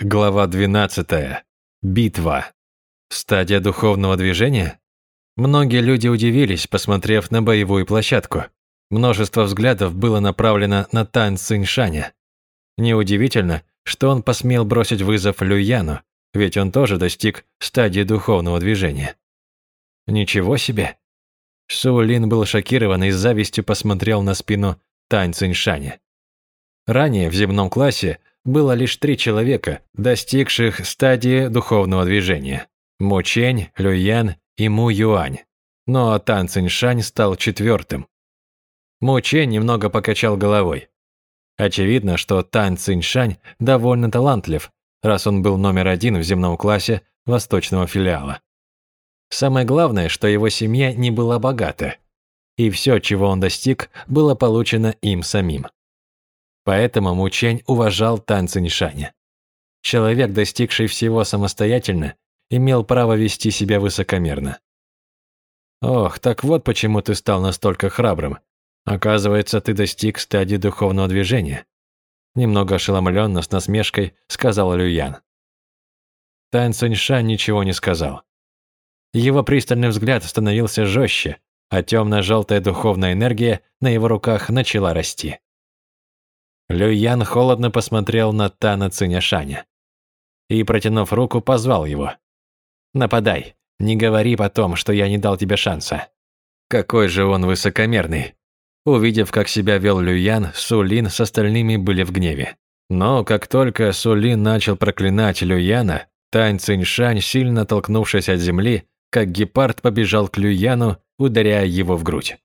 Глава 12. Битва. Стадия духовного движения? Многие люди удивились, посмотрев на боевую площадку. Множество взглядов было направлено на Тан Циньшаня. Неудивительно, что он посмел бросить вызов Люяну, ведь он тоже достиг стадии духовного движения. Ничего себе! Су Лин был шокирован и с завистью посмотрел на спину Тань Циньшаня. Ранее в земном классе было лишь три человека, достигших стадии духовного движения. Му Чень, Лю Ян и Му Юань. Но Тан Циньшань стал четвертым. Му Чень немного покачал головой. Очевидно, что Тан Циньшань довольно талантлив, раз он был номер один в земном классе восточного филиала. Самое главное, что его семья не была богата, и все, чего он достиг, было получено им самим. Поэтому Мучень уважал танцы Нишаня. Человек, достигший всего самостоятельно, имел право вести себя высокомерно. «Ох, так вот почему ты стал настолько храбрым. Оказывается, ты достиг стадии духовного движения». Немного ошеломленно, с насмешкой, сказал Люян. Тан Циньшань ничего не сказал. Его пристальный взгляд становился жестче, а темно-желтая духовная энергия на его руках начала расти. Люян холодно посмотрел на Тана Циняшаня и, протянув руку, позвал его. «Нападай, не говори потом, что я не дал тебе шанса». Какой же он высокомерный. Увидев, как себя вел Люян, Сулин с остальными были в гневе. Но как только Сулин начал проклинать Люяна, Тань Циньшань, сильно толкнувшись от земли, как гепард побежал к Люяну, ударяя его в грудь.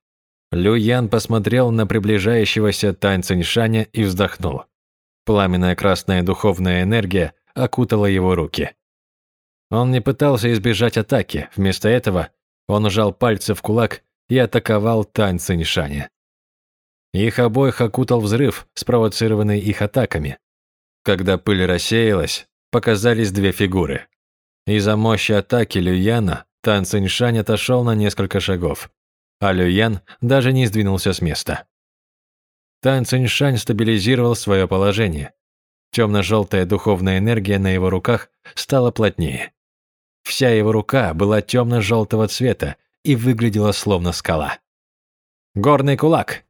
Лю Ян посмотрел на приближающегося Тань Циньшаня и вздохнул. Пламенная красная духовная энергия окутала его руки. Он не пытался избежать атаки, вместо этого он ужал пальцы в кулак и атаковал Тань Циньшаня. Их обоих окутал взрыв, спровоцированный их атаками. Когда пыль рассеялась, показались две фигуры. Из-за мощи атаки Люяна Тан Циньшань отошел на несколько шагов а Лю Ян даже не сдвинулся с места. Тан Циньшань стабилизировал свое положение. Темно-желтая духовная энергия на его руках стала плотнее. Вся его рука была темно-желтого цвета и выглядела словно скала. «Горный кулак!»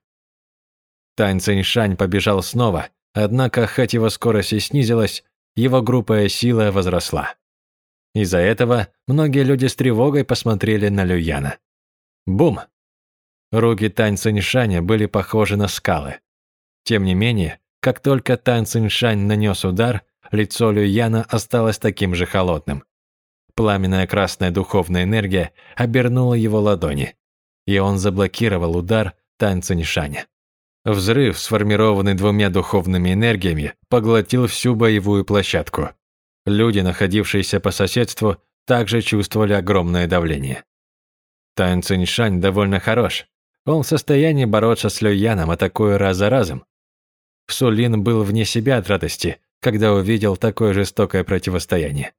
Тань Циньшань побежал снова, однако, хоть его скорость и снизилась, его группая сила возросла. Из-за этого многие люди с тревогой посмотрели на Люяна. Бум! Руки Тань были похожи на скалы. Тем не менее, как только Тань Циньшань нанес удар, лицо Люяна осталось таким же холодным. Пламенная красная духовная энергия обернула его ладони, и он заблокировал удар Тань Циньшаня. Взрыв, сформированный двумя духовными энергиями, поглотил всю боевую площадку. Люди, находившиеся по соседству, также чувствовали огромное давление. Тань Циньшань довольно хорош, он в состоянии бороться с Люяном, атакуя раз за разом. Сулин был вне себя от радости, когда увидел такое жестокое противостояние.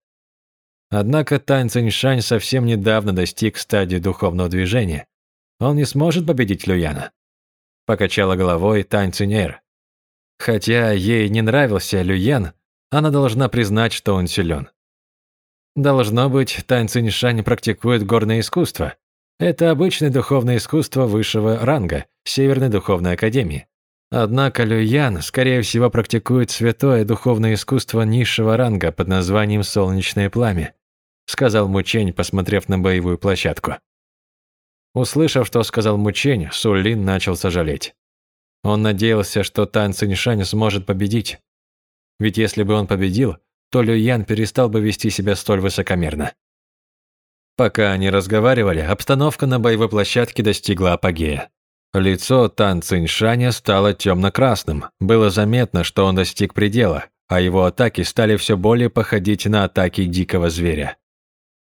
Однако Тань Циньшань совсем недавно достиг стадии духовного движения. Он не сможет победить Люяна. Покачала головой Тань Циньэр. Хотя ей не нравился Люян, она должна признать, что он силен. Должно быть, Тань Циньшань практикует горное искусство, это обычное духовное искусство высшего ранга Северной духовной академии. Однако Люян, скорее всего, практикует святое духовное искусство низшего ранга под названием «Солнечное пламя», сказал Мучень, посмотрев на боевую площадку. Услышав, что сказал Мучень, Сулин начал сожалеть. Он надеялся, что Тан Циньшань сможет победить. Ведь если бы он победил, то Люян перестал бы вести себя столь высокомерно. Пока они разговаривали, обстановка на боевой площадке достигла апогея. Лицо Тан Циньшаня стало темно-красным. Было заметно, что он достиг предела, а его атаки стали все более походить на атаки дикого зверя.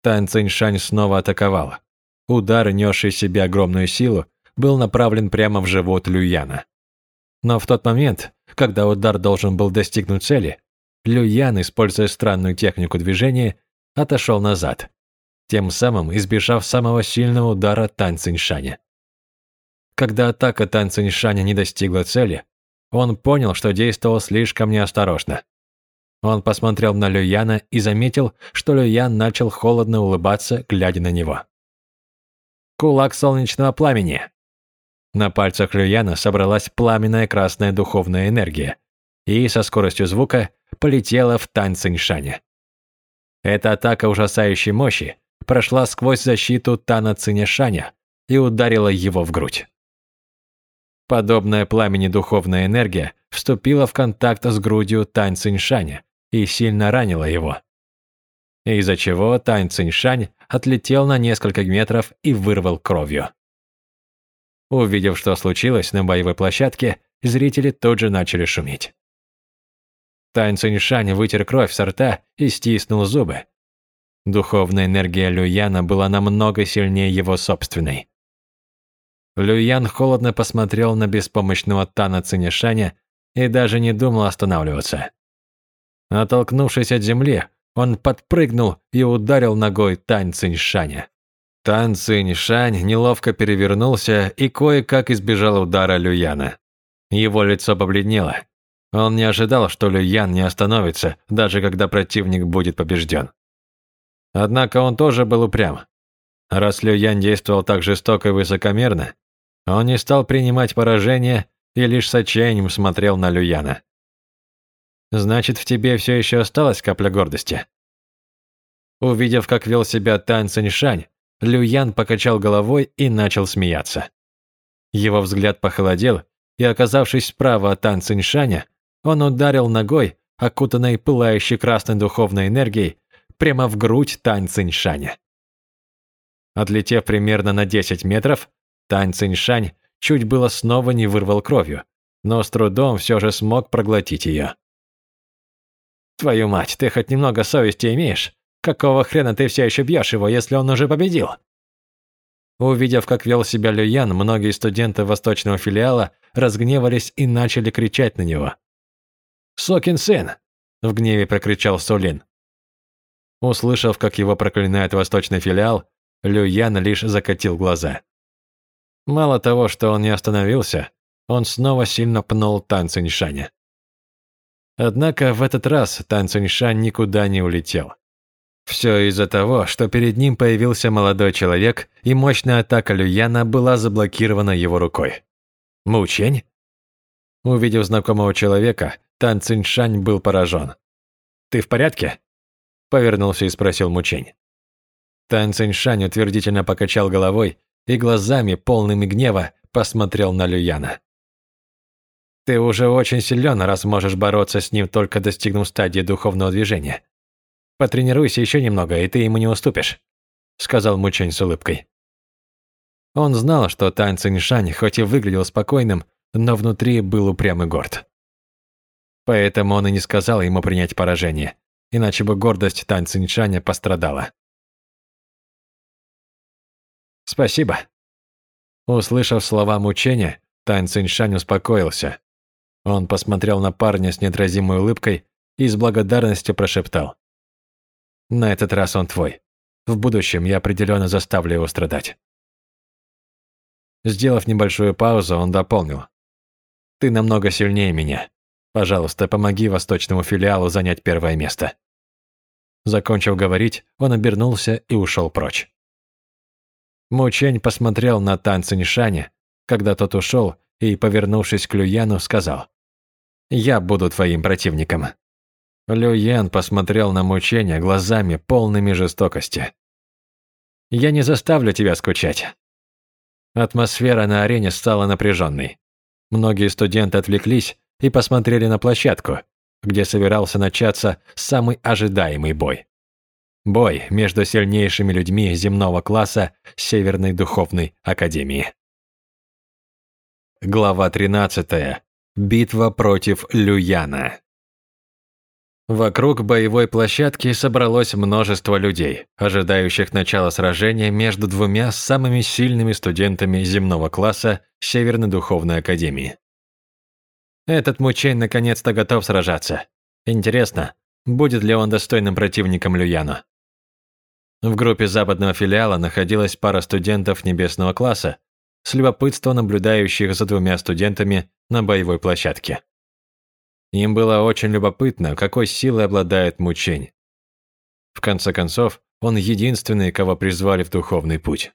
Тан Циньшань снова атаковал. Удар, несший себе огромную силу, был направлен прямо в живот Люяна. Но в тот момент, когда удар должен был достигнуть цели, Люян, используя странную технику движения, отошел назад тем самым избежав самого сильного удара Тань Циньшаня. Когда атака Тань Циньшаня не достигла цели, он понял, что действовал слишком неосторожно. Он посмотрел на Люяна и заметил, что Люян начал холодно улыбаться, глядя на него. Кулак солнечного пламени. На пальцах Люяна собралась пламенная красная духовная энергия и со скоростью звука полетела в Тань Циньшаня. Эта атака ужасающей мощи прошла сквозь защиту Тана Циньшаня и ударила его в грудь. Подобная пламени духовная энергия вступила в контакт с грудью Тань Циньшаня и сильно ранила его. Из-за чего Тань Циньшань отлетел на несколько метров и вырвал кровью. Увидев, что случилось на боевой площадке, зрители тут же начали шуметь. Тань Циньшань вытер кровь со рта и стиснул зубы. Духовная энергия Люяна была намного сильнее его собственной. Люян холодно посмотрел на беспомощного Тана Цинишаня и даже не думал останавливаться. Оттолкнувшись от земли, он подпрыгнул и ударил ногой Тань Циньшаня. Тан Циньшань неловко перевернулся и кое-как избежал удара Люяна. Его лицо побледнело. Он не ожидал, что Люян не остановится, даже когда противник будет побежден. Однако он тоже был упрям. Раз Люян действовал так жестоко и высокомерно, он не стал принимать поражение и лишь с отчаянием смотрел на Люяна. «Значит, в тебе все еще осталась капля гордости?» Увидев, как вел себя Тан Циньшань, Люян покачал головой и начал смеяться. Его взгляд похолодел, и, оказавшись справа от Тан Циньшаня, он ударил ногой, окутанной пылающей красной духовной энергией, прямо в грудь Тань Циньшаня. Отлетев примерно на 10 метров, Тань Циньшань чуть было снова не вырвал кровью, но с трудом все же смог проглотить ее. «Твою мать, ты хоть немного совести имеешь? Какого хрена ты все еще бьешь его, если он уже победил?» Увидев, как вел себя Люян, многие студенты восточного филиала разгневались и начали кричать на него. «Сокин сын!» – в гневе прокричал Сулин. Услышав, как его проклинает восточный филиал, Люян лишь закатил глаза. Мало того, что он не остановился, он снова сильно пнул Тан Циньшаня. Однако в этот раз Тан Циньшань никуда не улетел. Все из-за того, что перед ним появился молодой человек, и мощная атака Люяна была заблокирована его рукой. Мучень? Увидев знакомого человека, Тан Циньшань был поражен. «Ты в порядке?» Повернулся и спросил Мучень. Тан Циньшань утвердительно покачал головой и глазами, полными гнева, посмотрел на Люяна. «Ты уже очень силен, раз можешь бороться с ним, только достигнув стадии духовного движения. Потренируйся еще немного, и ты ему не уступишь», — сказал Мучень с улыбкой. Он знал, что Тан Циньшань хоть и выглядел спокойным, но внутри был упрям и горд. Поэтому он и не сказал ему принять поражение, иначе бы гордость Тан Циньшаня пострадала. «Спасибо». Услышав слова мучения, Тань Циньшань успокоился. Он посмотрел на парня с неотразимой улыбкой и с благодарностью прошептал. «На этот раз он твой. В будущем я определенно заставлю его страдать». Сделав небольшую паузу, он дополнил. «Ты намного сильнее меня. Пожалуйста, помоги восточному филиалу занять первое место». Закончив говорить, он обернулся и ушел прочь. Мучень посмотрел на Тан Циньшаня, когда тот ушел, и, повернувшись к Люяну, сказал, «Я буду твоим противником». Люян посмотрел на Мученя глазами, полными жестокости. «Я не заставлю тебя скучать». Атмосфера на арене стала напряженной. Многие студенты отвлеклись и посмотрели на площадку, где собирался начаться самый ожидаемый бой. Бой между сильнейшими людьми земного класса Северной Духовной Академии. Глава 13. Битва против Люяна. Вокруг боевой площадки собралось множество людей, ожидающих начала сражения между двумя самыми сильными студентами земного класса Северной Духовной Академии. Этот мучень наконец-то готов сражаться. Интересно, будет ли он достойным противником Люяну? В группе западного филиала находилась пара студентов небесного класса, с любопытством наблюдающих за двумя студентами на боевой площадке. Им было очень любопытно, какой силой обладает Мучень. В конце концов, он единственный, кого призвали в духовный путь.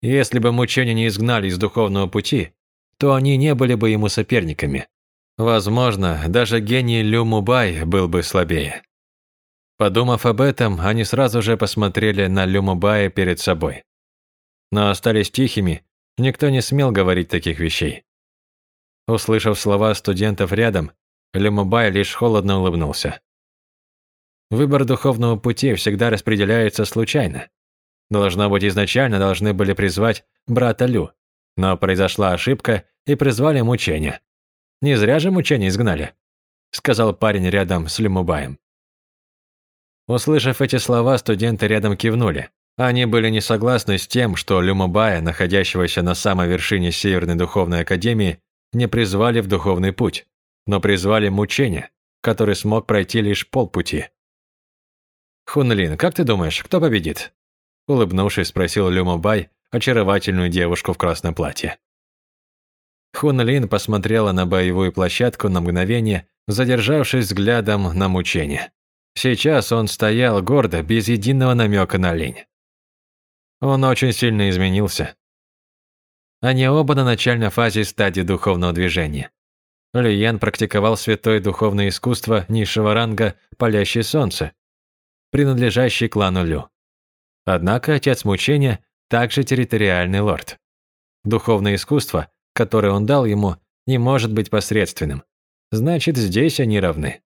Если бы мучения не изгнали из духовного пути, то они не были бы ему соперниками. Возможно, даже гений Лю Мубай был бы слабее. Подумав об этом, они сразу же посмотрели на Лю Мубая перед собой. Но остались тихими, никто не смел говорить таких вещей. Услышав слова студентов рядом, Лю Мубай лишь холодно улыбнулся. Выбор духовного пути всегда распределяется случайно. Должно быть, изначально должны были призвать брата Лю, но произошла ошибка и призвали мучения. Не зря же мучения изгнали, сказал парень рядом с Люмубаем. Услышав эти слова, студенты рядом кивнули. Они были не согласны с тем, что Люмубая, находящегося на самой вершине Северной Духовной Академии, не призвали в духовный путь, но призвали мучения, который смог пройти лишь полпути. «Хунлин, как ты думаешь, кто победит?» Улыбнувшись, спросил Люмубай очаровательную девушку в красном платье. Хунлин посмотрела на боевую площадку на мгновение, задержавшись взглядом на мучение. Сейчас он стоял гордо, без единого намека на лень. Он очень сильно изменился. Они оба на начальной фазе стадии духовного движения. Люян практиковал святое духовное искусство низшего ранга «Палящее солнце», принадлежащий клану Лю. Однако отец мучения также территориальный лорд. Духовное искусство, которое он дал ему, не может быть посредственным. Значит, здесь они равны.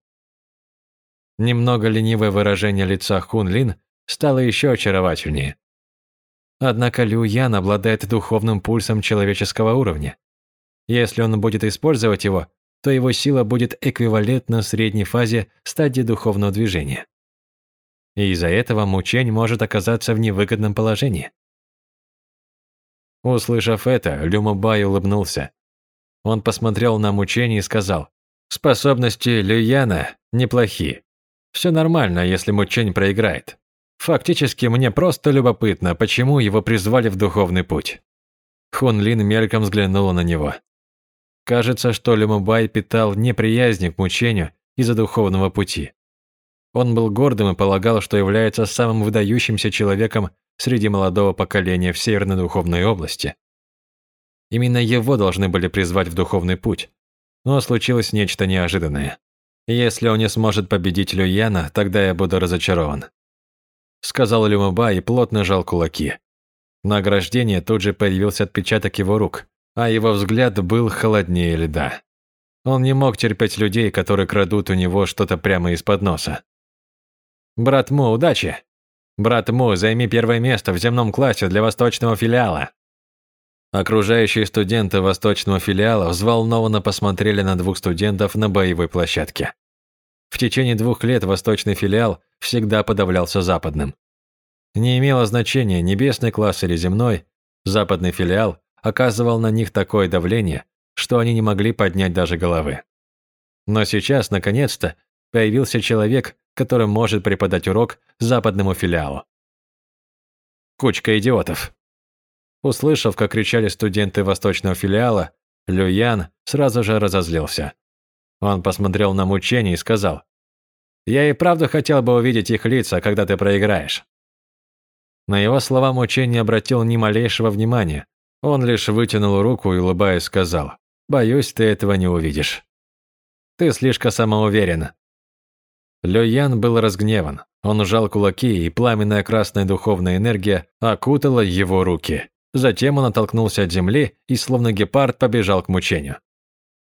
Немного ленивое выражение лица Хун Лин стало еще очаровательнее. Однако Лю Ян обладает духовным пульсом человеческого уровня. Если он будет использовать его, то его сила будет эквивалентна средней фазе стадии духовного движения и из-за этого Мучень может оказаться в невыгодном положении. Услышав это, Люмубай улыбнулся. Он посмотрел на Мучень и сказал, «Способности Люяна неплохи. Все нормально, если Мучень проиграет. Фактически, мне просто любопытно, почему его призвали в духовный путь». Хун Лин мельком взглянула на него. Кажется, что Люмубай питал неприязнь к мучению из-за духовного пути. Он был гордым и полагал, что является самым выдающимся человеком среди молодого поколения в Северной Духовной области. Именно его должны были призвать в духовный путь. Но случилось нечто неожиданное. Если он не сможет победить Люяна, тогда я буду разочарован. Сказал Люмаба и плотно жал кулаки. На ограждении тут же появился отпечаток его рук, а его взгляд был холоднее льда. Он не мог терпеть людей, которые крадут у него что-то прямо из-под носа. Брат Му, удачи! Брат Му, займи первое место в земном классе для восточного филиала. Окружающие студенты восточного филиала взволнованно посмотрели на двух студентов на боевой площадке. В течение двух лет восточный филиал всегда подавлялся западным. Не имело значения, небесный класс или земной, западный филиал оказывал на них такое давление, что они не могли поднять даже головы. Но сейчас, наконец-то, появился человек, который может преподать урок западному филиалу. Кучка идиотов. Услышав, как кричали студенты восточного филиала, Люян сразу же разозлился. Он посмотрел на мучение и сказал, «Я и правда хотел бы увидеть их лица, когда ты проиграешь». На его слова мучение не обратил ни малейшего внимания. Он лишь вытянул руку и, улыбаясь, сказал, «Боюсь, ты этого не увидишь. Ты слишком самоуверен. Лё Ян был разгневан. Он ужал кулаки, и пламенная красная духовная энергия окутала его руки. Затем он оттолкнулся от земли и, словно гепард, побежал к мучению.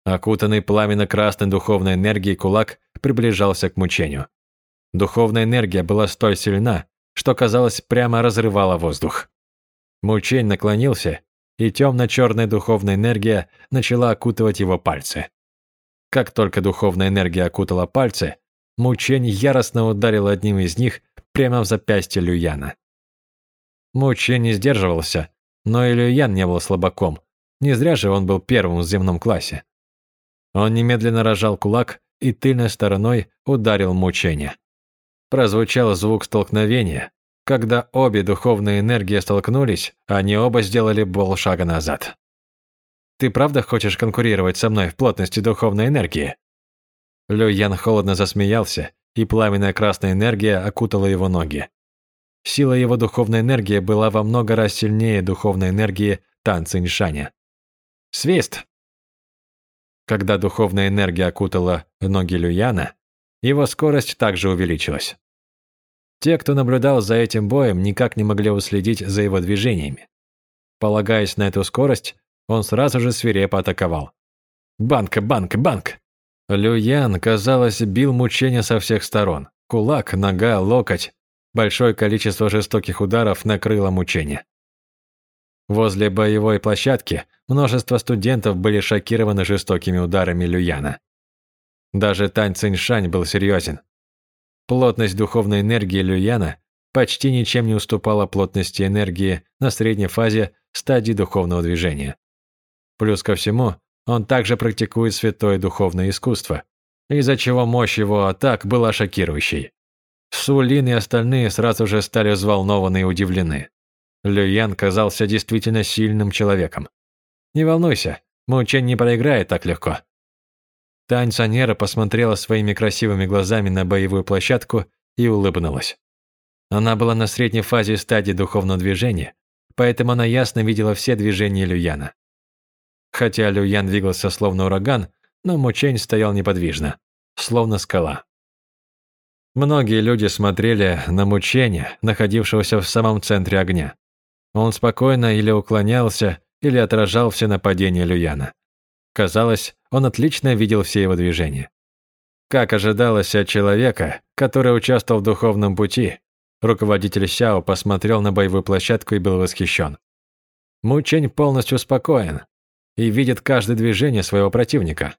Окутанный пламенно-красной духовной энергией кулак приближался к мучению. Духовная энергия была столь сильна, что, казалось, прямо разрывала воздух. Мучень наклонился, и темно-черная духовная энергия начала окутывать его пальцы. Как только духовная энергия окутала пальцы, Мучень яростно ударил одним из них прямо в запястье Люяна. Мучень не сдерживался, но и Люян не был слабаком. Не зря же он был первым в земном классе. Он немедленно рожал кулак и тыльной стороной ударил мучение. Прозвучал звук столкновения. Когда обе духовные энергии столкнулись, они оба сделали полшага назад. «Ты правда хочешь конкурировать со мной в плотности духовной энергии?» Лю Ян холодно засмеялся, и пламенная красная энергия окутала его ноги. Сила его духовной энергии была во много раз сильнее духовной энергии Тан Циньшаня. Свист! Когда духовная энергия окутала ноги Люяна, его скорость также увеличилась. Те, кто наблюдал за этим боем, никак не могли уследить за его движениями. Полагаясь на эту скорость, он сразу же свирепо атаковал. «Банк, банк, банк!» Люян, казалось, бил мучения со всех сторон. Кулак, нога, локоть. Большое количество жестоких ударов накрыло мучение. Возле боевой площадки множество студентов были шокированы жестокими ударами Люяна. Даже Тань Циньшань был серьезен. Плотность духовной энергии Люяна почти ничем не уступала плотности энергии на средней фазе стадии духовного движения. Плюс ко всему, он также практикует святое духовное искусство, из-за чего мощь его атак была шокирующей. Сулин и остальные сразу же стали взволнованы и удивлены. Люян казался действительно сильным человеком. «Не волнуйся, Мучень не проиграет так легко». Тань Санера посмотрела своими красивыми глазами на боевую площадку и улыбнулась. Она была на средней фазе стадии духовного движения, поэтому она ясно видела все движения Люяна. Хотя Люян двигался словно ураган, но Мучень стоял неподвижно, словно скала. Многие люди смотрели на Мучения, находившегося в самом центре огня. Он спокойно или уклонялся, или отражал все нападения Люяна. Казалось, он отлично видел все его движения. Как ожидалось от человека, который участвовал в духовном пути, руководитель Сяо посмотрел на боевую площадку и был восхищен. Мучень полностью спокоен, и видит каждое движение своего противника.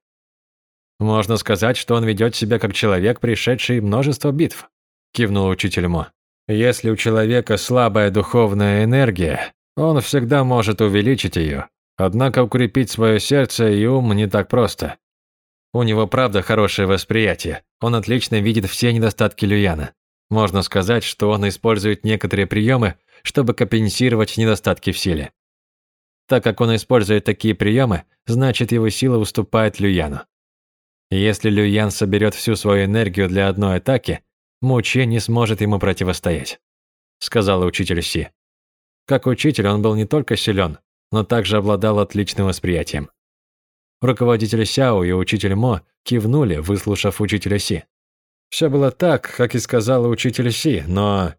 Можно сказать, что он ведет себя как человек, пришедший множество битв, кивнул учитель Мо. Если у человека слабая духовная энергия, он всегда может увеличить ее, однако укрепить свое сердце и ум не так просто. У него правда хорошее восприятие, он отлично видит все недостатки Люяна. Можно сказать, что он использует некоторые приемы, чтобы компенсировать недостатки в силе. Так как он использует такие приемы, значит его сила уступает Люяну. Если Люян соберет всю свою энергию для одной атаки, Муче не сможет ему противостоять, сказала учитель Си. Как учитель он был не только силен, но также обладал отличным восприятием. Руководитель Сяо и учитель Мо кивнули, выслушав учителя Си. Все было так, как и сказала учитель Си, но...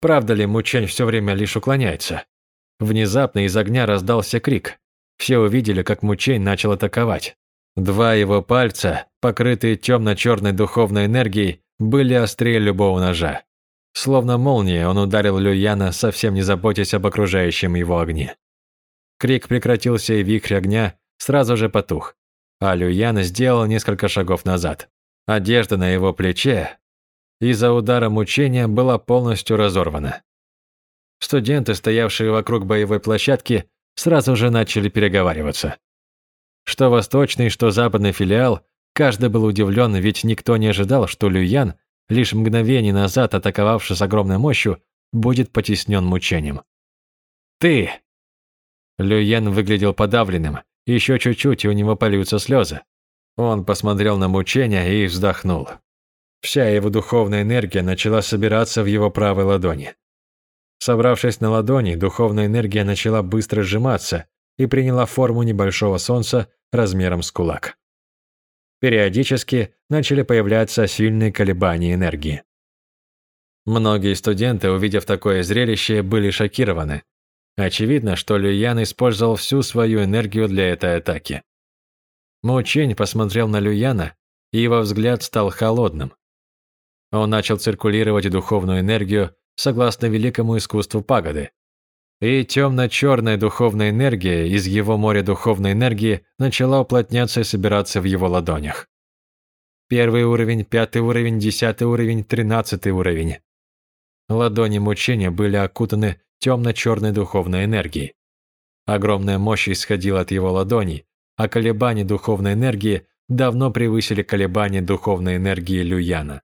Правда ли Мучень все время лишь уклоняется? Внезапно из огня раздался крик. Все увидели, как Мучей начал атаковать. Два его пальца, покрытые темно-черной духовной энергией, были острее любого ножа. Словно молния, он ударил Люяна, совсем не заботясь об окружающем его огне. Крик прекратился, и вихрь огня сразу же потух, а Люян сделал несколько шагов назад. Одежда на его плече из-за удара мучения была полностью разорвана. Студенты, стоявшие вокруг боевой площадки, сразу же начали переговариваться. Что восточный, что западный филиал, каждый был удивлен, ведь никто не ожидал, что Люян, лишь мгновение назад атаковавший с огромной мощью, будет потеснен мучением. «Ты!» Люян выглядел подавленным, еще чуть-чуть, и у него польются слезы. Он посмотрел на мучения и вздохнул. Вся его духовная энергия начала собираться в его правой ладони. Собравшись на ладони, духовная энергия начала быстро сжиматься и приняла форму небольшого солнца размером с кулак. Периодически начали появляться сильные колебания энергии. Многие студенты, увидев такое зрелище, были шокированы. Очевидно, что Люян использовал всю свою энергию для этой атаки. Мучень посмотрел на Люяна, и его взгляд стал холодным. Он начал циркулировать духовную энергию согласно великому искусству пагоды. И темно-черная духовная энергия из его моря духовной энергии начала уплотняться и собираться в его ладонях. Первый уровень, пятый уровень, десятый уровень, тринадцатый уровень. Ладони мучения были окутаны темно-черной духовной энергией. Огромная мощь исходила от его ладоней, а колебания духовной энергии давно превысили колебания духовной энергии Люяна.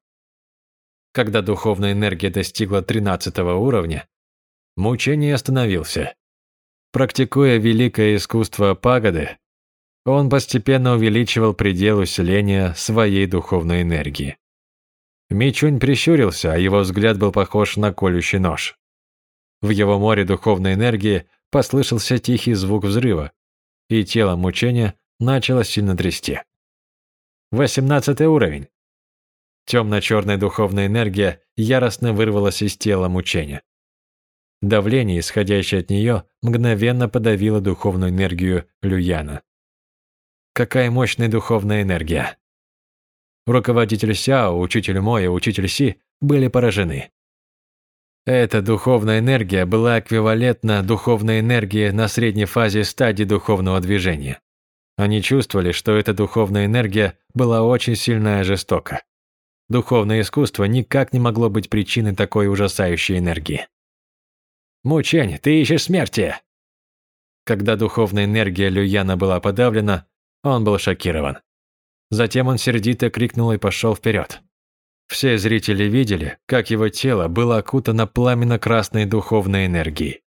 Когда духовная энергия достигла 13 уровня, мучение остановился. Практикуя великое искусство пагоды, он постепенно увеличивал предел усиления своей духовной энергии. Мичунь прищурился, а его взгляд был похож на колющий нож. В его море духовной энергии послышался тихий звук взрыва, и тело мучения начало сильно трясти. Восемнадцатый уровень. Темно-черная духовная энергия яростно вырвалась из тела мучения. Давление, исходящее от нее, мгновенно подавило духовную энергию Люяна. Какая мощная духовная энергия! Руководитель Сяо, учитель Мо и учитель Си были поражены. Эта духовная энергия была эквивалентна духовной энергии на средней фазе стадии духовного движения. Они чувствовали, что эта духовная энергия была очень сильная и жестока. Духовное искусство никак не могло быть причиной такой ужасающей энергии. «Мучень, ты ищешь смерти!» Когда духовная энергия Люяна была подавлена, он был шокирован. Затем он сердито крикнул и пошел вперед. Все зрители видели, как его тело было окутано пламенно-красной духовной энергией.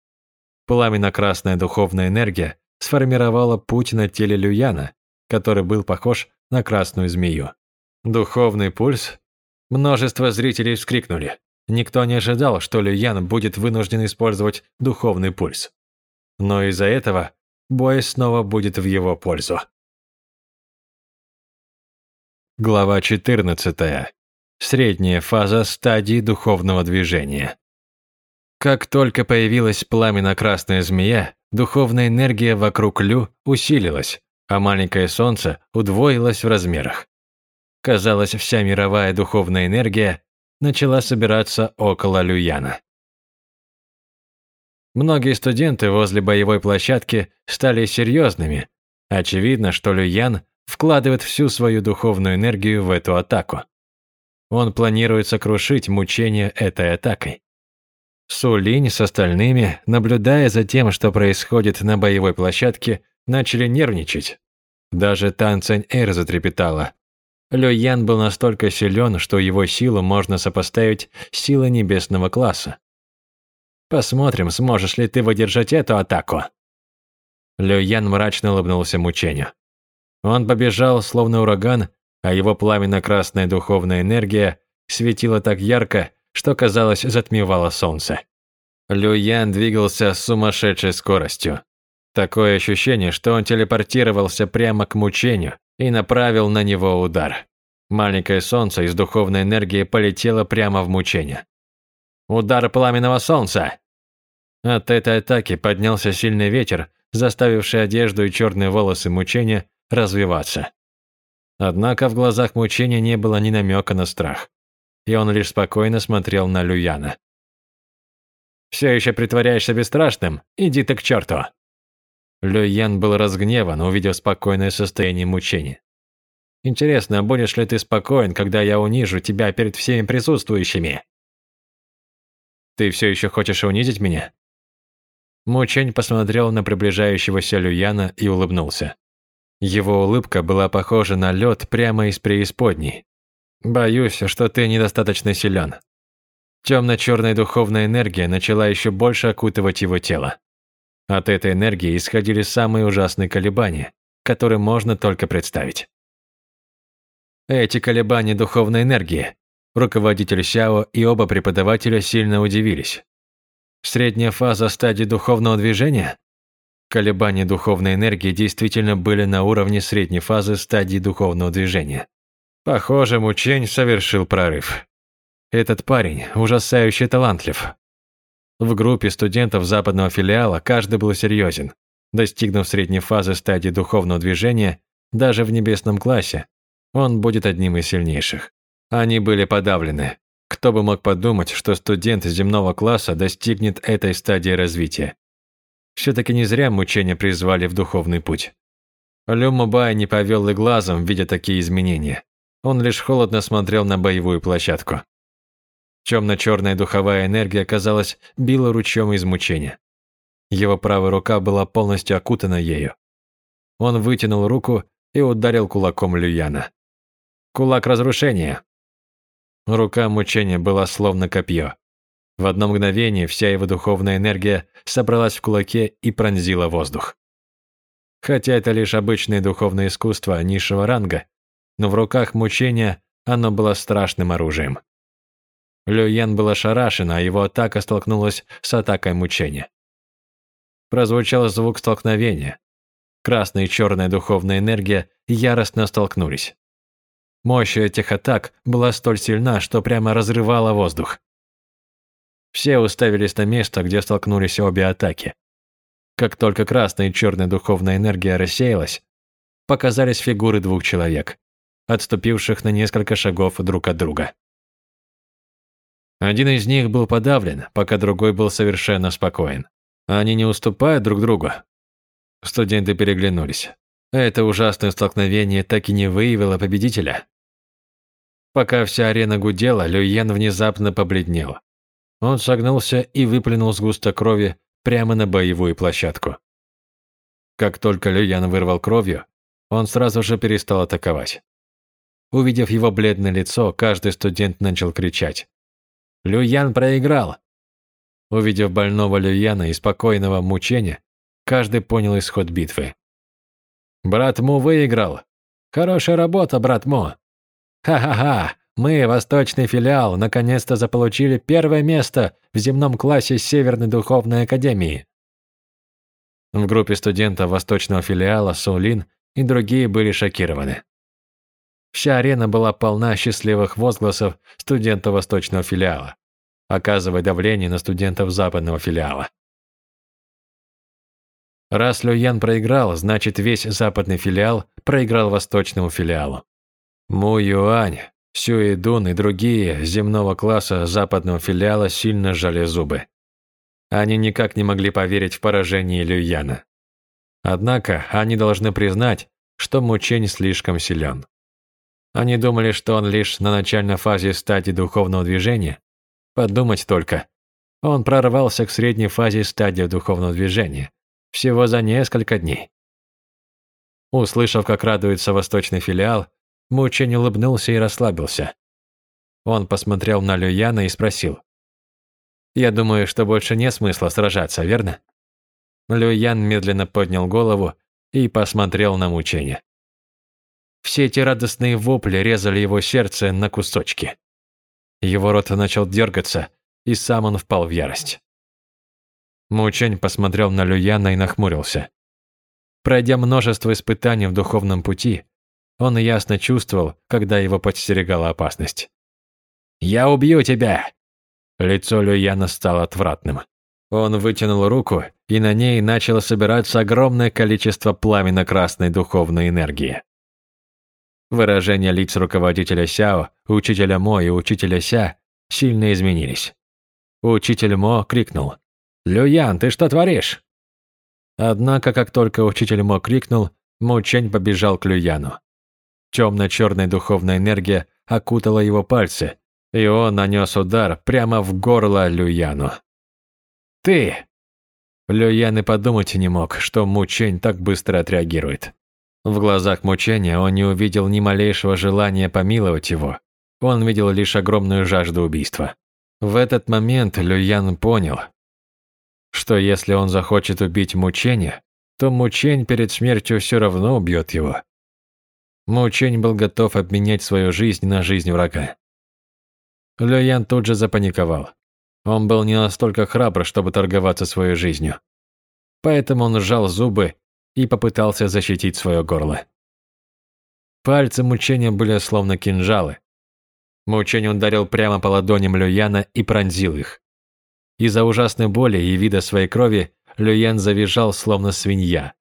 Пламенно-красная духовная энергия сформировала путь на теле Люяна, который был похож на красную змею. Духовный пульс? Множество зрителей вскрикнули. Никто не ожидал, что Люян будет вынужден использовать духовный пульс. Но из-за этого бой снова будет в его пользу. Глава 14. Средняя фаза стадии духовного движения. Как только появилась пламенно-красная змея, духовная энергия вокруг Лю усилилась, а маленькое солнце удвоилось в размерах. Казалось, вся мировая духовная энергия начала собираться около Люяна. Многие студенты возле боевой площадки стали серьезными. Очевидно, что Люян вкладывает всю свою духовную энергию в эту атаку. Он планирует сокрушить мучения этой атакой. Сулинь с остальными, наблюдая за тем, что происходит на боевой площадке, начали нервничать. Даже Тан Цэнь Эр затрепетала. Лю Ян был настолько силен, что его силу можно сопоставить с силой небесного класса. Посмотрим, сможешь ли ты выдержать эту атаку. Лю Ян мрачно улыбнулся мучению. Он побежал, словно ураган, а его пламенно-красная духовная энергия светила так ярко, что, казалось, затмевало солнце. Лю Ян двигался с сумасшедшей скоростью. Такое ощущение, что он телепортировался прямо к мучению и направил на него удар. Маленькое солнце из духовной энергии полетело прямо в мучение. Удар пламенного солнца! От этой атаки поднялся сильный ветер, заставивший одежду и черные волосы мучения развиваться. Однако в глазах мучения не было ни намека на страх, и он лишь спокойно смотрел на Люяна. «Все еще притворяешься бесстрашным? Иди ты к черту!» Люян был разгневан, увидев спокойное состояние мучения. «Интересно, будешь ли ты спокоен, когда я унижу тебя перед всеми присутствующими?» «Ты все еще хочешь унизить меня?» Мучень посмотрел на приближающегося Люяна и улыбнулся. Его улыбка была похожа на лед прямо из преисподней. «Боюсь, что ты недостаточно силен». Темно-черная духовная энергия начала еще больше окутывать его тело. От этой энергии исходили самые ужасные колебания, которые можно только представить. Эти колебания духовной энергии руководитель Сяо и оба преподавателя сильно удивились. Средняя фаза стадии духовного движения? Колебания духовной энергии действительно были на уровне средней фазы стадии духовного движения. Похоже, Мучень совершил прорыв. Этот парень ужасающе талантлив. В группе студентов западного филиала каждый был серьезен. Достигнув средней фазы стадии духовного движения, даже в небесном классе, он будет одним из сильнейших. Они были подавлены. Кто бы мог подумать, что студент земного класса достигнет этой стадии развития. Все-таки не зря мучения призвали в духовный путь. Лю Мубай не повел и глазом, видя такие изменения. Он лишь холодно смотрел на боевую площадку. Темно-черная духовая энергия, казалось, била ручьем из мучения. Его правая рука была полностью окутана ею. Он вытянул руку и ударил кулаком Люяна. Кулак разрушения. Рука мучения была словно копье. В одно мгновение вся его духовная энергия собралась в кулаке и пронзила воздух. Хотя это лишь обычное духовное искусство низшего ранга, но в руках мучения оно было страшным оружием. Лю Ян был ошарашен, а его атака столкнулась с атакой мучения. Прозвучал звук столкновения. Красная и черная духовная энергия яростно столкнулись. Мощь этих атак была столь сильна, что прямо разрывала воздух. Все уставились на место, где столкнулись обе атаки. Как только красная и черная духовная энергия рассеялась, показались фигуры двух человек, отступивших на несколько шагов друг от друга. Один из них был подавлен, пока другой был совершенно спокоен. Они не уступают друг другу. Студенты переглянулись. Это ужасное столкновение так и не выявило победителя. Пока вся арена гудела, Люйен внезапно побледнел. Он согнулся и выплюнул сгусток крови прямо на боевую площадку. Как только Люян вырвал кровью, он сразу же перестал атаковать. Увидев его бледное лицо, каждый студент начал кричать. Люян проиграл. Увидев больного Люяна и спокойного мучения, каждый понял исход битвы. Брат Му выиграл. Хорошая работа, брат Му. Ха-ха-ха, мы, восточный филиал, наконец-то заполучили первое место в земном классе Северной Духовной Академии. В группе студентов восточного филиала Сулин и другие были шокированы. Вся арена была полна счастливых возгласов студентов восточного филиала, оказывая давление на студентов западного филиала. Раз Люян проиграл, значит весь западный филиал проиграл восточному филиалу. Му Юань, Сюэ Дун и другие земного класса западного филиала сильно сжали зубы. Они никак не могли поверить в поражение Люяна. Однако они должны признать, что Мучень слишком силен. Они думали, что он лишь на начальной фазе стадии духовного движения. Подумать только. Он прорвался к средней фазе стадии духовного движения. Всего за несколько дней. Услышав, как радуется восточный филиал, Мучень улыбнулся и расслабился. Он посмотрел на Люяна и спросил. «Я думаю, что больше нет смысла сражаться, верно?» Люян медленно поднял голову и посмотрел на мучение. Все эти радостные вопли резали его сердце на кусочки. Его рот начал дергаться, и сам он впал в ярость. Мучень посмотрел на Люяна и нахмурился. Пройдя множество испытаний в духовном пути, он ясно чувствовал, когда его подстерегала опасность. «Я убью тебя!» Лицо Люяна стало отвратным. Он вытянул руку, и на ней начало собираться огромное количество пламенно-красной духовной энергии. Выражения лиц руководителя Сяо, учителя Мо и учителя Ся сильно изменились. Учитель Мо крикнул. «Люян, ты что творишь?» Однако, как только учитель Мо крикнул, Му Чэнь побежал к Люяну. Темно-черная духовная энергия окутала его пальцы, и он нанес удар прямо в горло Люяну. «Ты!» Люян и подумать не мог, что Му Чэнь так быстро отреагирует. В глазах мучения он не увидел ни малейшего желания помиловать его. Он видел лишь огромную жажду убийства. В этот момент Люян понял, что если он захочет убить мучения, то мучень перед смертью все равно убьет его. Мучень был готов обменять свою жизнь на жизнь врага. Люян тут же запаниковал. Он был не настолько храбр, чтобы торговаться своей жизнью. Поэтому он сжал зубы и попытался защитить свое горло. Пальцы мучения были словно кинжалы. Мучень ударил прямо по ладоням Люяна и пронзил их. Из-за ужасной боли и вида своей крови Люян завизжал, словно свинья,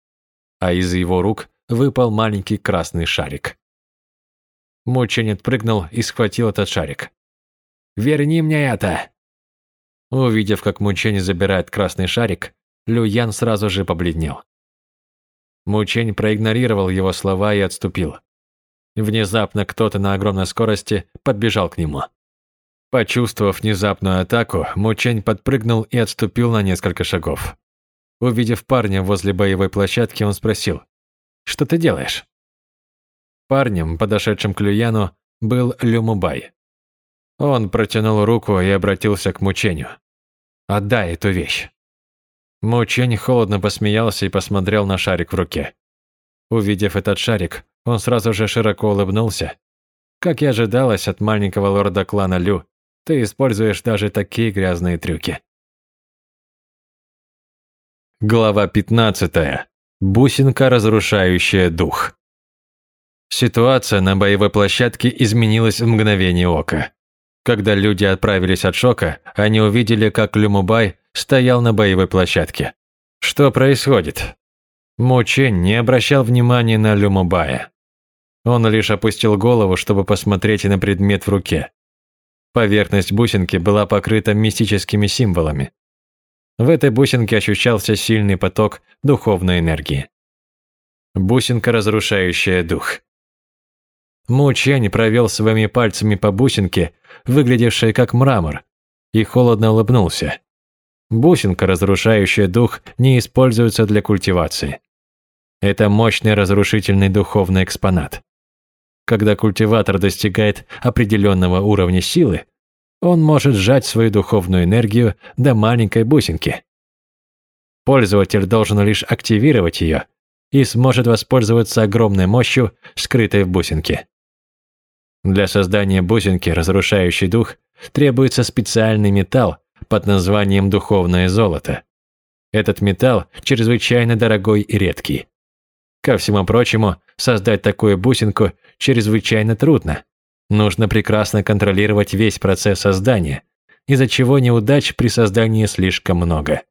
а из его рук выпал маленький красный шарик. Мучень отпрыгнул и схватил этот шарик. «Верни мне это!» Увидев, как Мучень забирает красный шарик, Люян сразу же побледнел. Мучень проигнорировал его слова и отступил. Внезапно кто-то на огромной скорости подбежал к нему. Почувствовав внезапную атаку, Мучень подпрыгнул и отступил на несколько шагов. Увидев парня возле боевой площадки, он спросил, «Что ты делаешь?» Парнем, подошедшим к Люяну, был Люмубай. Он протянул руку и обратился к Мучению. «Отдай эту вещь». Мучень холодно посмеялся и посмотрел на шарик в руке. Увидев этот шарик, он сразу же широко улыбнулся. Как и ожидалось от маленького лорда клана Лю, ты используешь даже такие грязные трюки. Глава 15. Бусинка, разрушающая дух. Ситуация на боевой площадке изменилась в мгновение ока. Когда люди отправились от шока, они увидели, как Люмубай стоял на боевой площадке. Что происходит? Мучень не обращал внимания на Люмубая. Он лишь опустил голову, чтобы посмотреть на предмет в руке. Поверхность бусинки была покрыта мистическими символами. В этой бусинке ощущался сильный поток духовной энергии. Бусинка, разрушающая дух. Му Чень провел своими пальцами по бусинке, выглядевшей как мрамор, и холодно улыбнулся. Бусинка, разрушающая дух, не используется для культивации. Это мощный разрушительный духовный экспонат. Когда культиватор достигает определенного уровня силы, он может сжать свою духовную энергию до маленькой бусинки. Пользователь должен лишь активировать ее и сможет воспользоваться огромной мощью, скрытой в бусинке. Для создания бусинки, разрушающей дух, требуется специальный металл под названием духовное золото. Этот металл чрезвычайно дорогой и редкий. Ко всему прочему, создать такую бусинку чрезвычайно трудно. Нужно прекрасно контролировать весь процесс создания, из-за чего неудач при создании слишком много.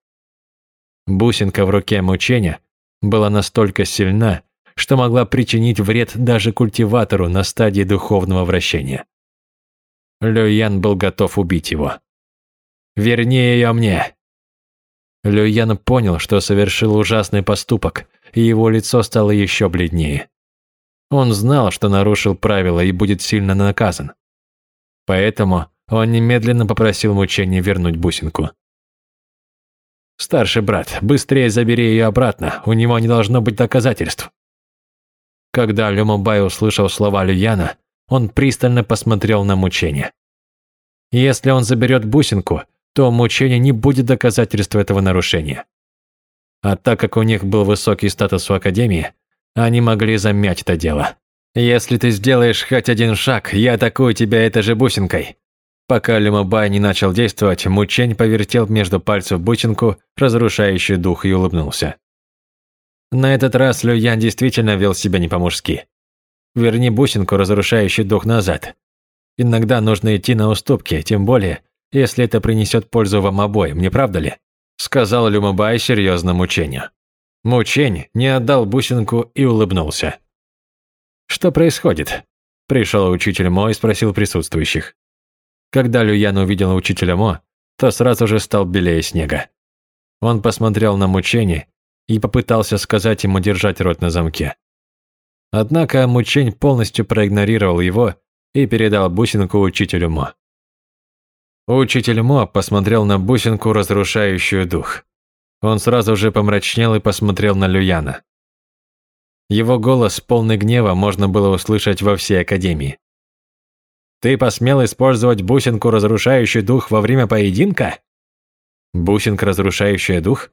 Бусинка в руке мучения была настолько сильна, что могла причинить вред даже культиватору на стадии духовного вращения. Лю Ян был готов убить его. «Верни ее мне!» Лю Ян понял, что совершил ужасный поступок, и его лицо стало еще бледнее. Он знал, что нарушил правила и будет сильно наказан. Поэтому он немедленно попросил мучения вернуть бусинку. «Старший брат, быстрее забери ее обратно, у него не должно быть доказательств». Когда Люмобай услышал слова Люяна, он пристально посмотрел на мучение. Если он заберет бусинку, то мучение не будет доказательства этого нарушения. А так как у них был высокий статус в Академии, они могли замять это дело. «Если ты сделаешь хоть один шаг, я атакую тебя этой же бусинкой». Пока Люмабай не начал действовать, Мучень повертел между пальцев бусинку, разрушающую дух, и улыбнулся. На этот раз Люян действительно вел себя не по-мужски. Верни бусинку, разрушающий дух, назад. Иногда нужно идти на уступки, тем более, если это принесет пользу вам обоим, не правда ли? Сказал Люмабай серьезно мучению. Мучень не отдал бусинку и улыбнулся. «Что происходит?» Пришел учитель Мо и спросил присутствующих. Когда Люян увидел учителя Мо, то сразу же стал белее снега. Он посмотрел на мучение и попытался сказать ему держать рот на замке. Однако Мучень полностью проигнорировал его и передал бусинку учителю Мо. Учитель Мо посмотрел на бусинку, разрушающую дух. Он сразу же помрачнел и посмотрел на Люяна. Его голос, полный гнева, можно было услышать во всей Академии. «Ты посмел использовать бусинку, разрушающую дух, во время поединка?» «Бусинка, разрушающая дух?»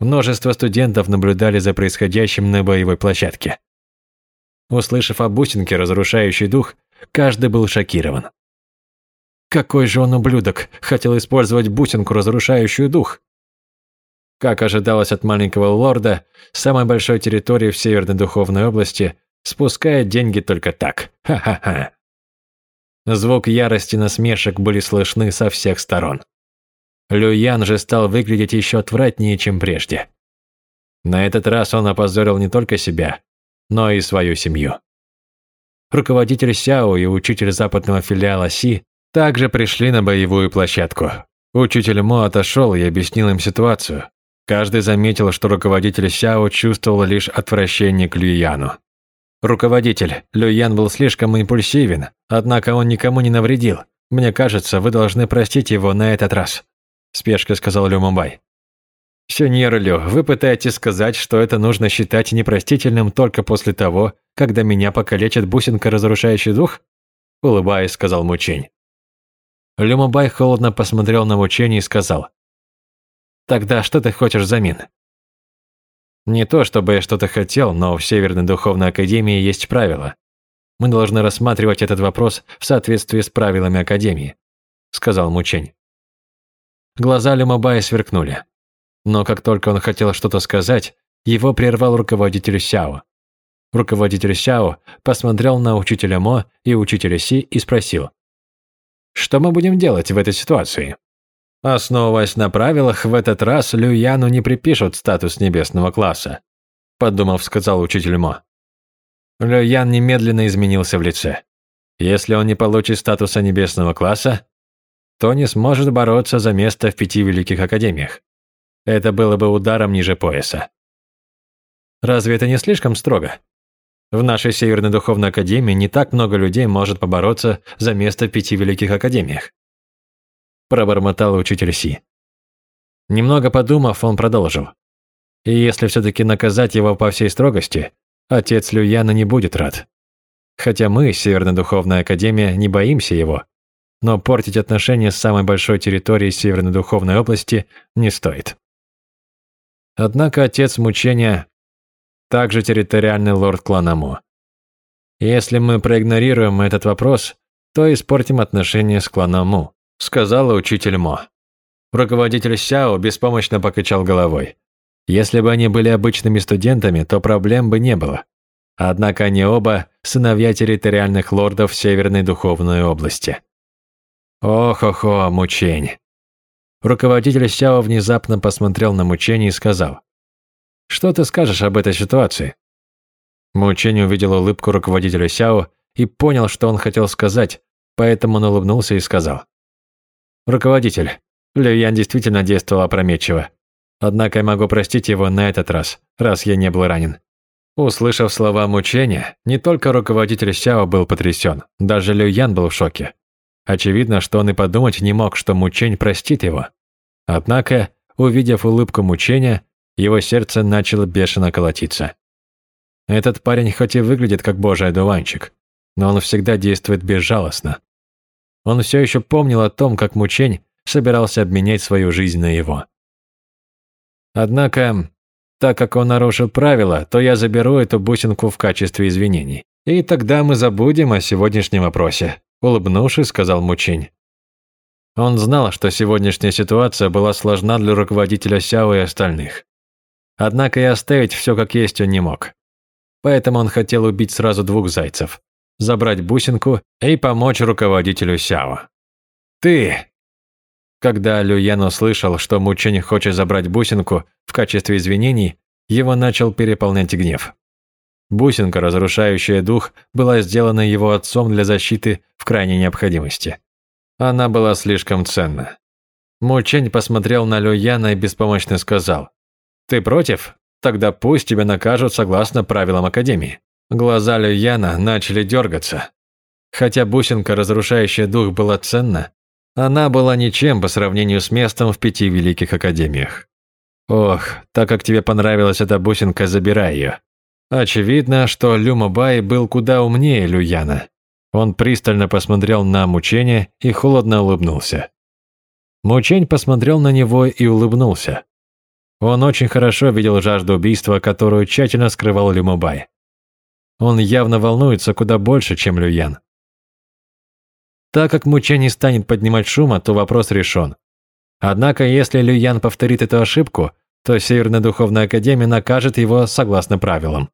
Множество студентов наблюдали за происходящим на боевой площадке. Услышав о бусинке, разрушающей дух, каждый был шокирован. Какой же он ублюдок, хотел использовать бусинку, разрушающую дух. Как ожидалось от маленького лорда, самой большой территории в Северной Духовной области спускает деньги только так. Ха-ха-ха. Звук ярости насмешек были слышны со всех сторон. Люян же стал выглядеть еще отвратнее, чем прежде. На этот раз он опозорил не только себя, но и свою семью. Руководитель Сяо и учитель западного филиала Си также пришли на боевую площадку. Учитель Мо отошел и объяснил им ситуацию. Каждый заметил, что руководитель Сяо чувствовал лишь отвращение к Люяну. «Руководитель, Люян был слишком импульсивен, однако он никому не навредил. Мне кажется, вы должны простить его на этот раз», – спешка сказал Лю Мумбай. «Сеньор Лю, вы пытаетесь сказать, что это нужно считать непростительным только после того, когда меня покалечит бусинка, разрушающий дух?» – улыбаясь, сказал Мучень. Лю Мумбай холодно посмотрел на Мучень и сказал. «Тогда что ты хочешь взамен?» Не то, чтобы я что-то хотел, но в Северной Духовной Академии есть правила. Мы должны рассматривать этот вопрос в соответствии с правилами Академии», – сказал Мучень. Глаза Люмабая сверкнули. Но как только он хотел что-то сказать, его прервал руководитель Сяо. Руководитель Сяо посмотрел на учителя Мо и учителя Си и спросил. «Что мы будем делать в этой ситуации?» Основываясь на правилах, в этот раз Лю Яну не припишут статус небесного класса, подумав, сказал учитель Мо. Лю Ян немедленно изменился в лице. Если он не получит статуса небесного класса, то не сможет бороться за место в пяти великих академиях. Это было бы ударом ниже пояса. Разве это не слишком строго? В нашей Северной Духовной Академии не так много людей может побороться за место в пяти великих академиях. Пробормотал учитель Си. Немного подумав, он продолжил. И если все-таки наказать его по всей строгости, отец Люяна не будет рад. Хотя мы, Северная Духовная Академия, не боимся его, но портить отношения с самой большой территорией Северной Духовной области не стоит. Однако отец мучения также территориальный лорд клана Мо. Если мы проигнорируем этот вопрос, то испортим отношения с кланом сказала учитель Мо. Руководитель Сяо беспомощно покачал головой. Если бы они были обычными студентами, то проблем бы не было. Однако они оба сыновья территориальных лордов Северной Духовной области. Ох-охо, мучень. Руководитель Сяо внезапно посмотрел на мучение и сказал. Что ты скажешь об этой ситуации?» Мучень увидел улыбку руководителя Сяо и понял, что он хотел сказать, поэтому он улыбнулся и сказал. «Руководитель, Лю Ян действительно действовал опрометчиво. Однако я могу простить его на этот раз, раз я не был ранен». Услышав слова мучения, не только руководитель Сяо был потрясен, даже Лю Ян был в шоке. Очевидно, что он и подумать не мог, что мучень простит его. Однако, увидев улыбку мучения, его сердце начало бешено колотиться. Этот парень хоть и выглядит как божий одуванчик, но он всегда действует безжалостно. Он все еще помнил о том, как Мучень собирался обменять свою жизнь на его. Однако, так как он нарушил правила, то я заберу эту бусинку в качестве извинений. И тогда мы забудем о сегодняшнем вопросе», – улыбнувшись, сказал Мучень. Он знал, что сегодняшняя ситуация была сложна для руководителя Сяо и остальных. Однако и оставить все как есть он не мог. Поэтому он хотел убить сразу двух зайцев, забрать бусинку и помочь руководителю Сяо. «Ты!» Когда Люян услышал, что Мучень хочет забрать бусинку в качестве извинений, его начал переполнять гнев. Бусинка, разрушающая дух, была сделана его отцом для защиты в крайней необходимости. Она была слишком ценна. Мучень посмотрел на Люяна и беспомощно сказал, «Ты против? Тогда пусть тебя накажут согласно правилам Академии». Глаза Люяна начали дергаться. Хотя бусинка, разрушающая дух, была ценна, она была ничем по сравнению с местом в пяти великих академиях. Ох, так как тебе понравилась эта бусинка, забирай ее. Очевидно, что Люмабай был куда умнее Люяна. Он пристально посмотрел на мучение и холодно улыбнулся. Мучень посмотрел на него и улыбнулся. Он очень хорошо видел жажду убийства, которую тщательно скрывал Люмубай. Он явно волнуется куда больше, чем Люян. Так как Муче не станет поднимать шума, то вопрос решен. Однако, если Люян повторит эту ошибку, то Северная Духовная Академия накажет его согласно правилам.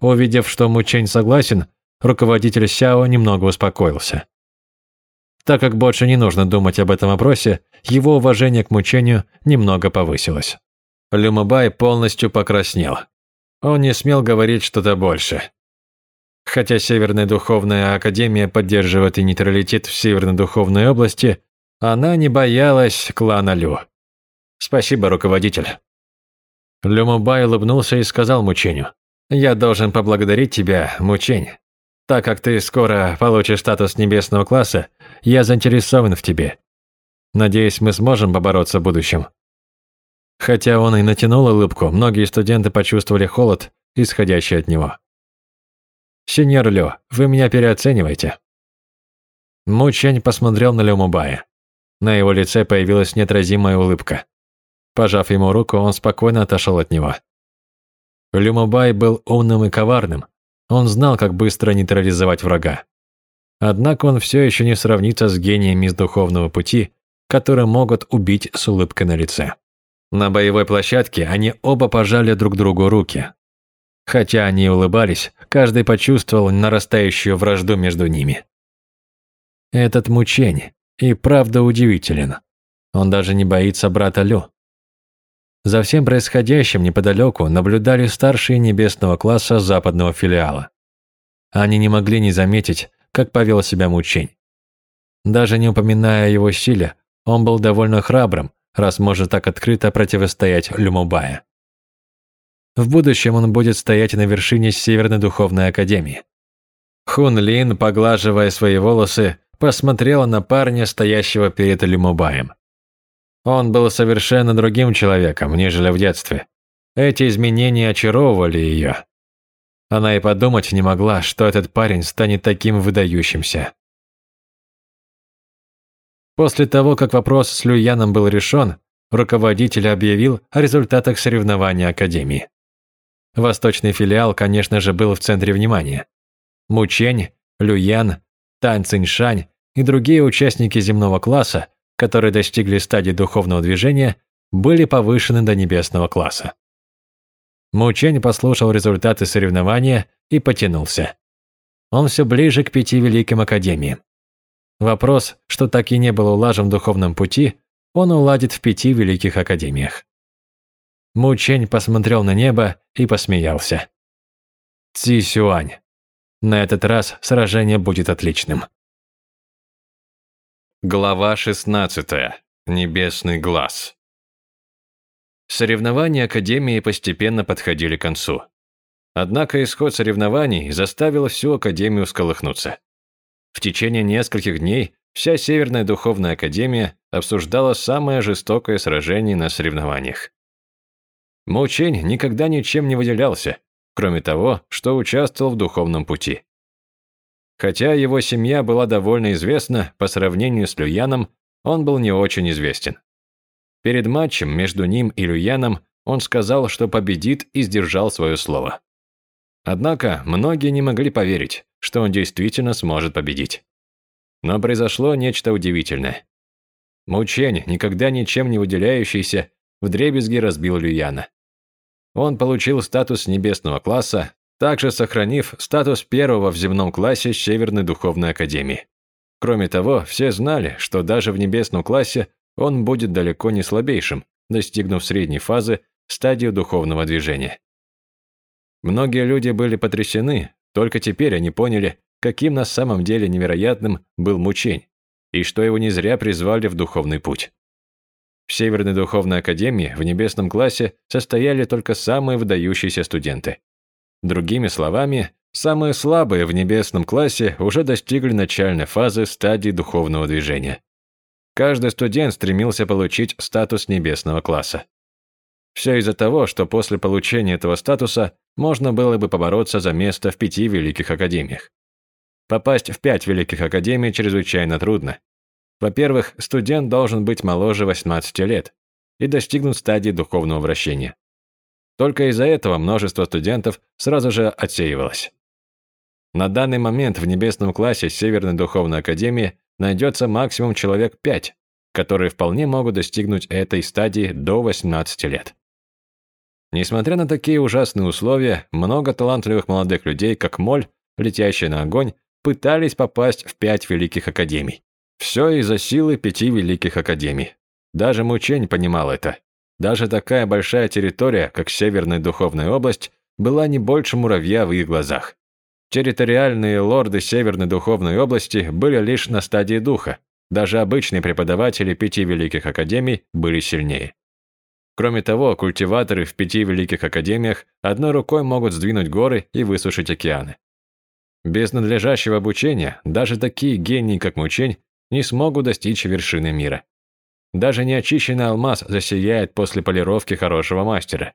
Увидев, что Мучень согласен, руководитель Сяо немного успокоился. Так как больше не нужно думать об этом вопросе, его уважение к мучению немного повысилось. Люмабай полностью покраснел. Он не смел говорить что-то больше. Хотя Северная Духовная Академия поддерживает и нейтралитет в Северной Духовной области, она не боялась клана Лю. «Спасибо, руководитель». Люмабай улыбнулся и сказал Мучению, «Я должен поблагодарить тебя, Мучень. Так как ты скоро получишь статус небесного класса, я заинтересован в тебе. Надеюсь, мы сможем побороться в будущем». Хотя он и натянул улыбку, многие студенты почувствовали холод, исходящий от него. «Сеньор Лю, вы меня переоцениваете». Мучень посмотрел на Лю Мубая. На его лице появилась неотразимая улыбка. Пожав ему руку, он спокойно отошел от него. Люмобай был умным и коварным. Он знал, как быстро нейтрализовать врага. Однако он все еще не сравнится с гениями из духовного пути, которые могут убить с улыбкой на лице. На боевой площадке они оба пожали друг другу руки. Хотя они улыбались, каждый почувствовал нарастающую вражду между ними. Этот мучень и правда удивителен. Он даже не боится брата Лю. За всем происходящим неподалеку наблюдали старшие небесного класса западного филиала. Они не могли не заметить, как повел себя Мучень. Даже не упоминая о его силе, он был довольно храбрым, раз может так открыто противостоять Люмубая. В будущем он будет стоять на вершине Северной Духовной Академии. Хун Лин, поглаживая свои волосы, посмотрела на парня, стоящего перед Люмубаем. Он был совершенно другим человеком, нежели в детстве. Эти изменения очаровывали ее. Она и подумать не могла, что этот парень станет таким выдающимся. После того, как вопрос с Люяном был решен, руководитель объявил о результатах соревнования Академии. Восточный филиал, конечно же, был в центре внимания. Мучень, Люян, Тань Циньшань и другие участники земного класса, которые достигли стадии духовного движения, были повышены до небесного класса. Мучень послушал результаты соревнования и потянулся. Он все ближе к пяти великим академиям. Вопрос, что так и не был улажен в духовном пути, он уладит в пяти великих академиях. Мучень посмотрел на небо и посмеялся. Ци Сюань. На этот раз сражение будет отличным. Глава 16. Небесный глаз. Соревнования Академии постепенно подходили к концу. Однако исход соревнований заставил всю Академию сколыхнуться. В течение нескольких дней вся Северная Духовная Академия обсуждала самое жестокое сражение на соревнованиях. Мучень никогда ничем не выделялся, кроме того, что участвовал в духовном пути. Хотя его семья была довольно известна, по сравнению с Люяном, он был не очень известен. Перед матчем между ним и Люяном он сказал, что победит и сдержал свое слово. Однако многие не могли поверить, что он действительно сможет победить. Но произошло нечто удивительное. Мучень, никогда ничем не выделяющийся, вдребезги разбил Люяна. Он получил статус небесного класса, также сохранив статус первого в земном классе Северной Духовной Академии. Кроме того, все знали, что даже в небесном классе он будет далеко не слабейшим, достигнув средней фазы, стадию духовного движения. Многие люди были потрясены, только теперь они поняли, каким на самом деле невероятным был мучень, и что его не зря призвали в духовный путь. В Северной Духовной Академии в небесном классе состояли только самые выдающиеся студенты. Другими словами, самые слабые в небесном классе уже достигли начальной фазы стадии духовного движения. Каждый студент стремился получить статус небесного класса. Все из-за того, что после получения этого статуса можно было бы побороться за место в пяти великих академиях. Попасть в пять великих академий чрезвычайно трудно. Во-первых, студент должен быть моложе 18 лет и достигнуть стадии духовного вращения. Только из-за этого множество студентов сразу же отсеивалось. На данный момент в небесном классе Северной Духовной Академии найдется максимум человек 5, которые вполне могут достигнуть этой стадии до 18 лет. Несмотря на такие ужасные условия, много талантливых молодых людей, как Моль, летящий на огонь, пытались попасть в пять великих академий. Все из-за силы пяти великих академий. Даже Мучень понимал это. Даже такая большая территория, как Северная Духовная область, была не больше муравья в их глазах. Территориальные лорды Северной Духовной области были лишь на стадии духа. Даже обычные преподаватели пяти великих академий были сильнее. Кроме того, культиваторы в пяти великих академиях одной рукой могут сдвинуть горы и высушить океаны. Без надлежащего обучения даже такие гении, как Мучень, не смогут достичь вершины мира. Даже неочищенный алмаз засияет после полировки хорошего мастера.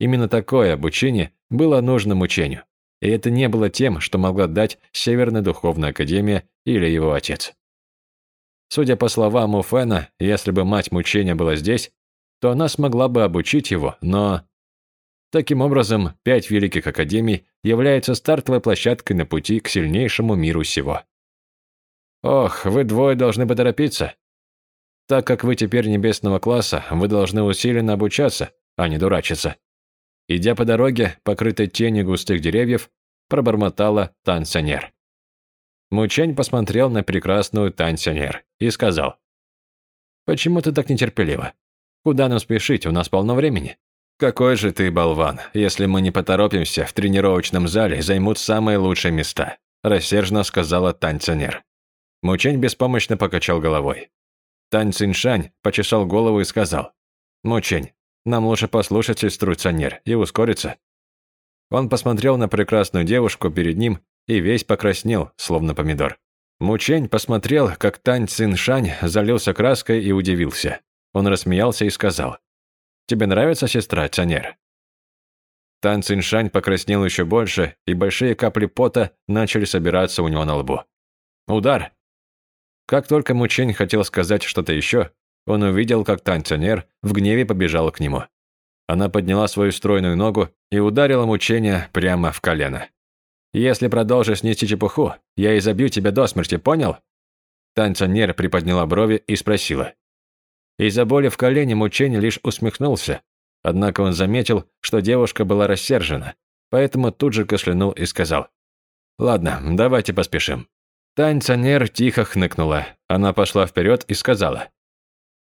Именно такое обучение было нужно Мучению, и это не было тем, что могла дать Северная Духовная Академия или его отец. Судя по словам Муфена, если бы мать Мучения была здесь, то она смогла бы обучить его, но... Таким образом, пять великих академий являются стартовой площадкой на пути к сильнейшему миру сего. Ох, вы двое должны поторопиться. Так как вы теперь небесного класса, вы должны усиленно обучаться, а не дурачиться. Идя по дороге, покрытой тенью густых деревьев, пробормотала танцонер. Мучень посмотрел на прекрасную танцонер и сказал. «Почему ты так нетерпелива? Куда нам спешить, у нас полно времени». «Какой же ты болван! Если мы не поторопимся, в тренировочном зале займут самые лучшие места», рассерженно сказала танцонер. Мучень беспомощно покачал головой. Тань Циншань почесал голову и сказал. «Мучень, нам лучше послушать сестру Цанер и ускориться». Он посмотрел на прекрасную девушку перед ним и весь покраснел, словно помидор. Мучень посмотрел, как Тань Циншань залился краской и удивился. Он рассмеялся и сказал. «Тебе нравится сестра Цанер?» Тан Циншань покраснел еще больше, и большие капли пота начали собираться у него на лбу. «Удар!» Как только Мучень хотел сказать что-то еще, он увидел, как танцонер в гневе побежала к нему. Она подняла свою стройную ногу и ударила Мучения прямо в колено. «Если продолжишь нести чепуху, я изобью тебя до смерти, понял?» Танцонер приподняла брови и спросила. Из-за боли в колене Мучень лишь усмехнулся, однако он заметил, что девушка была рассержена, поэтому тут же кашлянул и сказал. «Ладно, давайте поспешим». Танцонер тихо хныкнула. Она пошла вперед и сказала.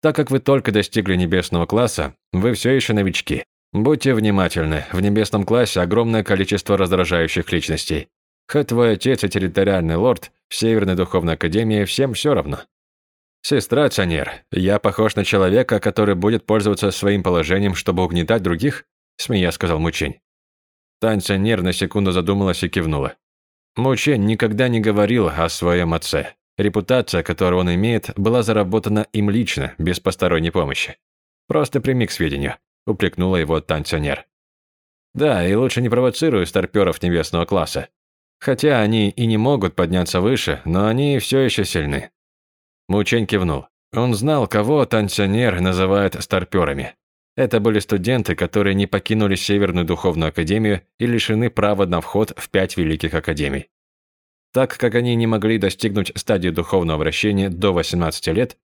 «Так как вы только достигли небесного класса, вы все еще новички. Будьте внимательны, в небесном классе огромное количество раздражающих личностей. Хоть твой отец и территориальный лорд, в Северной Духовной Академии всем все равно. Сестра Цанер, я похож на человека, который будет пользоваться своим положением, чтобы угнетать других?» Смея сказал Мучень. Тань Цанер на секунду задумалась и кивнула. Мучень никогда не говорил о своем отце. Репутация, которую он имеет, была заработана им лично, без посторонней помощи. «Просто прими к сведению», – упрекнула его танцонер. «Да, и лучше не провоцируй старперов небесного класса. Хотя они и не могут подняться выше, но они все еще сильны». Мучень кивнул. Он знал, кого танцонер называет старперами. Это были студенты, которые не покинули Северную Духовную Академию и лишены права на вход в пять великих академий. Так как они не могли достигнуть стадии духовного вращения до 18 лет,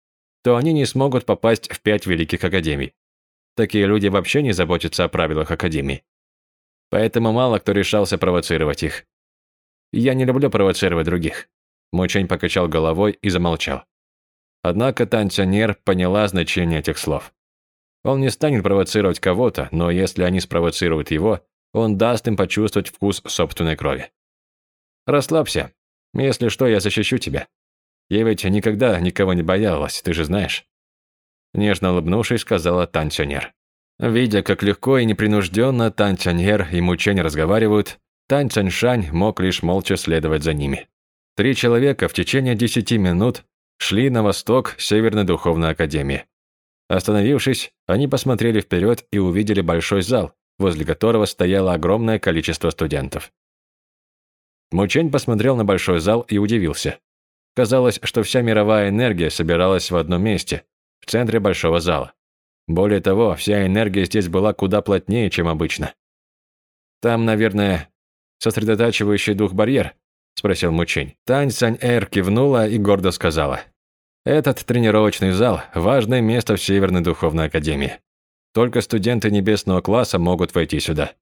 то они не смогут попасть в пять великих академий. Такие люди вообще не заботятся о правилах академии. Поэтому мало кто решался провоцировать их. Я не люблю провоцировать других. Мучень покачал головой и замолчал. Однако танцонер поняла значение этих слов. Он не станет провоцировать кого-то, но если они спровоцируют его, он даст им почувствовать вкус собственной крови. Расслабься. Если что, я защищу тебя. Я ведь никогда никого не боялась, ты же знаешь. Нежно улыбнувшись, сказала танцонер. Видя, как легко и непринужденно танцонер и мучень разговаривают, Тань мог лишь молча следовать за ними. Три человека в течение десяти минут шли на восток Северной Духовной Академии. Остановившись, они посмотрели вперед и увидели большой зал, возле которого стояло огромное количество студентов. Мучень посмотрел на большой зал и удивился. Казалось, что вся мировая энергия собиралась в одном месте, в центре большого зала. Более того, вся энергия здесь была куда плотнее, чем обычно. «Там, наверное, сосредотачивающий дух барьер?» – спросил Мучень. Тань Сань-Эр кивнула и гордо сказала. Этот тренировочный зал – важное место в Северной Духовной Академии. Только студенты небесного класса могут войти сюда.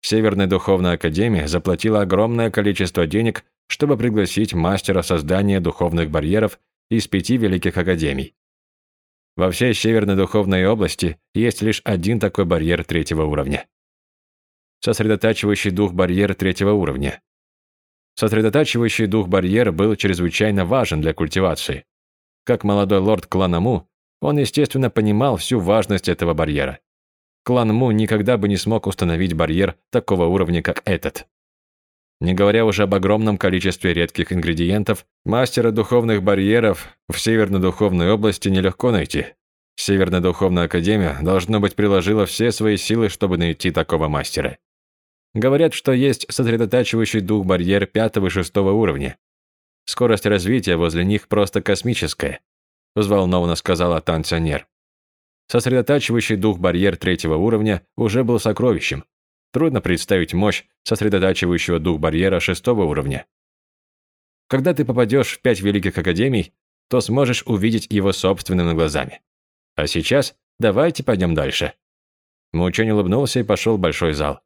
Северная Духовная Академия заплатила огромное количество денег, чтобы пригласить мастера создания духовных барьеров из пяти великих академий. Во всей Северной Духовной области есть лишь один такой барьер третьего уровня. Сосредотачивающий дух барьер третьего уровня. Сосредотачивающий дух барьер был чрезвычайно важен для культивации. Как молодой лорд клана Му, он, естественно, понимал всю важность этого барьера. Клан Му никогда бы не смог установить барьер такого уровня, как этот. Не говоря уже об огромном количестве редких ингредиентов, мастера духовных барьеров в Северной Духовной области нелегко найти. Северная Духовная Академия, должно быть, приложила все свои силы, чтобы найти такого мастера. Говорят, что есть сосредотачивающий дух барьер пятого и шестого уровня, Скорость развития возле них просто космическая», – взволнованно сказала танцонер. Сосредотачивающий дух барьер третьего уровня уже был сокровищем, трудно представить мощь сосредотачивающего дух барьера шестого уровня. Когда ты попадешь в пять великих академий, то сможешь увидеть его собственными глазами. А сейчас давайте пойдем дальше. Мучень улыбнулся и пошел в большой зал.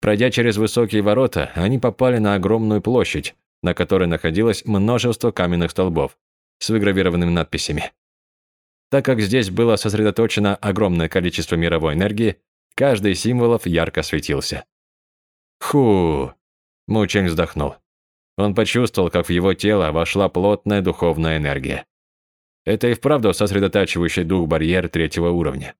Пройдя через высокие ворота, они попали на огромную площадь, на которой находилось множество каменных столбов с выгравированными надписями. Так как здесь было сосредоточено огромное количество мировой энергии, каждый из символов ярко светился. Ху! Мучень вздохнул. Он почувствовал, как в его тело вошла плотная духовная энергия. Это и вправду сосредотачивающий дух барьер третьего уровня.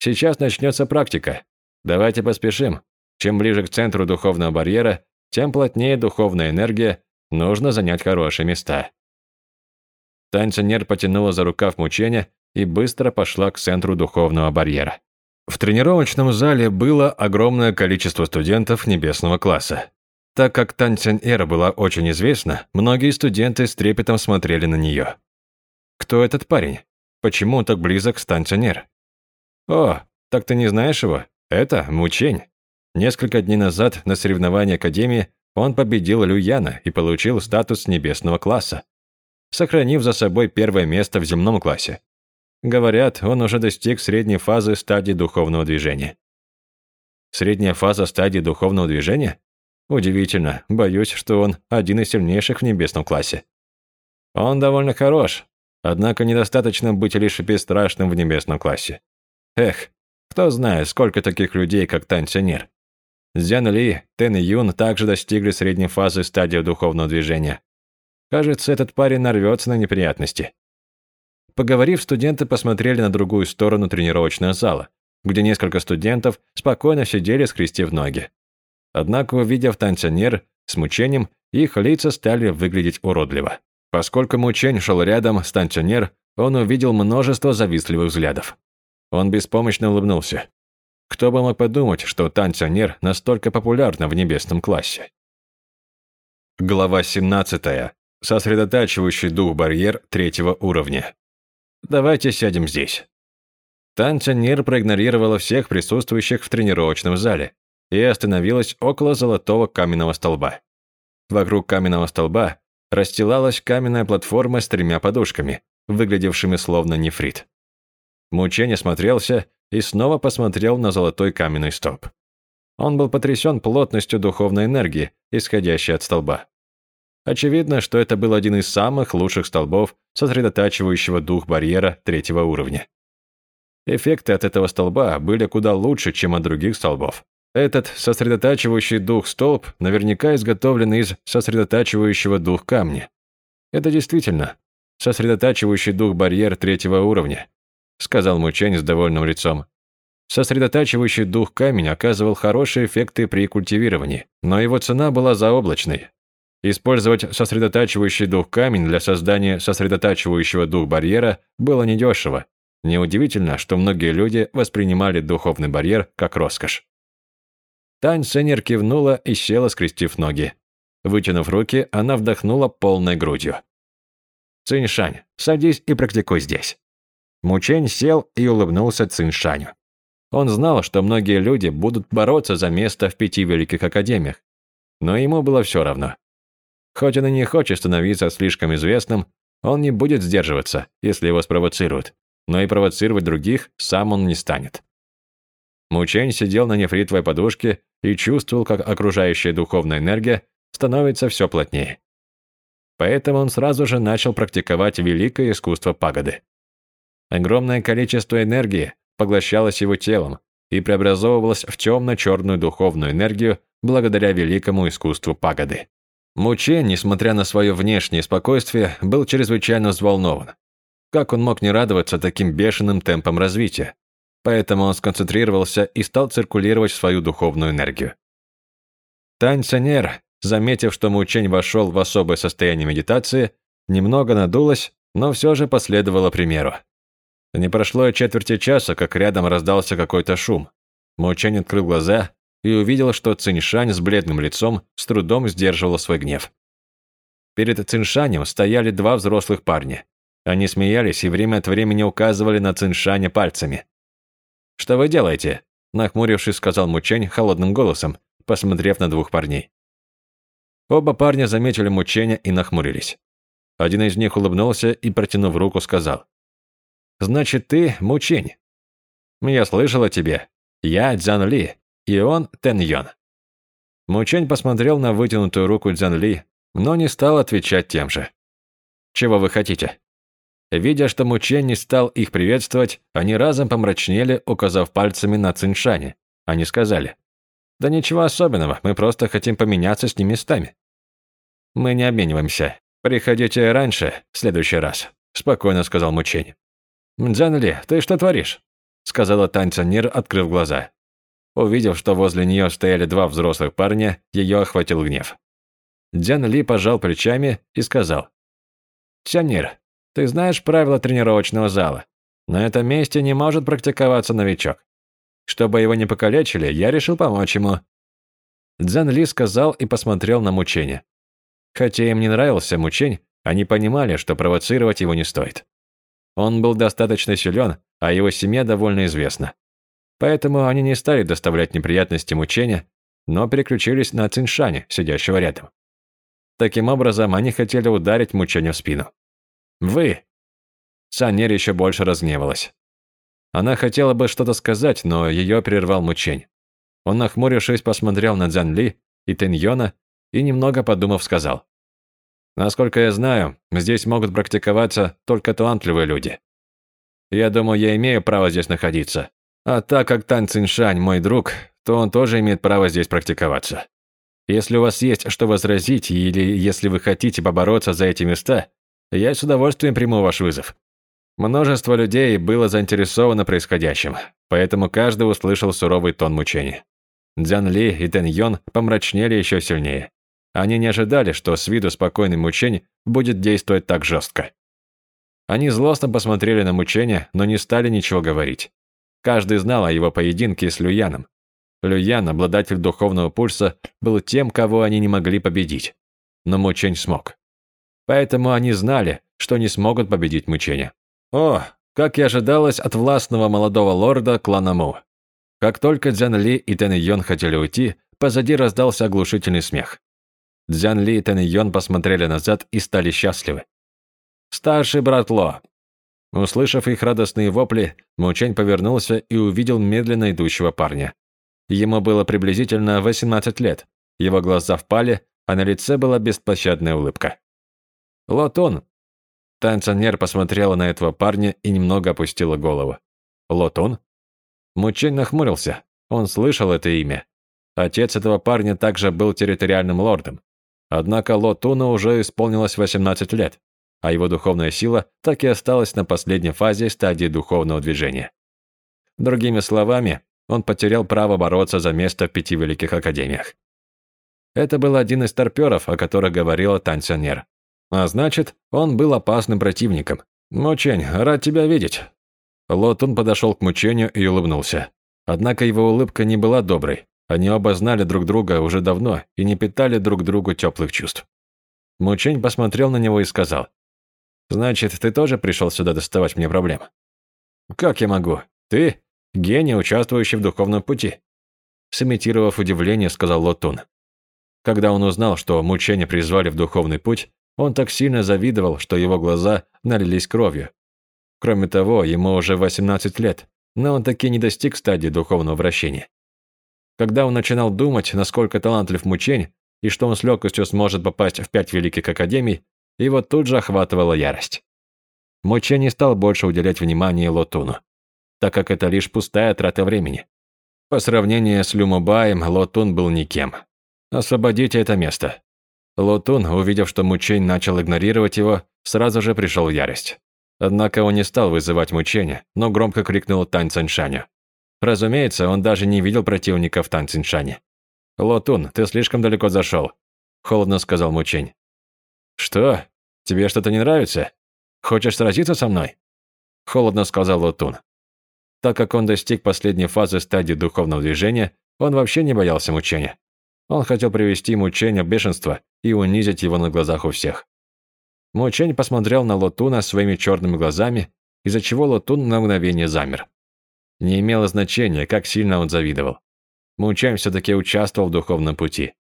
Сейчас начнется практика. Давайте поспешим. Чем ближе к центру духовного барьера, тем плотнее духовная энергия, нужно занять хорошие места. Танцинер потянула за рукав мучения и быстро пошла к центру духовного барьера. В тренировочном зале было огромное количество студентов небесного класса. Так как Тан Цянь-Эр была очень известна, многие студенты с трепетом смотрели на нее. Кто этот парень? Почему он так близок с Тан Цянь-Эр? О, так ты не знаешь его? Это Мучень. Несколько дней назад на соревновании Академии он победил Люяна и получил статус небесного класса, сохранив за собой первое место в земном классе. Говорят, он уже достиг средней фазы стадии духовного движения. Средняя фаза стадии духовного движения? Удивительно, боюсь, что он один из сильнейших в небесном классе. Он довольно хорош, однако недостаточно быть лишь бесстрашным в небесном классе. Эх, кто знает, сколько таких людей, как Танцинер. Зян Ли, Тен и Юн также достигли средней фазы стадии духовного движения. Кажется, этот парень нарвется на неприятности. Поговорив, студенты посмотрели на другую сторону тренировочного зала, где несколько студентов спокойно сидели, скрестив ноги. Однако, увидев танцинер с мучением, их лица стали выглядеть уродливо. Поскольку мучень шел рядом с танцинер, он увидел множество завистливых взглядов. Он беспомощно улыбнулся. Кто бы мог подумать, что танцинер настолько популярна в небесном классе. Глава 17. Сосредотачивающий дух барьер третьего уровня. Давайте сядем здесь. Танцинер проигнорировала всех присутствующих в тренировочном зале и остановилась около золотого каменного столба. Вокруг каменного столба расстилалась каменная платформа с тремя подушками, выглядевшими словно нефрит. Мучень осмотрелся и снова посмотрел на золотой каменный столб. Он был потрясен плотностью духовной энергии, исходящей от столба. Очевидно, что это был один из самых лучших столбов, сосредотачивающего дух барьера третьего уровня. Эффекты от этого столба были куда лучше, чем от других столбов. Этот сосредотачивающий дух столб наверняка изготовлен из сосредотачивающего дух камня. Это действительно сосредотачивающий дух барьер третьего уровня, сказал Мучень с довольным лицом. Сосредотачивающий дух камень оказывал хорошие эффекты при культивировании, но его цена была заоблачной. Использовать сосредотачивающий дух камень для создания сосредотачивающего дух барьера было недешево. Неудивительно, что многие люди воспринимали духовный барьер как роскошь. Тань Сенер кивнула и села, скрестив ноги. Вытянув руки, она вдохнула полной грудью. «Циншань, садись и практикуй здесь». Мучень сел и улыбнулся Циншаню. Он знал, что многие люди будут бороться за место в пяти великих академиях, но ему было все равно. Хоть он и не хочет становиться слишком известным, он не будет сдерживаться, если его спровоцируют, но и провоцировать других сам он не станет. Мучень сидел на нефритовой подушке и чувствовал, как окружающая духовная энергия становится все плотнее. Поэтому он сразу же начал практиковать великое искусство пагоды. Огромное количество энергии поглощалось его телом и преобразовывалось в темно-черную духовную энергию благодаря великому искусству пагоды. Мучень, несмотря на свое внешнее спокойствие, был чрезвычайно взволнован. Как он мог не радоваться таким бешеным темпам развития? Поэтому он сконцентрировался и стал циркулировать свою духовную энергию. Тань заметив, что Мучень вошел в особое состояние медитации, немного надулась, но все же последовала примеру. Не прошло и четверти часа, как рядом раздался какой-то шум. Мучень открыл глаза и увидел, что Циншань с бледным лицом с трудом сдерживала свой гнев. Перед Циншанем стояли два взрослых парня. Они смеялись и время от времени указывали на Циншаня пальцами. «Что вы делаете?» нахмурившись, сказал Мучень холодным голосом, посмотрев на двух парней. Оба парня заметили мучение и нахмурились. Один из них улыбнулся и, протянув руку, сказал. «Значит, ты Мучень. Я слышал о тебе. Я Дзян Ли, и он Тен Йон». Мучень посмотрел на вытянутую руку Дзян Ли, но не стал отвечать тем же. «Чего вы хотите?» Видя, что Мучень не стал их приветствовать, они разом помрачнели, указав пальцами на Циншане. Они сказали, «Да ничего особенного, мы просто хотим поменяться с ним местами». «Мы не обмениваемся. Приходите раньше, в следующий раз», – спокойно сказал Мучень. «Дзян Ли, ты что творишь?» – сказала танцанир, открыв глаза. Увидев, что возле нее стояли два взрослых парня, ее охватил гнев. Дзян Ли пожал плечами и сказал, «Тянир, ты знаешь правила тренировочного зала. На этом месте не может практиковаться новичок. Чтобы его не покалечили, я решил помочь ему». Дзен Ли сказал и посмотрел на мучение. Хотя им не нравился мучень, они понимали, что провоцировать его не стоит. Он был достаточно силен, а его семья довольно известна. Поэтому они не стали доставлять неприятности мучения, но переключились на Циншане, сидящего рядом. Таким образом, они хотели ударить мучению в спину. «Вы!» Санер еще больше разгневалась. Она хотела бы что-то сказать, но ее прервал Мучень. Он, нахмурившись, посмотрел на Дзян Ли и Тэньона и, немного подумав, сказал. «Насколько я знаю, здесь могут практиковаться только талантливые люди. Я думаю, я имею право здесь находиться. А так как Тан Циншань мой друг, то он тоже имеет право здесь практиковаться. Если у вас есть что возразить, или если вы хотите побороться за эти места, я с удовольствием приму ваш вызов. Множество людей было заинтересовано происходящим, поэтому каждый услышал суровый тон мучения. Дзян Ли и Тэн Йон помрачнели еще сильнее. Они не ожидали, что с виду спокойный мучень будет действовать так жестко. Они злостно посмотрели на мучение, но не стали ничего говорить. Каждый знал о его поединке с Люяном. Люян, обладатель духовного пульса, был тем, кого они не могли победить. Но мучень смог. Поэтому они знали, что не смогут победить мучения. О, как и ожидалось от властного молодого лорда клана Му. Как только Дзян Ли и Тэн Йон хотели уйти, позади раздался оглушительный смех. Дзян Ли и Йон посмотрели назад и стали счастливы. «Старший брат Ло!» Услышав их радостные вопли, Мучень повернулся и увидел медленно идущего парня. Ему было приблизительно 18 лет, его глаза впали, а на лице была беспощадная улыбка. «Лотон!» Танцанер посмотрела на этого парня и немного опустила голову. «Лотон?» Мучень нахмурился. Он слышал это имя. Отец этого парня также был территориальным лордом. Однако Лотуну уже исполнилось 18 лет, а его духовная сила так и осталась на последней фазе стадии духовного движения. Другими словами, он потерял право бороться за место в пяти великих академиях. Это был один из торпёров, о которых говорила Танцанер. А значит, он был опасным противником. «Мучень, рад тебя видеть». Лотун подошел к мучению и улыбнулся. Однако его улыбка не была доброй. Они оба знали друг друга уже давно и не питали друг другу теплых чувств. Мучень посмотрел на него и сказал. «Значит, ты тоже пришел сюда доставать мне проблем?» «Как я могу? Ты – гений, участвующий в духовном пути». Сымитировав удивление, сказал Лотун. Когда он узнал, что мучения призвали в духовный путь, он так сильно завидовал, что его глаза налились кровью. Кроме того, ему уже 18 лет, но он таки не достиг стадии духовного вращения. Когда он начинал думать, насколько талантлив мучень, и что он с легкостью сможет попасть в пять великих академий, его тут же охватывала ярость. Мучень не стал больше уделять внимания Лотуну, так как это лишь пустая трата времени. По сравнению с Люмубаем, Лотун был никем. «Освободите это место», Лотун, увидев, что Мучень начал игнорировать его, сразу же пришел в ярость. Однако он не стал вызывать мучения, но громко крикнул Тань Циншаню. Разумеется, он даже не видел противника в Тань Циншане. «Лотун, ты слишком далеко зашел», – холодно сказал Мучень. «Что? Тебе что-то не нравится? Хочешь сразиться со мной?» – холодно сказал Лотун. Так как он достиг последней фазы стадии духовного движения, он вообще не боялся мучения. Он хотел привести мучение в бешенство и унизить его на глазах у всех. Мучень посмотрел на Лотуна своими черными глазами, из-за чего Лотун на мгновение замер. Не имело значения, как сильно он завидовал. Мучань все-таки участвовал в духовном пути.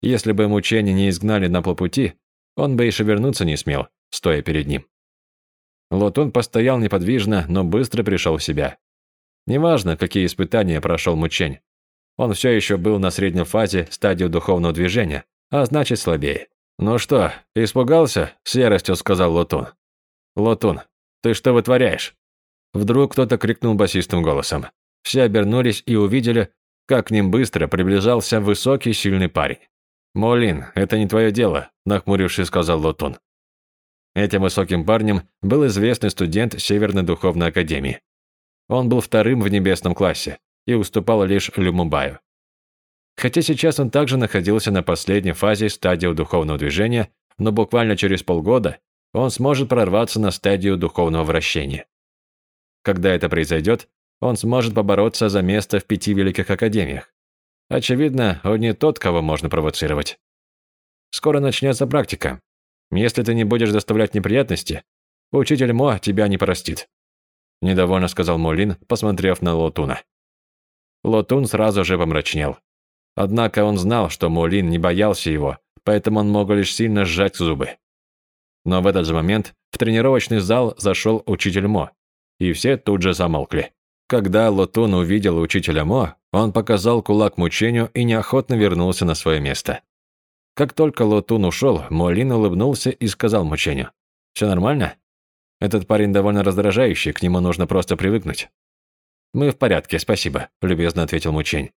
Если бы мучения не изгнали на полпути, он бы и шевернуться не смел, стоя перед ним. Лотун постоял неподвижно, но быстро пришел в себя. Неважно, какие испытания прошел мучень. Он все еще был на средней фазе стадии духовного движения, а значит слабее. «Ну что, испугался?» – с яростью сказал Лотун. «Лотун, ты что вытворяешь?» Вдруг кто-то крикнул басистым голосом. Все обернулись и увидели, как к ним быстро приближался высокий, сильный парень. «Молин, это не твое дело», – нахмурившись, сказал Лотун. Этим высоким парнем был известный студент Северной Духовной Академии. Он был вторым в небесном классе и уступал лишь Люмубаю. Хотя сейчас он также находился на последней фазе стадии духовного движения, но буквально через полгода он сможет прорваться на стадию духовного вращения. Когда это произойдет, он сможет побороться за место в пяти великих академиях. Очевидно, он не тот, кого можно провоцировать. Скоро начнется практика. Если ты не будешь доставлять неприятности, учитель Мо тебя не простит. Недовольно сказал Молин, посмотрев на Лотуна. Лотун сразу же помрачнел. Однако он знал, что Молин не боялся его, поэтому он мог лишь сильно сжать зубы. Но в этот же момент в тренировочный зал зашел учитель Мо, и все тут же замолкли. Когда Лотун увидел учителя Мо, он показал кулак мучению и неохотно вернулся на свое место. Как только Лотун ушел, Молин улыбнулся и сказал мучению. «Все нормально? Этот парень довольно раздражающий, к нему нужно просто привыкнуть». «Мы в порядке, спасибо», – любезно ответил мучень.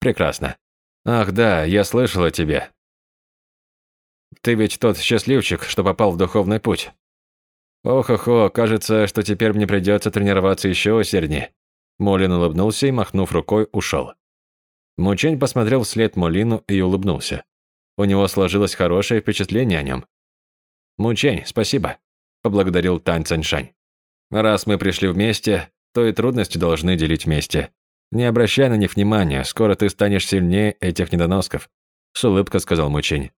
«Прекрасно. Ах да, я слышал о тебе. Ты ведь тот счастливчик, что попал в духовный путь. Ох-охо, кажется, что теперь мне придется тренироваться еще усерднее. Молин улыбнулся и, махнув рукой, ушел. Мучень посмотрел вслед Молину и улыбнулся. У него сложилось хорошее впечатление о нем. «Мучень, спасибо», – поблагодарил Тань Цаньшань. «Раз мы пришли вместе, то и трудности должны делить вместе. Не обращай на них внимания, скоро ты станешь сильнее этих недоносков», – с улыбкой сказал Мучень.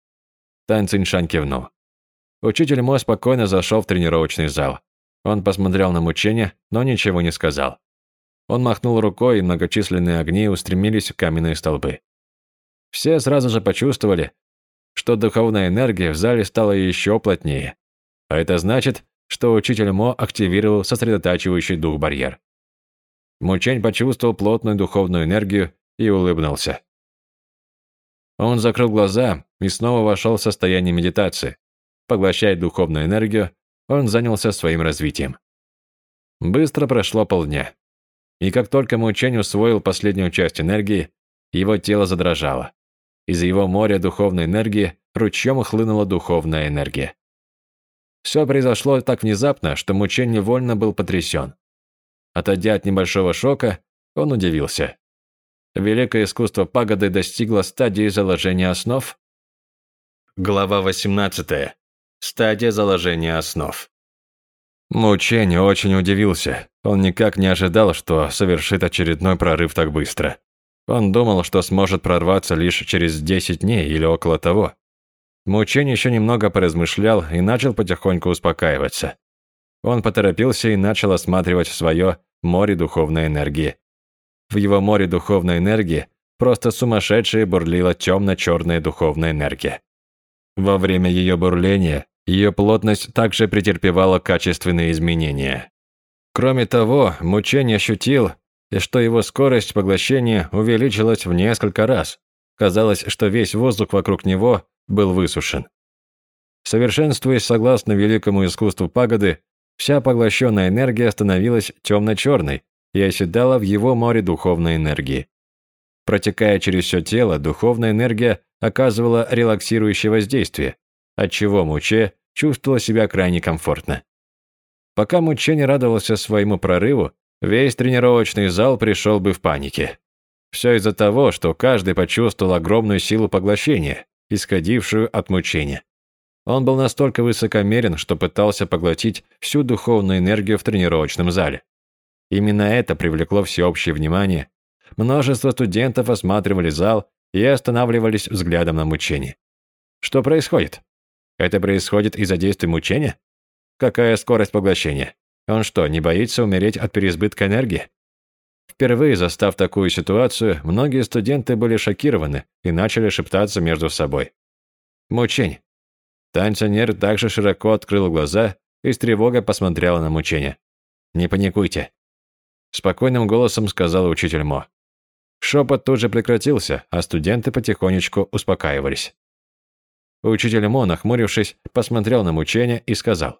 Тань Циншань кивнул. Учитель Мо спокойно зашел в тренировочный зал. Он посмотрел на мучение, но ничего не сказал. Он махнул рукой, и многочисленные огни устремились в каменные столбы. Все сразу же почувствовали, что духовная энергия в зале стала еще плотнее. А это значит, что учитель Мо активировал сосредотачивающий дух барьер. Мучень почувствовал плотную духовную энергию и улыбнулся. Он закрыл глаза и снова вошел в состояние медитации. Поглощая духовную энергию, он занялся своим развитием. Быстро прошло полдня. И как только Мучень усвоил последнюю часть энергии, его тело задрожало. Из его моря духовной энергии ручьем хлынула духовная энергия. Все произошло так внезапно, что Мучень невольно был потрясен. Отойдя от небольшого шока, он удивился. Великое искусство пагоды достигло стадии заложения основ? Глава 18. Стадия заложения основ. Мучень очень удивился. Он никак не ожидал, что совершит очередной прорыв так быстро. Он думал, что сможет прорваться лишь через 10 дней или около того. Мучень еще немного поразмышлял и начал потихоньку успокаиваться. Он поторопился и начал осматривать свое море духовной энергии. В его море духовной энергии просто сумасшедшая бурлила темно-черная духовная энергия. Во время ее бурления ее плотность также претерпевала качественные изменения. Кроме того, мучение ощутил, что его скорость поглощения увеличилась в несколько раз. Казалось, что весь воздух вокруг него был высушен. Совершенствуясь согласно великому искусству пагоды, вся поглощенная энергия становилась темно-черной, и оседала в его море духовной энергии. Протекая через все тело, духовная энергия оказывала релаксирующее воздействие, отчего Муче чувствовала себя крайне комфортно. Пока Муче не радовался своему прорыву, весь тренировочный зал пришел бы в панике. Все из-за того, что каждый почувствовал огромную силу поглощения, исходившую от мучения. Он был настолько высокомерен, что пытался поглотить всю духовную энергию в тренировочном зале. Именно это привлекло всеобщее внимание. Множество студентов осматривали зал и останавливались взглядом на мучение. Что происходит? Это происходит из-за действия мучения? Какая скорость поглощения? Он что, не боится умереть от переизбытка энергии? Впервые застав такую ситуацию, многие студенты были шокированы и начали шептаться между собой. Мучень. Танцинер также широко открыл глаза и с тревогой посмотрела на мучение. «Не паникуйте», – спокойным голосом сказал учитель Мо. Шепот тут же прекратился, а студенты потихонечку успокаивались. Учитель Мо, нахмурившись, посмотрел на мучение и сказал.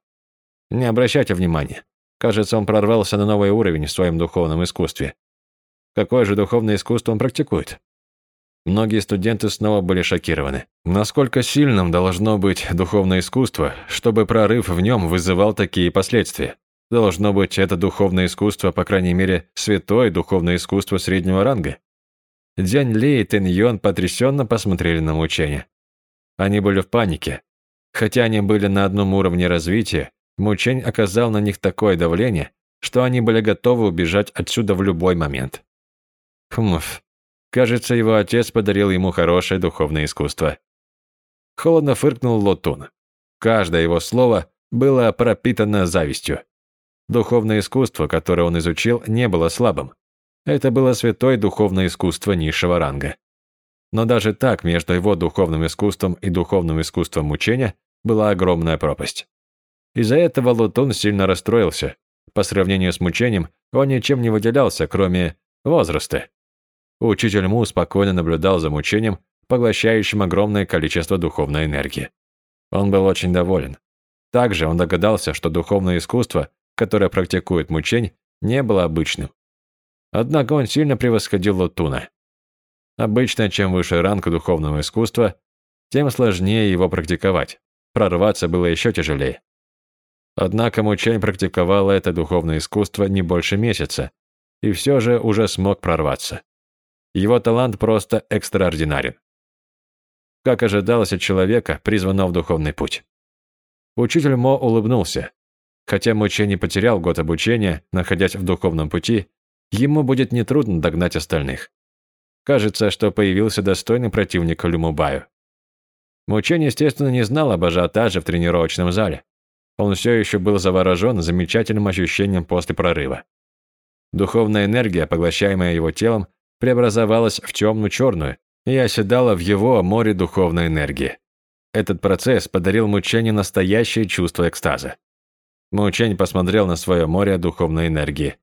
«Не обращайте внимания. Кажется, он прорвался на новый уровень в своем духовном искусстве. Какое же духовное искусство он практикует?» Многие студенты снова были шокированы. Насколько сильным должно быть духовное искусство, чтобы прорыв в нем вызывал такие последствия? Должно быть, это духовное искусство, по крайней мере, святое духовное искусство среднего ранга. Дзянь Ли и Тэн Йон потрясенно посмотрели на мучение. Они были в панике. Хотя они были на одном уровне развития, Мучень оказал на них такое давление, что они были готовы убежать отсюда в любой момент. Хмф. Кажется, его отец подарил ему хорошее духовное искусство. Холодно фыркнул Лотун. Каждое его слово было пропитано завистью. Духовное искусство, которое он изучил, не было слабым. Это было святое духовное искусство низшего ранга. Но даже так между его духовным искусством и духовным искусством мучения была огромная пропасть. Из-за этого Лутун сильно расстроился. По сравнению с мучением, он ничем не выделялся, кроме возраста. Учитель Му спокойно наблюдал за мучением, поглощающим огромное количество духовной энергии. Он был очень доволен. Также он догадался, что духовное искусство, которое практикует мучень, не было обычным. Однако он сильно превосходил Лотуна. Обычно, чем выше ранг духовного искусства, тем сложнее его практиковать. Прорваться было еще тяжелее. Однако Мучень практиковал это духовное искусство не больше месяца, и все же уже смог прорваться. Его талант просто экстраординарен. Как ожидалось от человека, призванного в духовный путь. Учитель Мо улыбнулся. Хотя Муче не потерял год обучения, находясь в духовном пути, ему будет нетрудно догнать остальных. Кажется, что появился достойный противник Люмубаю. Мучен, естественно, не знал об ажиотаже в тренировочном зале. Он все еще был заворожен замечательным ощущением после прорыва. Духовная энергия, поглощаемая его телом, преобразовалась в темную-черную и оседала в его море духовной энергии. Этот процесс подарил Мучению настоящее чувство экстаза. Мучень посмотрел на свое море духовной энергии.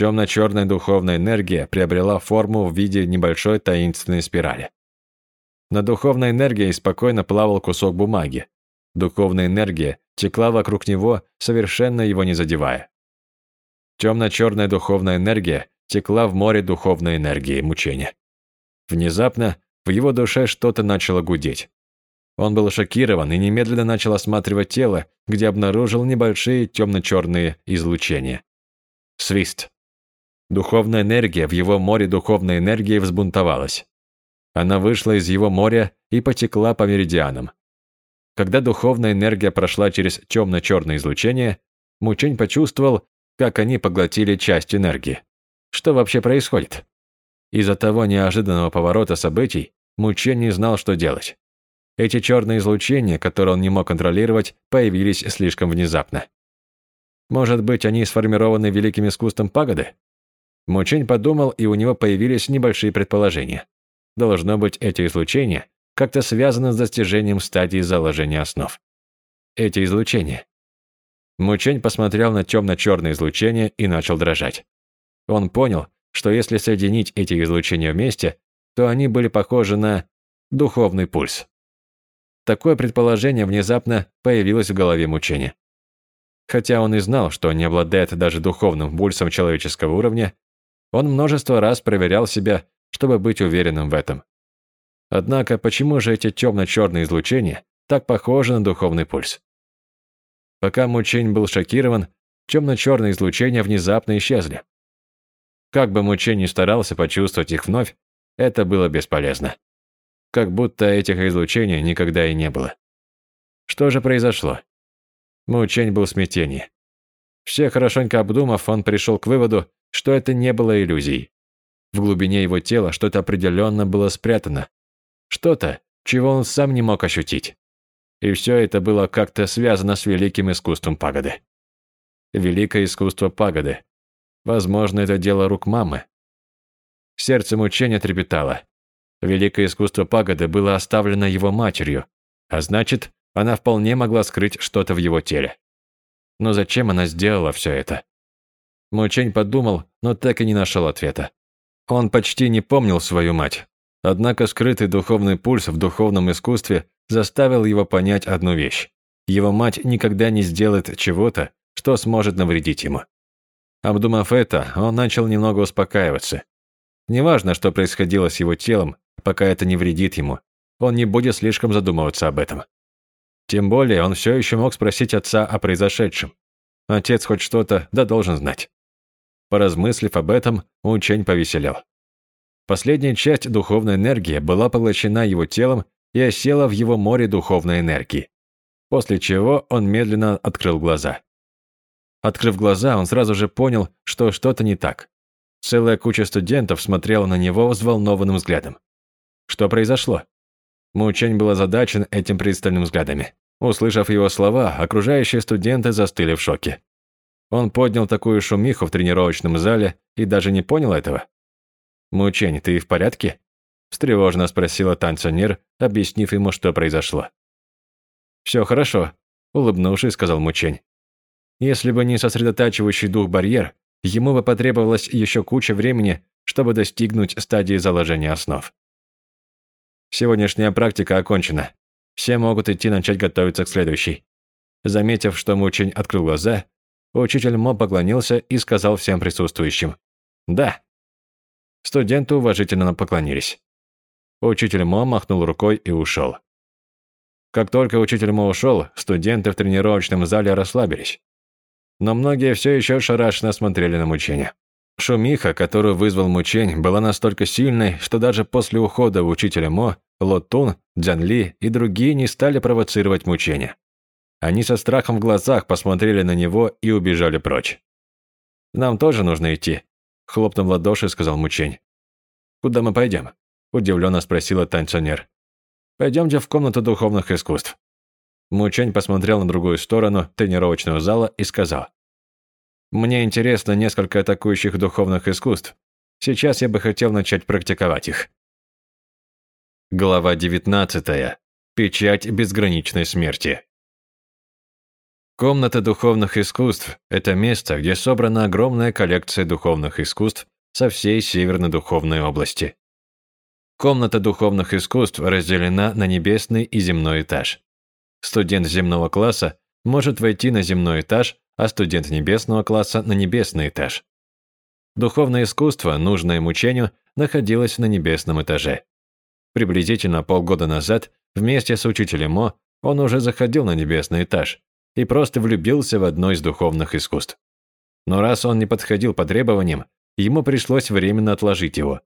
Темно-черная духовная энергия приобрела форму в виде небольшой таинственной спирали. На духовной энергии спокойно плавал кусок бумаги. Духовная энергия текла вокруг него, совершенно его не задевая. Темно-черная духовная энергия текла в море духовной энергии мучения. Внезапно в его душе что-то начало гудеть. Он был шокирован и немедленно начал осматривать тело, где обнаружил небольшие темно-черные излучения. Свист. Духовная энергия в его море духовной энергии взбунтовалась. Она вышла из его моря и потекла по меридианам. Когда духовная энергия прошла через темно-черное излучение, Мучень почувствовал, как они поглотили часть энергии. Что вообще происходит? Из-за того неожиданного поворота событий Мучен не знал, что делать. Эти черные излучения, которые он не мог контролировать, появились слишком внезапно. Может быть, они сформированы великим искусством пагоды? Мучень подумал, и у него появились небольшие предположения. Должно быть, эти излучения как-то связаны с достижением стадии заложения основ. Эти излучения. Мучень посмотрел на темно-черное излучение и начал дрожать. Он понял, что если соединить эти излучения вместе, то они были похожи на духовный пульс. Такое предположение внезапно появилось в голове мучения. Хотя он и знал, что не обладает даже духовным пульсом человеческого уровня, он множество раз проверял себя, чтобы быть уверенным в этом. Однако, почему же эти темно-черные излучения так похожи на духовный пульс? Пока Мучень был шокирован, темно-черные излучения внезапно исчезли. Как бы Мучень ни старался почувствовать их вновь, это было бесполезно. Как будто этих излучений никогда и не было. Что же произошло? Мучень был в смятении. Все хорошенько обдумав, он пришел к выводу, что это не было иллюзией. В глубине его тела что-то определенно было спрятано. Что-то, чего он сам не мог ощутить. И все это было как-то связано с великим искусством пагоды. Великое искусство пагоды. Возможно, это дело рук мамы, Сердце мучения трепетало. Великое искусство пагоды было оставлено его матерью, а значит, она вполне могла скрыть что-то в его теле. Но зачем она сделала все это? Мучень подумал, но так и не нашел ответа. Он почти не помнил свою мать. Однако скрытый духовный пульс в духовном искусстве заставил его понять одну вещь. Его мать никогда не сделает чего-то, что сможет навредить ему. Обдумав это, он начал немного успокаиваться. Неважно, что происходило с его телом, пока это не вредит ему, он не будет слишком задумываться об этом. Тем более он все еще мог спросить отца о произошедшем. Отец хоть что-то да должен знать. Поразмыслив об этом, Учень повеселел. Последняя часть духовной энергии была поглощена его телом и осела в его море духовной энергии. После чего он медленно открыл глаза. Открыв глаза, он сразу же понял, что что-то не так. Целая куча студентов смотрела на него взволнованным взглядом. Что произошло? Мучень был озадачен этим пристальным взглядами. Услышав его слова, окружающие студенты застыли в шоке. Он поднял такую шумиху в тренировочном зале и даже не понял этого. «Мучень, ты в порядке?» – встревоженно спросила танцонер, объяснив ему, что произошло. «Все хорошо», – улыбнувшись, сказал Мучень. Если бы не сосредотачивающий дух барьер, ему бы потребовалось еще куча времени, чтобы достигнуть стадии заложения основ. Сегодняшняя практика окончена. Все могут идти начать готовиться к следующей. Заметив, что Мучень открыл глаза, учитель Мо поклонился и сказал всем присутствующим «Да». Студенты уважительно поклонились. Учитель Мо махнул рукой и ушел. Как только учитель Мо ушел, студенты в тренировочном зале расслабились. Но многие все еще шарашно смотрели на мучение. Шумиха, которую вызвал Мучень, была настолько сильной, что даже после ухода учителя Мо, Лотун, Дзянли и другие не стали провоцировать мучения. Они со страхом в глазах посмотрели на него и убежали прочь. «Нам тоже нужно идти», – хлопнув ладоши, сказал Мучень. «Куда мы пойдем?» – удивленно спросила танцонер. «Пойдемте в комнату духовных искусств». Мучень посмотрел на другую сторону тренировочного зала и сказал. Мне интересно несколько атакующих духовных искусств. Сейчас я бы хотел начать практиковать их. Глава 19. Печать безграничной смерти. Комната духовных искусств – это место, где собрана огромная коллекция духовных искусств со всей Северно-Духовной области. Комната духовных искусств разделена на небесный и земной этаж. Студент земного класса может войти на земной этаж а студент небесного класса на небесный этаж. Духовное искусство, нужное мучению, находилось на небесном этаже. Приблизительно полгода назад, вместе с учителем Мо, он уже заходил на небесный этаж и просто влюбился в одно из духовных искусств. Но раз он не подходил по требованиям, ему пришлось временно отложить его.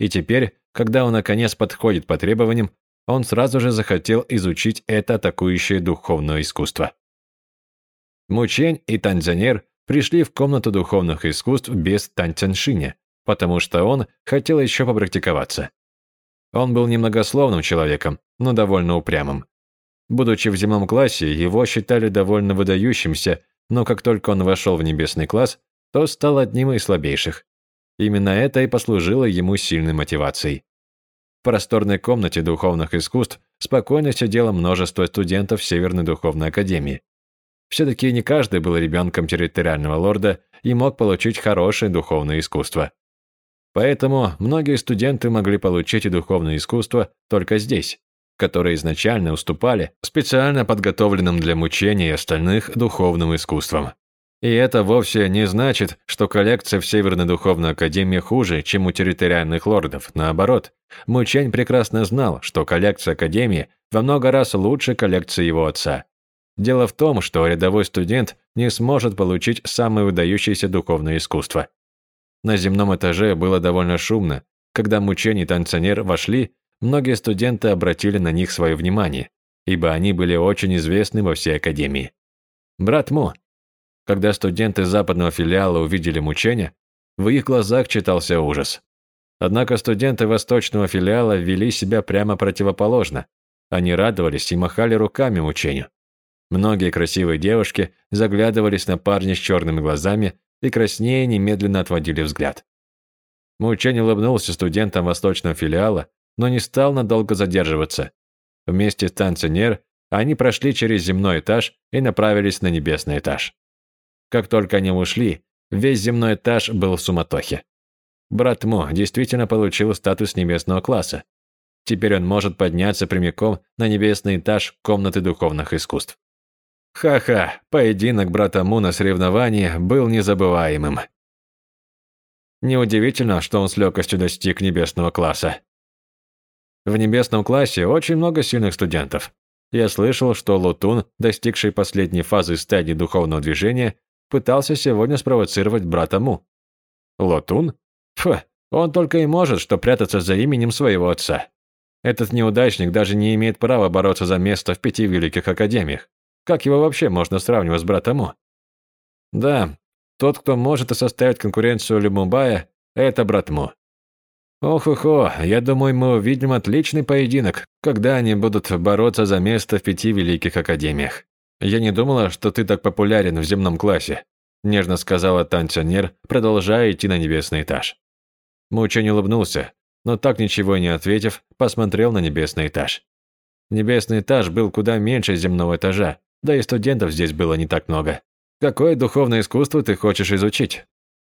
И теперь, когда он наконец подходит по требованиям, он сразу же захотел изучить это атакующее духовное искусство. Мучень и Танзянер пришли в комнату духовных искусств без Танцяншиня, потому что он хотел еще попрактиковаться. Он был немногословным человеком, но довольно упрямым. Будучи в земном классе, его считали довольно выдающимся, но как только он вошел в небесный класс, то стал одним из слабейших. Именно это и послужило ему сильной мотивацией. В просторной комнате духовных искусств спокойно сидело множество студентов Северной духовной академии. Все-таки не каждый был ребенком территориального лорда и мог получить хорошее духовное искусство. Поэтому многие студенты могли получить и духовное искусство только здесь, которые изначально уступали специально подготовленным для мучения и остальных духовным искусствам. И это вовсе не значит, что коллекция в Северной Духовной Академии хуже, чем у территориальных лордов. Наоборот, Мучень прекрасно знал, что коллекция Академии во много раз лучше коллекции его отца. Дело в том, что рядовой студент не сможет получить самое выдающееся духовное искусство. На земном этаже было довольно шумно. Когда мучений танцонер вошли, многие студенты обратили на них свое внимание, ибо они были очень известны во всей академии. Брат Мо. Когда студенты западного филиала увидели мучения, в их глазах читался ужас. Однако студенты восточного филиала вели себя прямо противоположно. Они радовались и махали руками мучению. Многие красивые девушки заглядывались на парня с черными глазами и краснее немедленно отводили взгляд. Мучень улыбнулся студентам восточного филиала, но не стал надолго задерживаться. Вместе с танцинер они прошли через земной этаж и направились на небесный этаж. Как только они ушли, весь земной этаж был в суматохе. Брат Мо действительно получил статус небесного класса. Теперь он может подняться прямиком на небесный этаж комнаты духовных искусств. Ха-ха, поединок брата Му на соревновании был незабываемым. Неудивительно, что он с легкостью достиг небесного класса. В небесном классе очень много сильных студентов. Я слышал, что Лутун, достигший последней фазы стадии духовного движения, пытался сегодня спровоцировать брата Му. Лотун? Фу, он только и может, что прятаться за именем своего отца. Этот неудачник даже не имеет права бороться за место в пяти великих академиях. Как его вообще можно сравнивать с братом? Да, тот, кто может составить конкуренцию Любумбая, это брат Му. Ох-охо, я думаю, мы увидим отличный поединок, когда они будут бороться за место в пяти великих академиях. Я не думала, что ты так популярен в земном классе, нежно сказала танцонер, продолжая идти на небесный этаж. Мучень улыбнулся, но так ничего не ответив, посмотрел на небесный этаж. Небесный этаж был куда меньше земного этажа, да и студентов здесь было не так много. Какое духовное искусство ты хочешь изучить?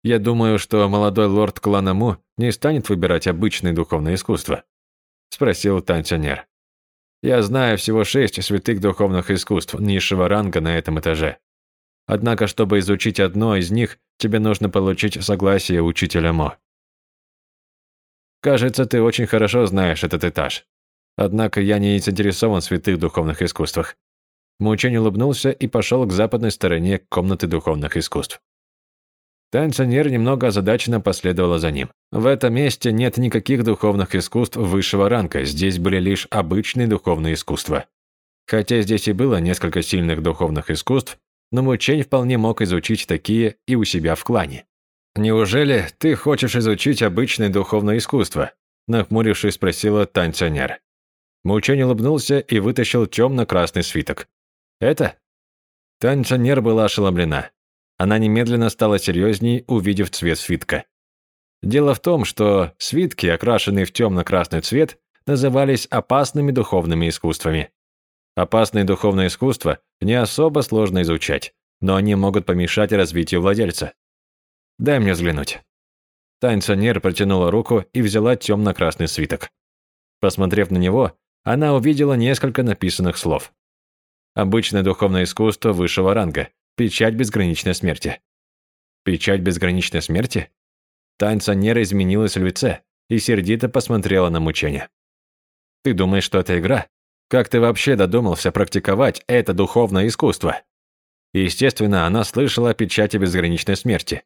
Я думаю, что молодой лорд клана Му не станет выбирать обычное духовное искусство, спросил танцонер. Я знаю всего шесть святых духовных искусств низшего ранга на этом этаже. Однако, чтобы изучить одно из них, тебе нужно получить согласие учителя Мо. Кажется, ты очень хорошо знаешь этот этаж. Однако я не заинтересован в святых духовных искусствах. Мучень улыбнулся и пошел к западной стороне комнаты духовных искусств. Танцонер немного озадаченно последовала за ним. В этом месте нет никаких духовных искусств высшего ранга, здесь были лишь обычные духовные искусства. Хотя здесь и было несколько сильных духовных искусств, но Мучень вполне мог изучить такие и у себя в клане. «Неужели ты хочешь изучить обычное духовное искусство?» нахмурившись, спросила танцонер. Мучень улыбнулся и вытащил темно-красный свиток. «Это?» Танцонер была ошеломлена. Она немедленно стала серьезней, увидев цвет свитка. Дело в том, что свитки, окрашенные в темно-красный цвет, назывались опасными духовными искусствами. Опасные духовные искусства не особо сложно изучать, но они могут помешать развитию владельца. Дай мне взглянуть. Танцонер протянула руку и взяла темно-красный свиток. Посмотрев на него, она увидела несколько написанных слов. Обычное духовное искусство высшего ранга, Печать безграничной смерти. Печать безграничной смерти? Танца Нера изменилась в лице и сердито посмотрела на мучение. Ты думаешь, что это игра? Как ты вообще додумался практиковать это духовное искусство? Естественно, она слышала о печати безграничной смерти.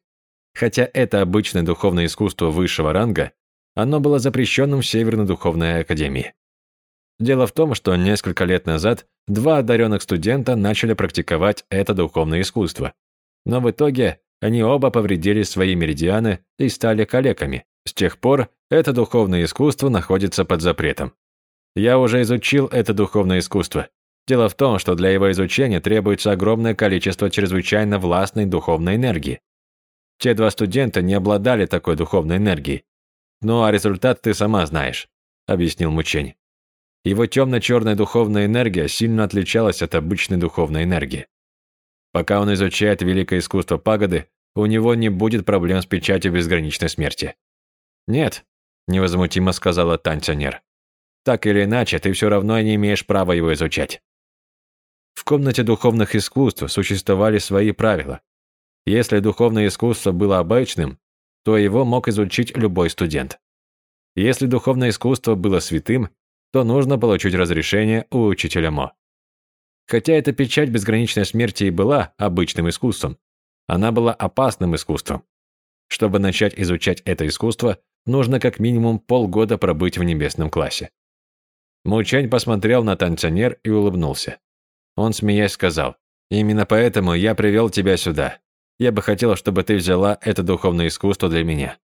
Хотя это обычное духовное искусство высшего ранга, оно было запрещенным в Северной духовной академии. Дело в том, что несколько лет назад два одаренных студента начали практиковать это духовное искусство. Но в итоге они оба повредили свои меридианы и стали калеками. С тех пор это духовное искусство находится под запретом. Я уже изучил это духовное искусство. Дело в том, что для его изучения требуется огромное количество чрезвычайно властной духовной энергии. Те два студента не обладали такой духовной энергией. Ну а результат ты сама знаешь, объяснил Мучень. Его темно-черная духовная энергия сильно отличалась от обычной духовной энергии. Пока он изучает великое искусство пагоды, у него не будет проблем с печатью безграничной смерти. «Нет», – невозмутимо сказала Танцанер. «Так или иначе, ты все равно не имеешь права его изучать». В комнате духовных искусств существовали свои правила. Если духовное искусство было обычным, то его мог изучить любой студент. Если духовное искусство было святым, то нужно получить разрешение у учителя Мо. Хотя эта печать безграничной смерти и была обычным искусством, она была опасным искусством. Чтобы начать изучать это искусство, нужно как минимум полгода пробыть в небесном классе. Мучань посмотрел на танцонер и улыбнулся. Он, смеясь, сказал, «Именно поэтому я привел тебя сюда. Я бы хотел, чтобы ты взяла это духовное искусство для меня».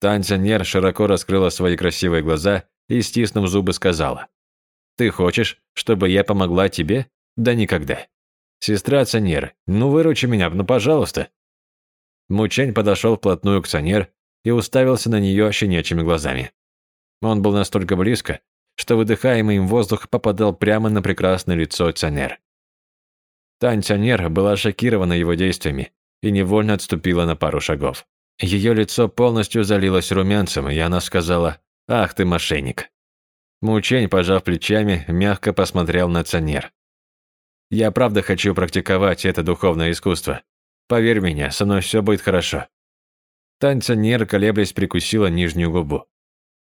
Танцонер широко раскрыла свои красивые глаза и, стиснув зубы, сказала. «Ты хочешь, чтобы я помогла тебе? Да никогда. Сестра Цанер, ну выручи меня, ну пожалуйста». Мучень подошел вплотную к Цанер и уставился на нее щенячьими глазами. Он был настолько близко, что выдыхаемый им воздух попадал прямо на прекрасное лицо Цанер. Тань Цанер была шокирована его действиями и невольно отступила на пару шагов. Ее лицо полностью залилось румянцем, и она сказала «Ах ты, мошенник!». Мучень, пожав плечами, мягко посмотрел на Цанер. «Я правда хочу практиковать это духовное искусство. Поверь мне, со мной все будет хорошо». Тань Цанер, колеблясь, прикусила нижнюю губу.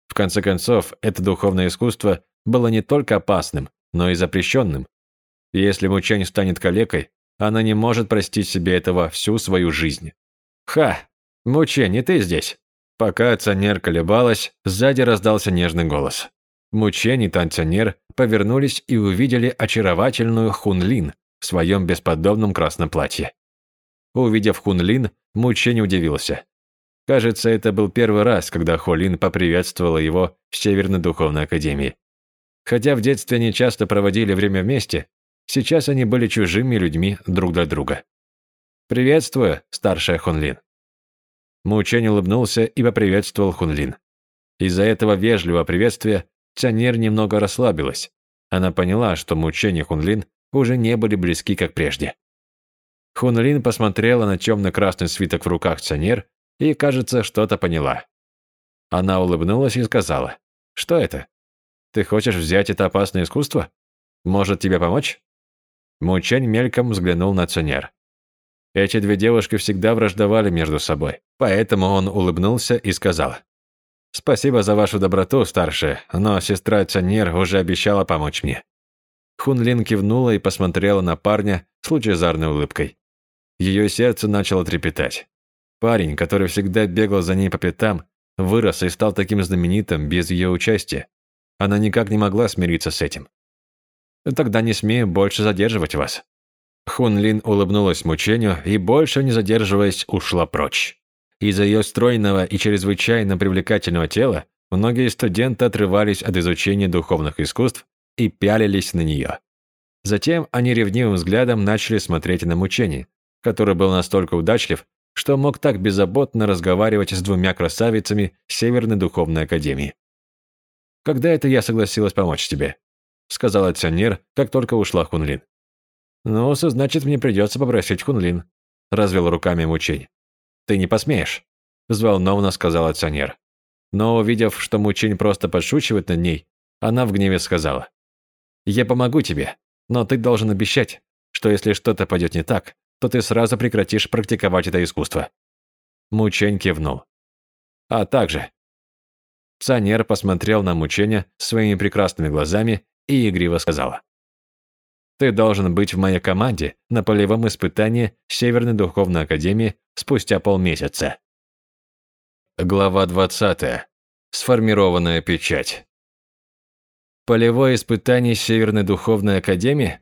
В конце концов, это духовное искусство было не только опасным, но и запрещенным. если Мучень станет калекой, она не может простить себе этого всю свою жизнь. «Ха! Мучень, и ты здесь!» Пока Цанер колебалась, сзади раздался нежный голос. Мучень и Танцанер повернулись и увидели очаровательную Хунлин в своем бесподобном красном платье. Увидев Хунлин, Мучень удивился. Кажется, это был первый раз, когда Холин поприветствовала его в Северной Духовной Академии. Хотя в детстве они часто проводили время вместе, сейчас они были чужими людьми друг для друга. «Приветствую, старшая Хунлин». Мучень улыбнулся и поприветствовал Хунлин. Из-за этого вежливого приветствия Цянер немного расслабилась. Она поняла, что Мучень и Хунлин уже не были близки, как прежде. Хунлин посмотрела на темно-красный свиток в руках Цянер и, кажется, что-то поняла. Она улыбнулась и сказала, «Что это? Ты хочешь взять это опасное искусство? Может, тебе помочь?» Мучень мельком взглянул на Цунер. Эти две девушки всегда враждовали между собой, поэтому он улыбнулся и сказал, «Спасибо за вашу доброту, старшая, но сестра Цанер уже обещала помочь мне». Хунлин кивнула и посмотрела на парня с лучезарной улыбкой. Ее сердце начало трепетать. Парень, который всегда бегал за ней по пятам, вырос и стал таким знаменитым без ее участия. Она никак не могла смириться с этим. «Тогда не смею больше задерживать вас». Хун Лин улыбнулась мучению и, больше не задерживаясь, ушла прочь. Из-за ее стройного и чрезвычайно привлекательного тела многие студенты отрывались от изучения духовных искусств и пялились на нее. Затем они ревнивым взглядом начали смотреть на мучение, который был настолько удачлив, что мог так беззаботно разговаривать с двумя красавицами Северной Духовной Академии. «Когда это я согласилась помочь тебе?» — сказала Цянер, как только ушла Хунлин. «Ну, значит, мне придется попросить Хунлин», — развел руками Мучень. «Ты не посмеешь», — взволнованно сказала Цянер. Но, увидев, что Мучень просто подшучивает над ней, она в гневе сказала. «Я помогу тебе, но ты должен обещать, что если что-то пойдет не так, то ты сразу прекратишь практиковать это искусство». Мучень кивнул. «А также...» Цанер посмотрел на Мученя своими прекрасными глазами и игриво сказала. «Ты должен быть в моей команде на полевом испытании Северной Духовной Академии спустя полмесяца». Глава 20. Сформированная печать. Полевое испытание Северной Духовной Академии?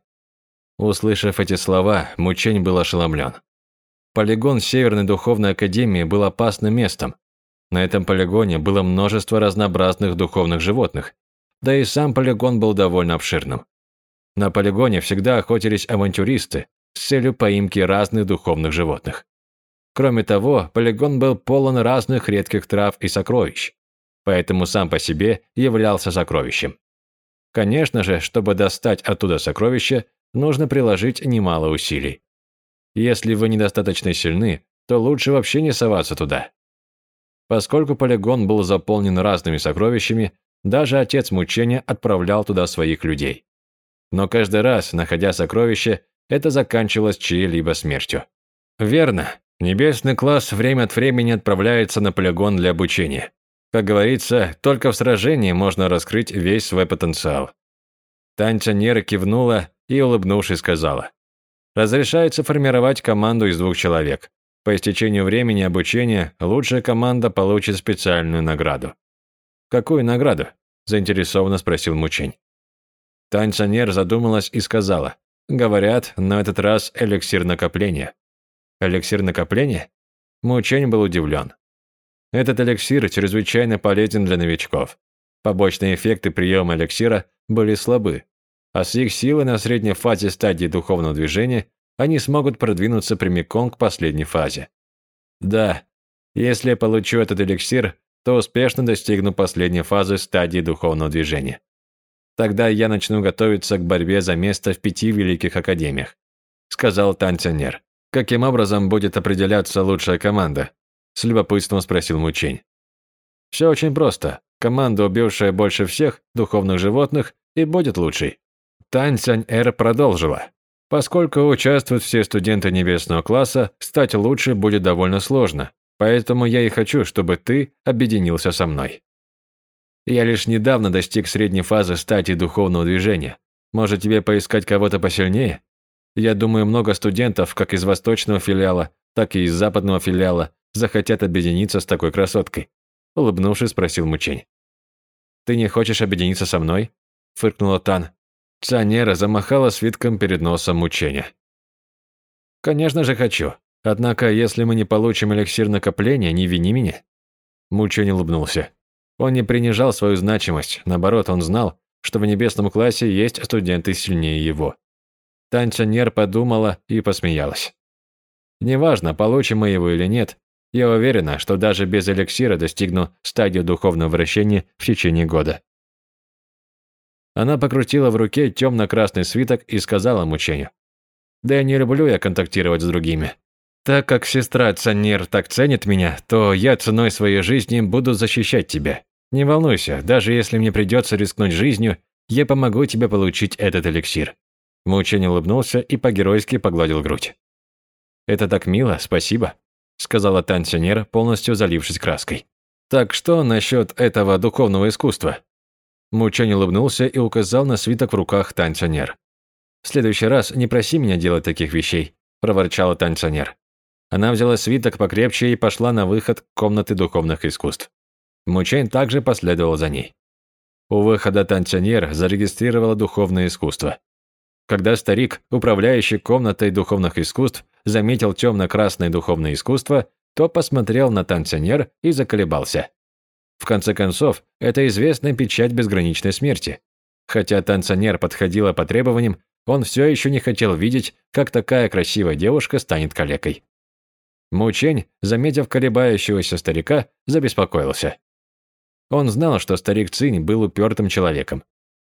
Услышав эти слова, Мучень был ошеломлен. Полигон Северной Духовной Академии был опасным местом. На этом полигоне было множество разнообразных духовных животных, да и сам полигон был довольно обширным. На полигоне всегда охотились авантюристы с целью поимки разных духовных животных. Кроме того, полигон был полон разных редких трав и сокровищ, поэтому сам по себе являлся сокровищем. Конечно же, чтобы достать оттуда сокровища, нужно приложить немало усилий. Если вы недостаточно сильны, то лучше вообще не соваться туда. Поскольку полигон был заполнен разными сокровищами, даже отец мучения отправлял туда своих людей. Но каждый раз, находя сокровище, это заканчивалось чьей-либо смертью. Верно, небесный класс время от времени отправляется на полигон для обучения. Как говорится, только в сражении можно раскрыть весь свой потенциал. Танца Нера кивнула и, улыбнувшись, сказала. «Разрешается формировать команду из двух человек. По истечению времени обучения лучшая команда получит специальную награду». «Какую награду?» – заинтересованно спросил Мучень. Танцанер задумалась и сказала. «Говорят, на этот раз эликсир накопления». «Эликсир накопления?» Мучень был удивлен. Этот эликсир чрезвычайно полезен для новичков. Побочные эффекты приема эликсира были слабы, а с их силой на средней фазе стадии духовного движения они смогут продвинуться прямиком к последней фазе. Да, Если я получу этот эликсир, то успешно достигну последней фазы стадии духовного движения. Тогда я начну готовиться к борьбе за место в пяти великих академиях», сказал Танцинер. «Каким образом будет определяться лучшая команда?» с любопытством спросил Мучень. «Все очень просто. Команда, убившая больше всех духовных животных, и будет лучшей». Тань Цянь-Эр продолжила. Поскольку участвуют все студенты небесного класса, стать лучше будет довольно сложно. Поэтому я и хочу, чтобы ты объединился со мной. Я лишь недавно достиг средней фазы стадии духовного движения. Может, тебе поискать кого-то посильнее? Я думаю, много студентов, как из восточного филиала, так и из западного филиала, захотят объединиться с такой красоткой. Улыбнувшись, спросил Мучень. «Ты не хочешь объединиться со мной?» Фыркнула Тан. Цианера замахала свитком перед носом Мучения. «Конечно же хочу. Однако, если мы не получим эликсир накопления, не вини меня». Мучень улыбнулся. Он не принижал свою значимость, наоборот, он знал, что в небесном классе есть студенты сильнее его. Танцинер подумала и посмеялась. «Неважно, получим мы его или нет, я уверена, что даже без эликсира достигну стадию духовного вращения в течение года». Она покрутила в руке темно-красный свиток и сказала мучению. «Да я не люблю я контактировать с другими. Так как сестра Цанир так ценит меня, то я ценой своей жизни буду защищать тебя. Не волнуйся, даже если мне придется рискнуть жизнью, я помогу тебе получить этот эликсир». Мучень улыбнулся и по-геройски погладил грудь. «Это так мило, спасибо», — сказала танцинер, полностью залившись краской. «Так что насчет этого духовного искусства?» Мучень улыбнулся и указал на свиток в руках танцинер. «В следующий раз не проси меня делать таких вещей», – проворчала танцинер. Она взяла свиток покрепче и пошла на выход комнаты духовных искусств. Мучень также последовал за ней. У выхода танцинер зарегистрировала духовное искусство. Когда старик, управляющий комнатой духовных искусств, заметил темно-красное духовное искусство, то посмотрел на танцинер и заколебался. В конце концов, это известная печать безграничной смерти. Хотя танцинер подходила по требованиям, он все еще не хотел видеть, как такая красивая девушка станет калекой. Мучень, заметив колебающегося старика, забеспокоился. Он знал, что старик Цинь был упертым человеком.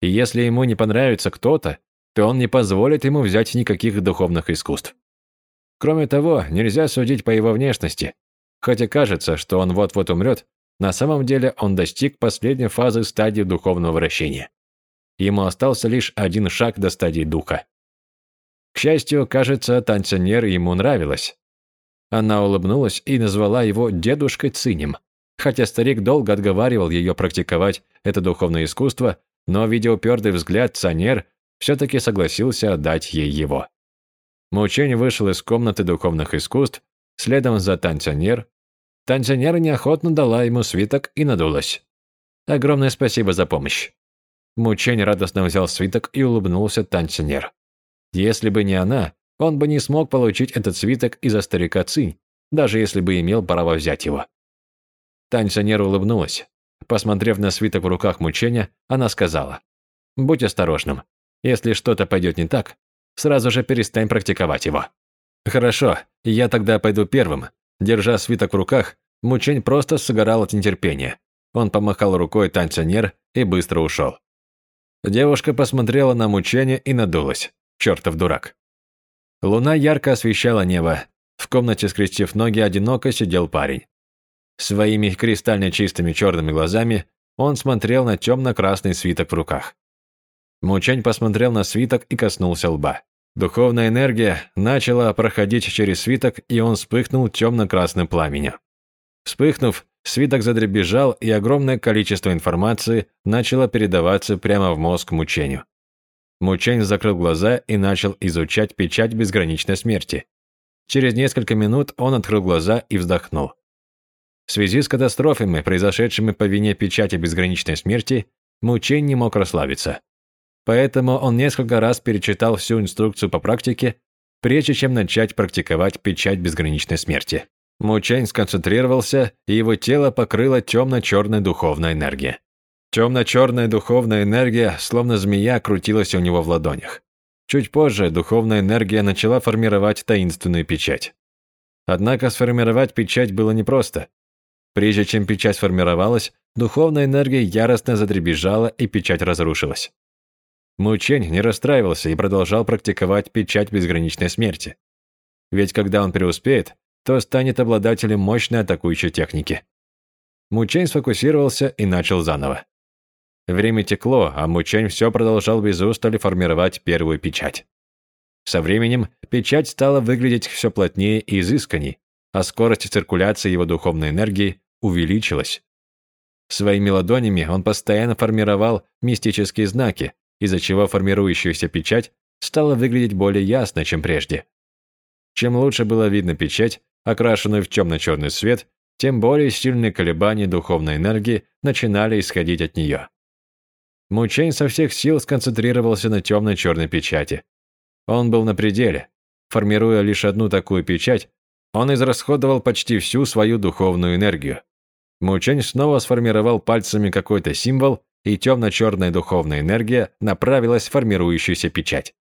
И если ему не понравится кто-то, то он не позволит ему взять никаких духовных искусств. Кроме того, нельзя судить по его внешности. Хотя кажется, что он вот-вот умрет, на самом деле он достиг последней фазы стадии духовного вращения. Ему остался лишь один шаг до стадии духа. К счастью, кажется, танцинер ему нравилась. Она улыбнулась и назвала его дедушкой Цинем. Хотя старик долго отговаривал ее практиковать это духовное искусство, но, видя упертый взгляд Цанер, все-таки согласился отдать ей его. Мучень вышел из комнаты духовных искусств, следом за танцинер. Танцинер неохотно дала ему свиток и надулась. «Огромное спасибо за помощь». Мучень радостно взял свиток и улыбнулся танцинер. Если бы не она, он бы не смог получить этот свиток из-за старика Цинь, даже если бы имел право взять его. Танцинер улыбнулась. Посмотрев на свиток в руках мучения, она сказала, «Будь осторожным. Если что-то пойдет не так, сразу же перестань практиковать его». «Хорошо, я тогда пойду первым». Держа свиток в руках, мучень просто сгорал от нетерпения. Он помахал рукой танцинер и быстро ушел. Девушка посмотрела на мучение и надулась. Чертов дурак. Луна ярко освещала небо. В комнате, скрестив ноги, одиноко сидел парень. Своими кристально чистыми черными глазами он смотрел на темно-красный свиток в руках. Мучень посмотрел на свиток и коснулся лба. Духовная энергия начала проходить через свиток, и он вспыхнул темно-красным пламенем. Вспыхнув, свиток задребезжал, и огромное количество информации начало передаваться прямо в мозг мучению. Мучень закрыл глаза и начал изучать печать безграничной смерти. Через несколько минут он открыл глаза и вздохнул. В связи с катастрофами, произошедшими по вине печати безграничной смерти, Мучень не мог расслабиться. Поэтому он несколько раз перечитал всю инструкцию по практике, прежде чем начать практиковать печать безграничной смерти. Мучень сконцентрировался, и его тело покрыло темно-черная духовная энергия. Темно-черная духовная энергия, словно змея, крутилась у него в ладонях. Чуть позже духовная энергия начала формировать таинственную печать. Однако сформировать печать было непросто. Прежде чем печать сформировалась, духовная энергия яростно задребезжала, и печать разрушилась. Мучень не расстраивался и продолжал практиковать печать безграничной смерти. Ведь когда он преуспеет, то станет обладателем мощной атакующей техники. Мучень сфокусировался и начал заново. Время текло, а Мучень все продолжал без устали формировать первую печать. Со временем печать стала выглядеть все плотнее и изысканней, а скорость циркуляции его духовной энергии увеличилась. Своими ладонями он постоянно формировал мистические знаки, из-за чего формирующаяся печать стала выглядеть более ясно, чем прежде. Чем лучше было видно печать, окрашенную в темно-черный свет, тем более сильные колебания духовной энергии начинали исходить от нее. Мучень со всех сил сконцентрировался на темно-черной печати. Он был на пределе. Формируя лишь одну такую печать, он израсходовал почти всю свою духовную энергию. Мучень снова сформировал пальцами какой-то символ, и темно-черная духовная энергия направилась в формирующуюся печать.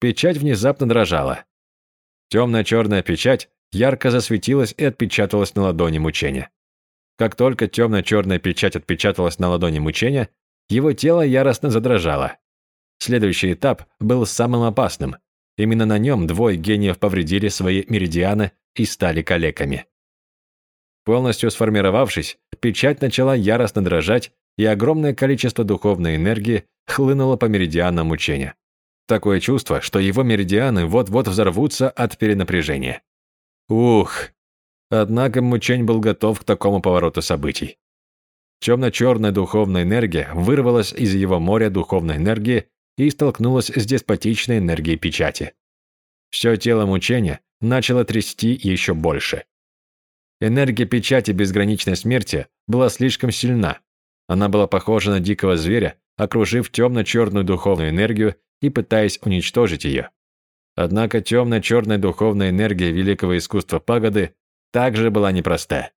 Печать внезапно дрожала. Темно-черная печать ярко засветилась и отпечаталась на ладони мучения. Как только темно-черная печать отпечаталась на ладони мучения, его тело яростно задрожало. Следующий этап был самым опасным. Именно на нем двое гениев повредили свои меридианы и стали калеками. Полностью сформировавшись, печать начала яростно дрожать, и огромное количество духовной энергии хлынуло по меридианам учения. Такое чувство, что его меридианы вот-вот взорвутся от перенапряжения. Ух! Однако Мучень был готов к такому повороту событий. Темно-черная духовная энергия вырвалась из его моря духовной энергии и столкнулась с деспотичной энергией печати. Все тело мучения начало трясти еще больше. Энергия печати безграничной смерти была слишком сильна. Она была похожа на дикого зверя, окружив темно-черную духовную энергию и пытаясь уничтожить ее. Однако темно-черная духовная энергия великого искусства пагоды также была непроста.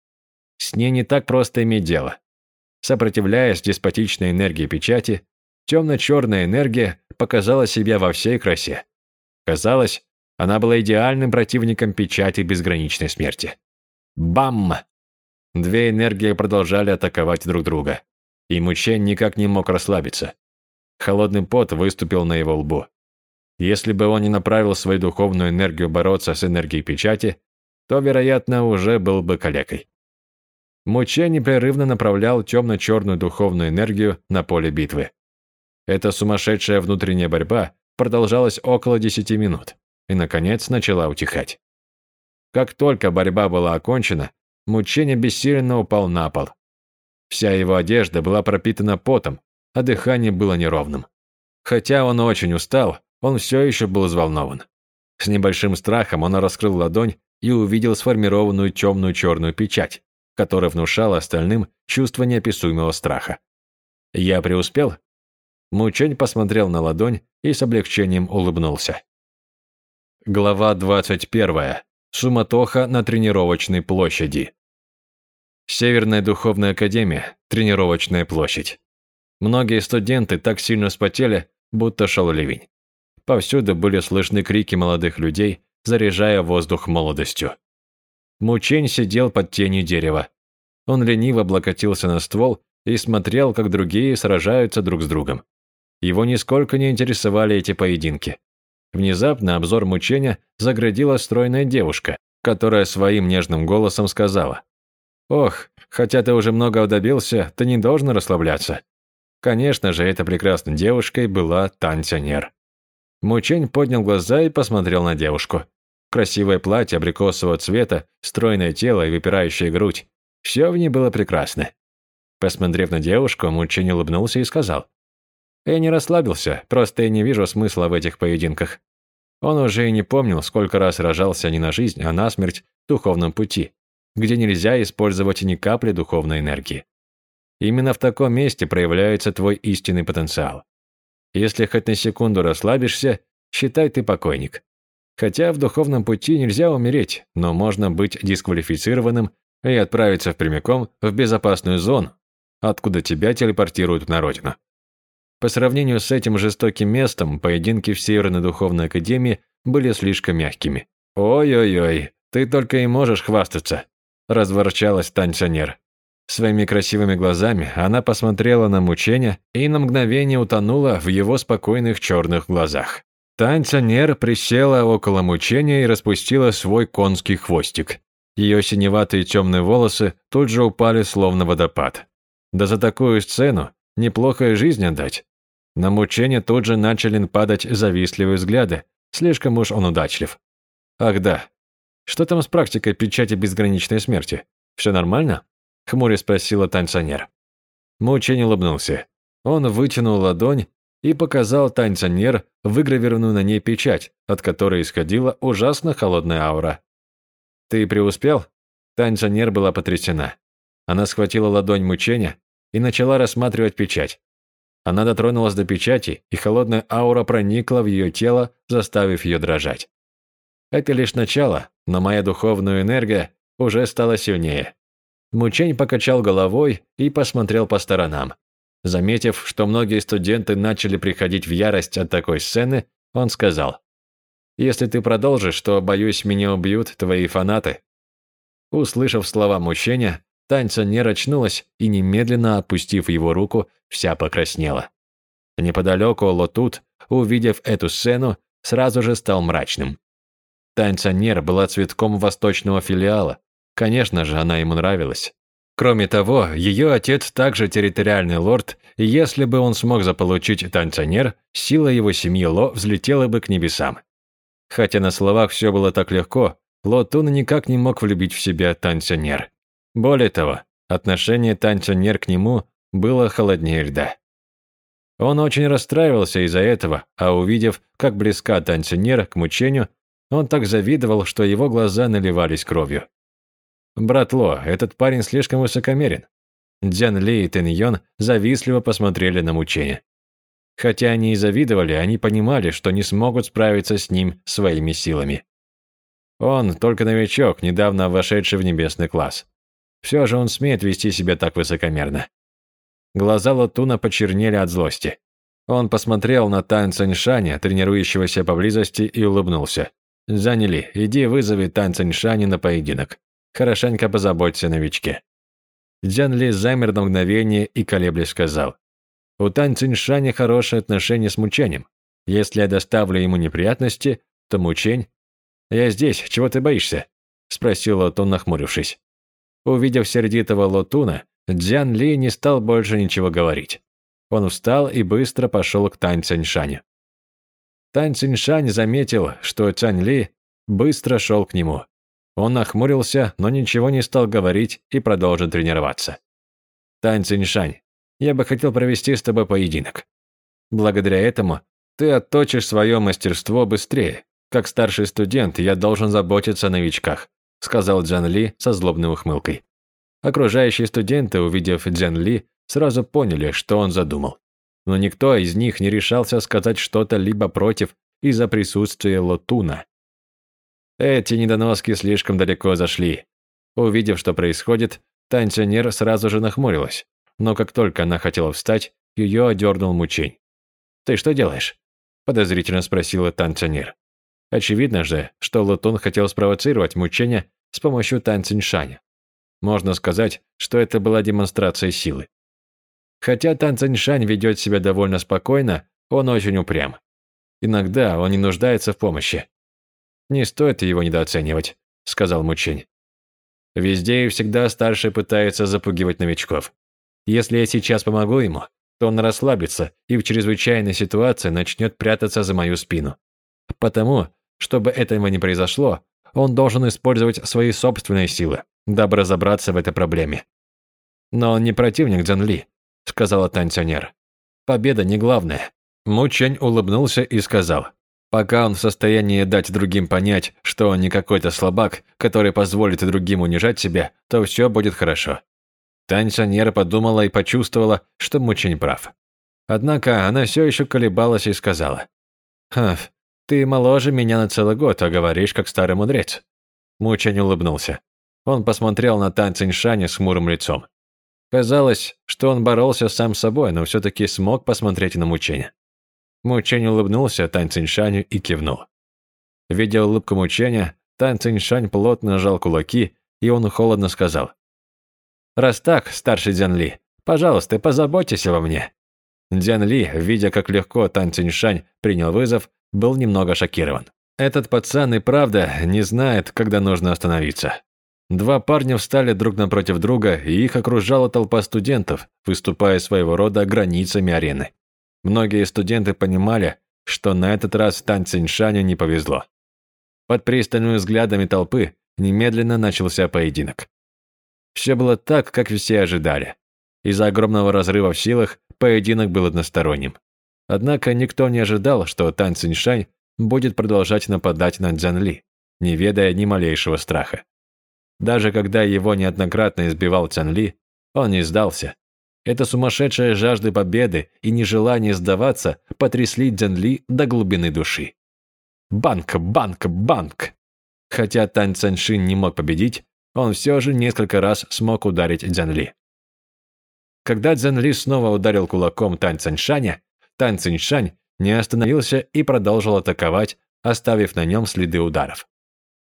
С ней не так просто иметь дело. Сопротивляясь деспотичной энергии печати, темно-черная энергия показала себя во всей красе. Казалось, она была идеальным противником печати безграничной смерти. Бам! Две энергии продолжали атаковать друг друга, и Мучен никак не мог расслабиться. Холодный пот выступил на его лбу. Если бы он не направил свою духовную энергию бороться с энергией печати, то, вероятно, уже был бы калекой. Муче непрерывно направлял темно-черную духовную энергию на поле битвы. Эта сумасшедшая внутренняя борьба продолжалась около 10 минут и, наконец, начала утихать. Как только борьба была окончена, мучение бессиленно упал на пол. Вся его одежда была пропитана потом, а дыхание было неровным. Хотя он очень устал, он все еще был взволнован. С небольшим страхом он раскрыл ладонь и увидел сформированную темную черную печать, которая внушала остальным чувство неописуемого страха. «Я преуспел?» Мучень посмотрел на ладонь и с облегчением улыбнулся. Глава 21. Суматоха на тренировочной площади. Северная духовная академия, тренировочная площадь. Многие студенты так сильно спотели, будто шел ливень. Повсюду были слышны крики молодых людей, заряжая воздух молодостью. Мучень сидел под тенью дерева. Он лениво облокотился на ствол и смотрел, как другие сражаются друг с другом. Его нисколько не интересовали эти поединки. Внезапно обзор мучения заградила стройная девушка, которая своим нежным голосом сказала. «Ох, хотя ты уже многого добился, ты не должен расслабляться». Конечно же, этой прекрасной девушкой была Тантянер. Мучень поднял глаза и посмотрел на девушку. Красивое платье абрикосового цвета, стройное тело и выпирающая грудь. Все в ней было прекрасно. Посмотрев на девушку, Мучень улыбнулся и сказал. «Я не расслабился, просто я не вижу смысла в этих поединках». Он уже и не помнил, сколько раз сражался не на жизнь, а на смерть в духовном пути, где нельзя использовать ни капли духовной энергии. Именно в таком месте проявляется твой истинный потенциал. Если хоть на секунду расслабишься, считай ты покойник. Хотя в духовном пути нельзя умереть, но можно быть дисквалифицированным и отправиться прямиком в безопасную зону, откуда тебя телепортируют на родину. По сравнению с этим жестоким местом, поединки в Северной Духовной Академии были слишком мягкими. Ой-ой-ой, Ты только и можешь хвастаться», – разворчалась танцонер. Своими красивыми глазами она посмотрела на мучения и на мгновение утонула в его спокойных черных глазах. Танцонер присела около мучения и распустила свой конский хвостик. Ее синеватые темные волосы тут же упали, словно водопад. Да за такую сцену неплохо жизнь отдать. На мучение тут же начали падать завистливые взгляды, слишком уж он удачлив. Ах да, что там с практикой печати безграничной смерти? Все нормально? Хмуре спросила танцонер. Мучень улыбнулся. Он вытянул ладонь и показал танцонер выгравированную на ней печать, от которой исходила ужасно холодная аура. «Ты преуспел?» Танцонер была потрясена. Она схватила ладонь мучения и начала рассматривать печать. Она дотронулась до печати, и холодная аура проникла в ее тело, заставив ее дрожать. Это лишь начало, но моя духовная энергия уже стала сильнее. Мучень покачал головой и посмотрел по сторонам. Заметив, что многие студенты начали приходить в ярость от такой сцены, он сказал, «Если ты продолжишь, то, боюсь, меня убьют твои фанаты». Услышав слова мучения, Таньца очнулась и, немедленно опустив его руку, вся покраснела. Неподалеку Лотут, увидев эту сцену, сразу же стал мрачным. Таньцанер была цветком восточного филиала. Конечно же, она ему нравилась. Кроме того, ее отец также территориальный лорд, и если бы он смог заполучить танцонер, сила его семьи Ло взлетела бы к небесам. Хотя на словах все было так легко, Ло Тун никак не мог влюбить в себя танцонер. Более того, отношение танцонер к нему было холоднее льда. Он очень расстраивался из-за этого, а увидев, как близка танцонер к мучению, он так завидовал, что его глаза наливались кровью. «Брат Ло, этот парень слишком высокомерен». Дзян Ли и Тэн Йон завистливо посмотрели на мучение. Хотя они и завидовали, они понимали, что не смогут справиться с ним своими силами. Он только новичок, недавно вошедший в небесный класс. Все же он смеет вести себя так высокомерно. Глаза Лотуна почернели от злости. Он посмотрел на Тан Цаньшаня, тренирующегося поблизости, и улыбнулся. «Заняли, иди вызови Тан Цаньшаня на поединок. Хорошенько позаботься о новичке». Дзян Ли замер на мгновение и колеблясь сказал. «У Тан Циншаня хорошие отношения с Мучением. Если я доставлю ему неприятности, то Мучень...» «Я здесь, чего ты боишься?» – спросил Лотун, нахмурившись. Увидев сердитого Лотуна, Дзян Ли не стал больше ничего говорить. Он встал и быстро пошел к Тань Циншаню. Тань Циншань заметил, что Цянь Ли быстро шел к нему. Он нахмурился, но ничего не стал говорить и продолжил тренироваться. «Тань Циншань, я бы хотел провести с тобой поединок. Благодаря этому ты отточишь свое мастерство быстрее. Как старший студент я должен заботиться о новичках сказал Джан Ли со злобной ухмылкой. Окружающие студенты, увидев Джан Ли, сразу поняли, что он задумал. Но никто из них не решался сказать что-то либо против из-за присутствия Лотуна. Эти недоноски слишком далеко зашли. Увидев, что происходит, танцонер сразу же нахмурилась. Но как только она хотела встать, ее одернул мучень. «Ты что делаешь?» – подозрительно спросила танцонер. Очевидно же, что Лутун хотел спровоцировать мучения с помощью Танциншаня. Можно сказать, что это была демонстрация силы. Хотя Танциншань ведет себя довольно спокойно, он очень упрям. Иногда он не нуждается в помощи. «Не стоит его недооценивать», — сказал Мучень. «Везде и всегда старший пытается запугивать новичков. Если я сейчас помогу ему, то он расслабится и в чрезвычайной ситуации начнет прятаться за мою спину. Потому чтобы этого не произошло, он должен использовать свои собственные силы, дабы разобраться в этой проблеме. «Но он не противник Дзен Ли», — сказала танцонер. «Победа не главное». Мучень улыбнулся и сказал, «Пока он в состоянии дать другим понять, что он не какой-то слабак, который позволит другим унижать себя, то все будет хорошо». Танцонер подумала и почувствовала, что Мучень прав. Однако она все еще колебалась и сказала, «Хм, ты моложе меня на целый год, а говоришь, как старый мудрец». Мучень улыбнулся. Он посмотрел на Тан Циньшаня с хмурым лицом. Казалось, что он боролся сам с собой, но все-таки смог посмотреть на Мученя. Мучень улыбнулся Тан Циньшаню и кивнул. Видя улыбку Мученя, Тан Циньшань плотно сжал кулаки, и он холодно сказал. «Раз так, старший Дзян Ли, пожалуйста, позаботьтесь обо мне». Дзян Ли, видя, как легко Тан Циньшань принял вызов, был немного шокирован. Этот пацан и правда не знает, когда нужно остановиться. Два парня встали друг напротив друга, и их окружала толпа студентов, выступая своего рода границами арены. Многие студенты понимали, что на этот раз Тан Циньшаню не повезло. Под пристальными взглядами толпы немедленно начался поединок. Все было так, как все ожидали. Из-за огромного разрыва в силах поединок был односторонним. Однако никто не ожидал, что Тан Циньшань будет продолжать нападать на Дзян Ли, не ведая ни малейшего страха. Даже когда его неоднократно избивал Цян Ли, он не сдался. Эта сумасшедшая жажда победы и нежелание сдаваться потрясли Дзян Ли до глубины души. Банк, банк, банк! Хотя Тань Цаншин не мог победить, он все же несколько раз смог ударить Дзян Ли. Когда Дзян Ли снова ударил кулаком Тань Цаншаня, Тань Циншань не остановился и продолжил атаковать, оставив на нем следы ударов.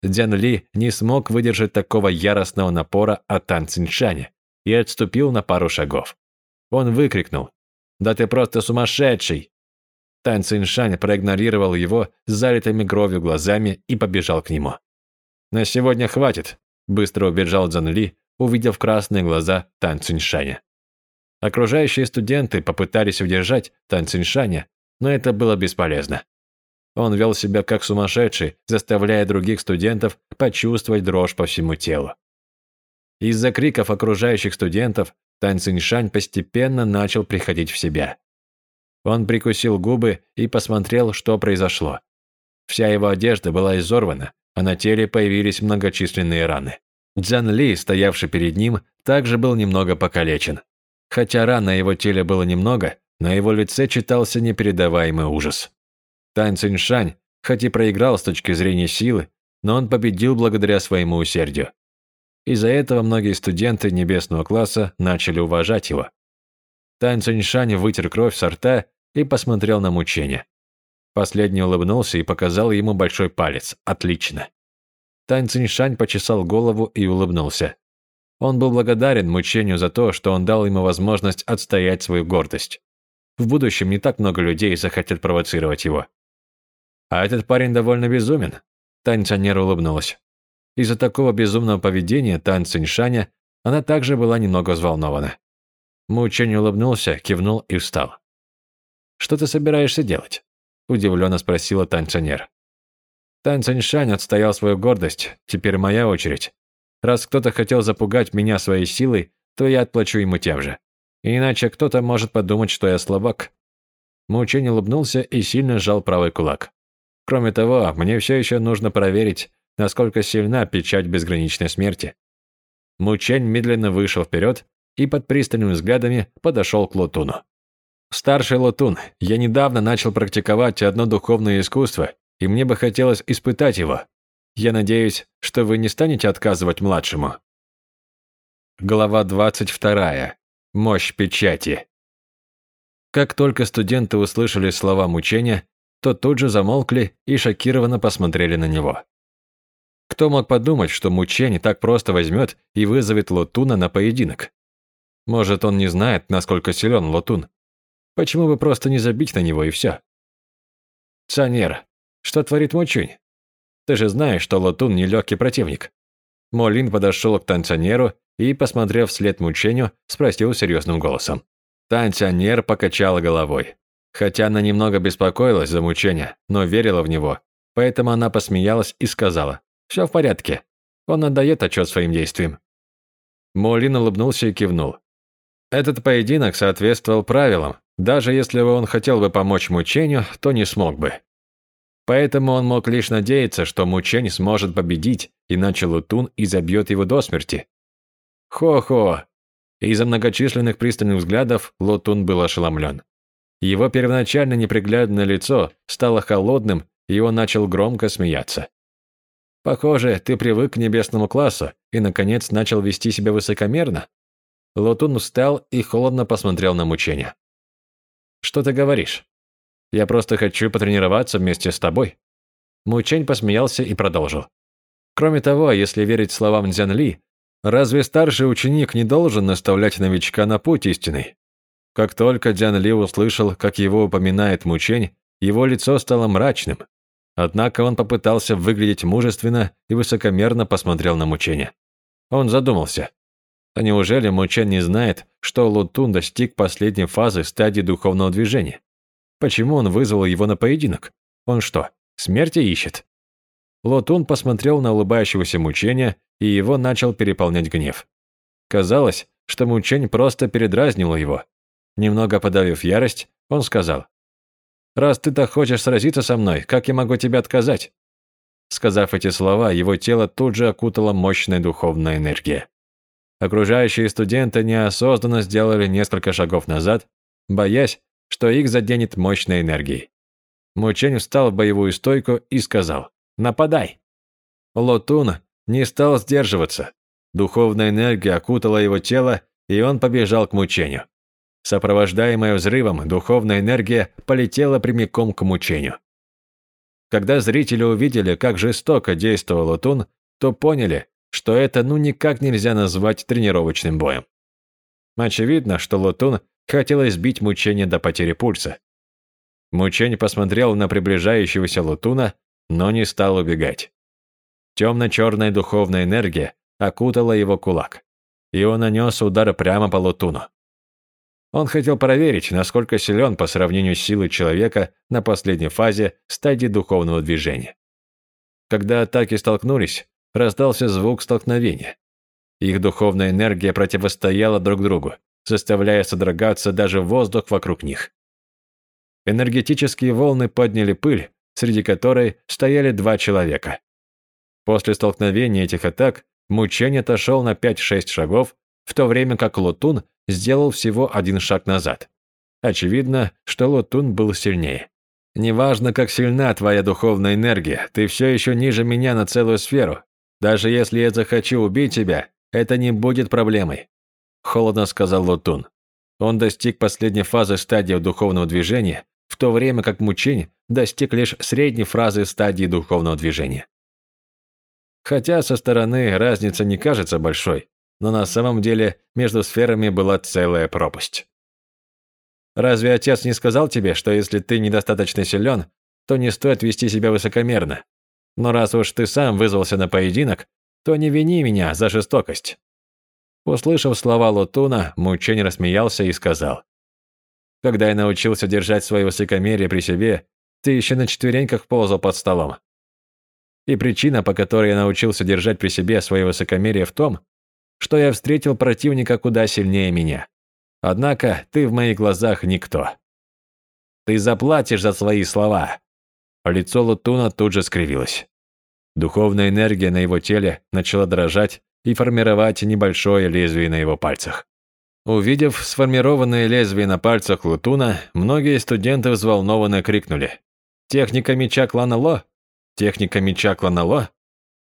Дзян Ли не смог выдержать такого яростного напора от Тан Циншаня и отступил на пару шагов. Он выкрикнул «Да ты просто сумасшедший!» Тан Циншань проигнорировал его с залитыми кровью глазами и побежал к нему. «На сегодня хватит», – быстро убежал Дзян Ли, увидев красные глаза Тан Циншаня. Окружающие студенты попытались удержать Тан Циншаня, но это было бесполезно. Он вел себя как сумасшедший, заставляя других студентов почувствовать дрожь по всему телу. Из-за криков окружающих студентов Тан Циншань постепенно начал приходить в себя. Он прикусил губы и посмотрел, что произошло. Вся его одежда была изорвана, а на теле появились многочисленные раны. Дзян Ли, стоявший перед ним, также был немного покалечен. Хотя ран на его теле было немного, на его лице читался непередаваемый ужас. Тань Циншань, хоть и проиграл с точки зрения силы, но он победил благодаря своему усердию. Из-за этого многие студенты небесного класса начали уважать его. Тань Циншань вытер кровь со рта и посмотрел на мучение. Последний улыбнулся и показал ему большой палец. Отлично. Тань Циншань почесал голову и улыбнулся. Он был благодарен мучению за то, что он дал ему возможность отстоять свою гордость. В будущем не так много людей захотят провоцировать его. А этот парень довольно безумен. Тань Цанер улыбнулась. Из-за такого безумного поведения Тань Циншаня она также была немного взволнована. Мучень улыбнулся, кивнул и встал. «Что ты собираешься делать?» – удивленно спросила Тань Цанер. Тань Циншань отстоял свою гордость, теперь моя очередь. Раз кто-то хотел запугать меня своей силой, то я отплачу ему тем же. Иначе кто-то может подумать, что я слабак. Мучень улыбнулся и сильно сжал правый кулак. Кроме того, мне все еще нужно проверить, насколько сильна печать безграничной смерти. Мучень медленно вышел вперед и под пристальными взглядами подошел к Лотуну. «Старший Лотун, я недавно начал практиковать одно духовное искусство, и мне бы хотелось испытать его. Я надеюсь, что вы не станете отказывать младшему». Глава 22. Мощь печати. Как только студенты услышали слова мучения, то тут же замолкли и шокированно посмотрели на него. Кто мог подумать, что Мучень так просто возьмет и вызовет Лотуна на поединок? Может, он не знает, насколько силен Лотун? Почему бы просто не забить на него и все? Цанер, что творит Мучень? Ты же знаешь, что Лотун нелегкий противник. Молин подошел к танцанеру и, посмотрев вслед Мучению, спросил серьезным голосом. Танцанер покачала головой. Хотя она немного беспокоилась за мучения, но верила в него. Поэтому она посмеялась и сказала, «Все в порядке. Он отдает отчет своим действиям». Молин улыбнулся и кивнул. Этот поединок соответствовал правилам. Даже если бы он хотел бы помочь мучению, то не смог бы. Поэтому он мог лишь надеяться, что мучень сможет победить, иначе Лутун изобьет его до смерти. Хо-хо! Из-за многочисленных пристальных взглядов Лутун был ошеломлен. Его первоначально неприглядное лицо стало холодным, и он начал громко смеяться. «Похоже, ты привык к небесному классу и, наконец, начал вести себя высокомерно». Лотун встал и холодно посмотрел на мучение. «Что ты говоришь? Я просто хочу потренироваться вместе с тобой». Мучень посмеялся и продолжил. Кроме того, если верить словам Дзян Ли, разве старший ученик не должен наставлять новичка на путь истинный? Как только Дзян Ли услышал, как его упоминает Мучень, его лицо стало мрачным. Однако он попытался выглядеть мужественно и высокомерно посмотрел на Мученя. Он задумался. А неужели Мучень не знает, что Лутун достиг последней фазы стадии духовного движения? Почему он вызвал его на поединок? Он что, смерти ищет? Лотун посмотрел на улыбающегося Мучения, и его начал переполнять гнев. Казалось, что Мучень просто передразнил его. Немного подавив ярость, он сказал, «Раз ты так хочешь сразиться со мной, как я могу тебе отказать?» Сказав эти слова, его тело тут же окутала мощная духовная энергия. Окружающие студенты неосознанно сделали несколько шагов назад, боясь, что их заденет мощной энергией. Мучень встал в боевую стойку и сказал «Нападай!». Лотун не стал сдерживаться. Духовная энергия окутала его тело, и он побежал к мучению. Сопровождаемая взрывом, духовная энергия полетела прямиком к мучению. Когда зрители увидели, как жестоко действовал Лотун, то поняли, что это ну никак нельзя назвать тренировочным боем. Очевидно, что Лотун хотел избить мучение до потери пульса. Мучень посмотрел на приближающегося Лутуна, но не стал убегать. Темно-черная духовная энергия окутала его кулак, и он нанес удар прямо по Лутуну. Он хотел проверить, насколько силен по сравнению с силой человека на последней фазе стадии духовного движения. Когда атаки столкнулись, раздался звук столкновения. Их духовная энергия противостояла друг другу, заставляя содрогаться даже воздух вокруг них. Энергетические волны подняли пыль, среди которой стояли два человека. После столкновения этих атак Мучень отошел на 5-6 шагов, в то время как Лотун сделал всего один шаг назад. Очевидно, что Лотун был сильнее. «Неважно, как сильна твоя духовная энергия, ты все еще ниже меня на целую сферу. Даже если я захочу убить тебя, это не будет проблемой», – холодно сказал Лотун. Он достиг последней фазы стадии духовного движения, в то время как Мучень достиг лишь средней фразы стадии духовного движения. Хотя со стороны разница не кажется большой, но на самом деле между сферами была целая пропасть. Разве отец не сказал тебе, что если ты недостаточно силен, то не стоит вести себя высокомерно? Но раз уж ты сам вызвался на поединок, то не вини меня за жестокость». Услышав слова Лутуна, Мучень рассмеялся и сказал, «Когда я научился держать свое высокомерие при себе, ты еще на четвереньках ползал под столом. И причина, по которой я научился держать при себе свое высокомерие в том, что я встретил противника куда сильнее меня. Однако ты в моих глазах никто. Ты заплатишь за свои слова». Лицо Лутуна тут же скривилось. Духовная энергия на его теле начала дрожать и формировать небольшое лезвие на его пальцах. Увидев сформированное лезвие на пальцах Лутуна, многие студенты взволнованно крикнули «Техника меча клана Ло? Техника меча клана Ло?»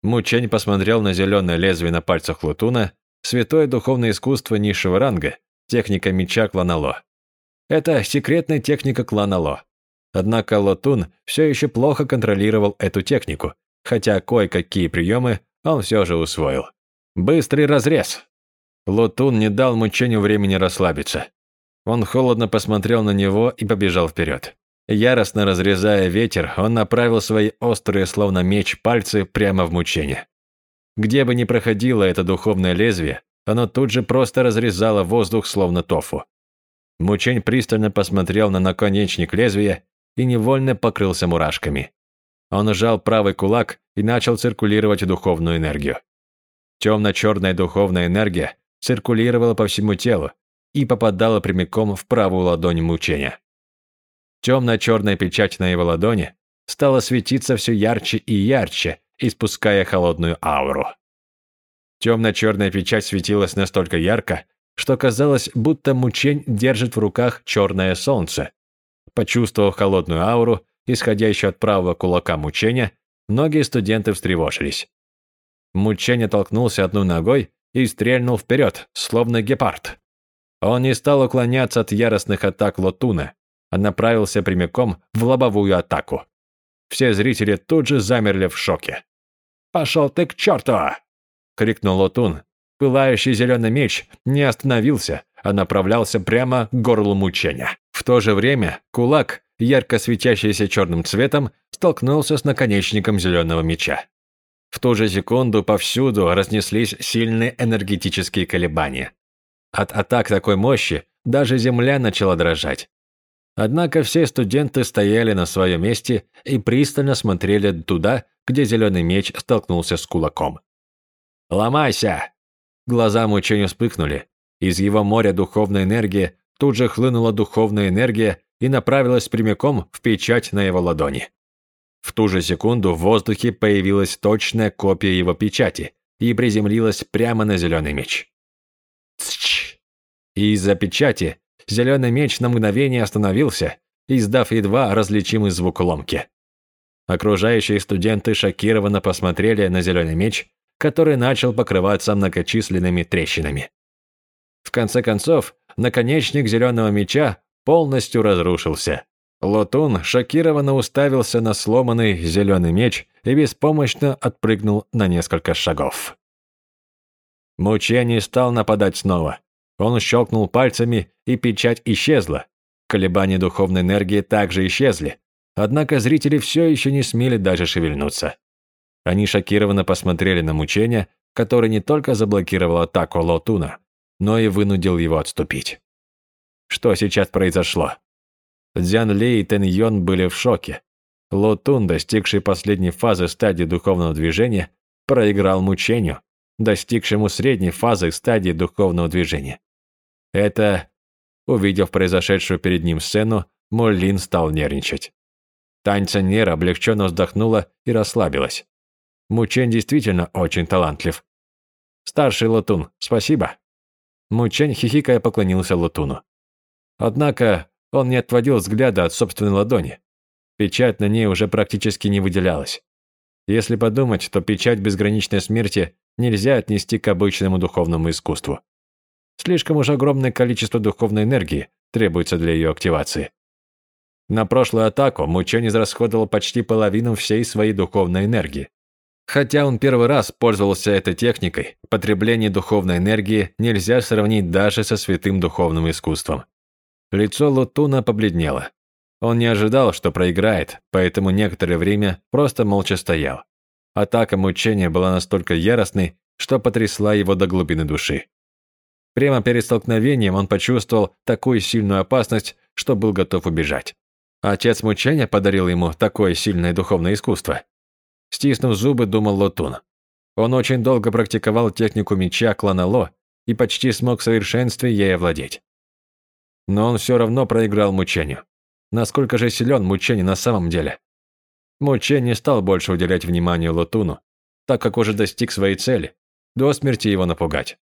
Мучень посмотрел на зеленое лезвие на пальцах Лутуна Святое духовное искусство низшего ранга, техника меча клана Ло. Это секретная техника клана Ло. Однако Лотун все еще плохо контролировал эту технику, хотя кое-какие приемы он все же усвоил. Быстрый разрез. Лотун не дал мучению времени расслабиться. Он холодно посмотрел на него и побежал вперед. Яростно разрезая ветер, он направил свои острые, словно меч, пальцы прямо в мучение. Где бы ни проходило это духовное лезвие, оно тут же просто разрезало воздух, словно тофу. Мучень пристально посмотрел на наконечник лезвия и невольно покрылся мурашками. Он сжал правый кулак и начал циркулировать духовную энергию. Темно-черная духовная энергия циркулировала по всему телу и попадала прямиком в правую ладонь мучения. Темно-черная печать на его ладони стала светиться все ярче и ярче, испуская холодную ауру. Темно-черная печать светилась настолько ярко, что казалось, будто мучень держит в руках черное солнце. Почувствовав холодную ауру, исходящую от правого кулака мучения, многие студенты встревожились. Мучень оттолкнулся одной ногой и стрельнул вперед, словно гепард. Он не стал уклоняться от яростных атак Лотуна, а направился прямиком в лобовую атаку. Все зрители тут же замерли в шоке. «Пошел ты к черту!» — крикнул Лотун. Пылающий зеленый меч не остановился, а направлялся прямо к горлу мучения. В то же время кулак, ярко светящийся черным цветом, столкнулся с наконечником зеленого меча. В ту же секунду повсюду разнеслись сильные энергетические колебания. От атак такой мощи даже земля начала дрожать. Однако все студенты стояли на своем месте и пристально смотрели туда, где зеленый меч столкнулся с кулаком. «Ломайся!» Глаза мучению вспыхнули. Из его моря духовной энергии тут же хлынула духовная энергия и направилась прямиком в печать на его ладони. В ту же секунду в воздухе появилась точная копия его печати и приземлилась прямо на зеленый меч. И из-за печати зеленый меч на мгновение остановился, издав едва различимый звук ломки. Окружающие студенты шокированно посмотрели на зеленый меч, который начал покрываться многочисленными трещинами. В конце концов, наконечник зеленого меча полностью разрушился. Лотун шокированно уставился на сломанный зеленый меч и беспомощно отпрыгнул на несколько шагов. Мучение стал нападать снова. Он щелкнул пальцами, и печать исчезла. Колебания духовной энергии также исчезли. Однако зрители все еще не смели даже шевельнуться. Они шокированно посмотрели на мучение, который не только заблокировал атаку Лотуна, но и вынудил его отступить. Что сейчас произошло? Дзян Ли и Тэн Йон были в шоке. Ло Тун, достигший последней фазы стадии духовного движения, проиграл мучению, достигшему средней фазы стадии духовного движения. Это, увидев произошедшую перед ним сцену, Моллин стал нервничать. Тань Цанер облегченно вздохнула и расслабилась. Мучень действительно очень талантлив. «Старший Лотун, спасибо». Мучень, хихикая, поклонился Лотуну. Однако он не отводил взгляда от собственной ладони. Печать на ней уже практически не выделялась. Если подумать, то печать безграничной смерти нельзя отнести к обычному духовному искусству. Слишком уж огромное количество духовной энергии требуется для ее активации. На прошлую атаку Мучен израсходовал почти половину всей своей духовной энергии. Хотя он первый раз пользовался этой техникой, потребление духовной энергии нельзя сравнить даже со святым духовным искусством. Лицо Лутуна побледнело. Он не ожидал, что проиграет, поэтому некоторое время просто молча стоял. Атака мучения была настолько яростной, что потрясла его до глубины души. Прямо перед столкновением он почувствовал такую сильную опасность, что был готов убежать. Отец мучения подарил ему такое сильное духовное искусство. Стиснув зубы, думал Лотун. Он очень долго практиковал технику меча клана Ло и почти смог в совершенстве ей овладеть. Но он все равно проиграл мучению. Насколько же силен мучение на самом деле? Мучень не стал больше уделять внимания Лотуну, так как уже достиг своей цели – до смерти его напугать.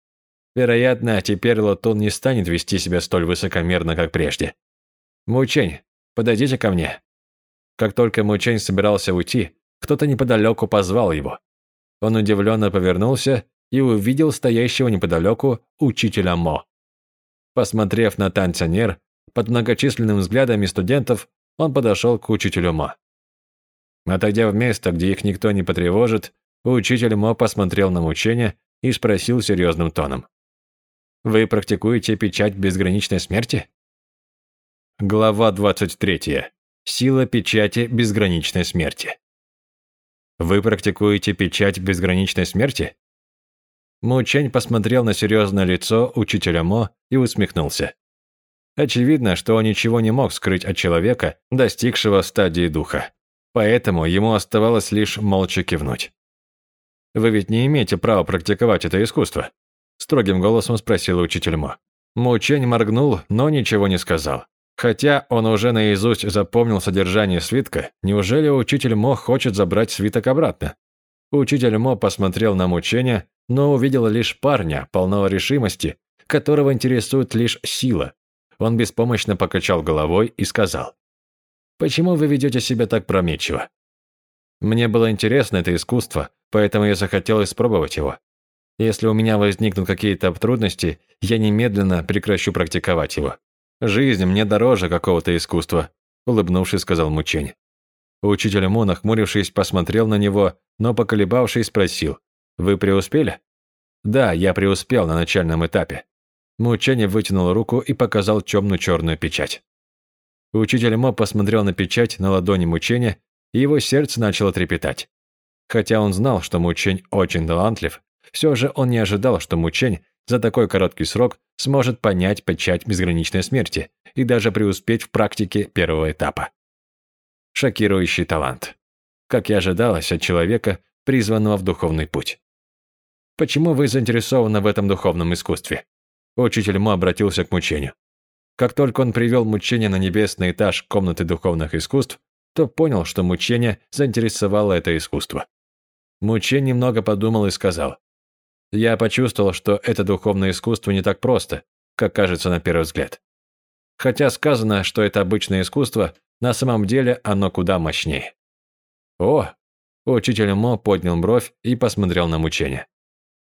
Вероятно, теперь Лотун не станет вести себя столь высокомерно, как прежде. «Мучень, подойдите ко мне». Как только Мучень собирался уйти, кто-то неподалеку позвал его. Он удивленно повернулся и увидел стоящего неподалеку учителя Мо. Посмотрев на танцонер, под многочисленными взглядами студентов, он подошел к учителю Мо. Отойдя в место, где их никто не потревожит, учитель Мо посмотрел на мучение и спросил серьезным тоном. «Вы практикуете печать безграничной смерти?» Глава 23. Сила печати безграничной смерти. Вы практикуете печать безграничной смерти? Мучень посмотрел на серьезное лицо учителя Мо и усмехнулся. Очевидно, что он ничего не мог скрыть от человека, достигшего стадии духа. Поэтому ему оставалось лишь молча кивнуть. «Вы ведь не имеете права практиковать это искусство?» Строгим голосом спросил учитель Мо. Мучень моргнул, но ничего не сказал. Хотя он уже наизусть запомнил содержание свитка, неужели учитель Мо хочет забрать свиток обратно? Учитель Мо посмотрел на мучения но увидела лишь парня, полного решимости, которого интересует лишь сила. Он беспомощно покачал головой и сказал, «Почему вы ведете себя так прометчиво?» Мне было интересно это искусство, поэтому я захотел испробовать его. Если у меня возникнут какие-то трудности, я немедленно прекращу практиковать его. Жизнь мне дороже какого-то искусства, улыбнувшись, сказал Мучень. Учитель Мо, нахмурившись, посмотрел на него, но поколебавшись, спросил. «Вы преуспели?» «Да, я преуспел на начальном этапе». Мучение вытянул руку и показал темную черную печать. Учитель Мо посмотрел на печать на ладони мучения, и его сердце начало трепетать. Хотя он знал, что Мучень очень талантлив, все же он не ожидал, что Мучень за такой короткий срок сможет понять печать безграничной смерти и даже преуспеть в практике первого этапа. Шокирующий талант. Как и ожидалось от человека, призванного в духовный путь. Почему вы заинтересованы в этом духовном искусстве? Учитель Мо обратился к мучению. Как только он привел мучение на небесный этаж комнаты духовных искусств, то понял, что мучение заинтересовало это искусство. Мучень немного подумал и сказал, «Я почувствовал, что это духовное искусство не так просто, как кажется на первый взгляд. Хотя сказано, что это обычное искусство, на самом деле оно куда мощнее». «О!» Учитель Мо поднял бровь и посмотрел на мучение.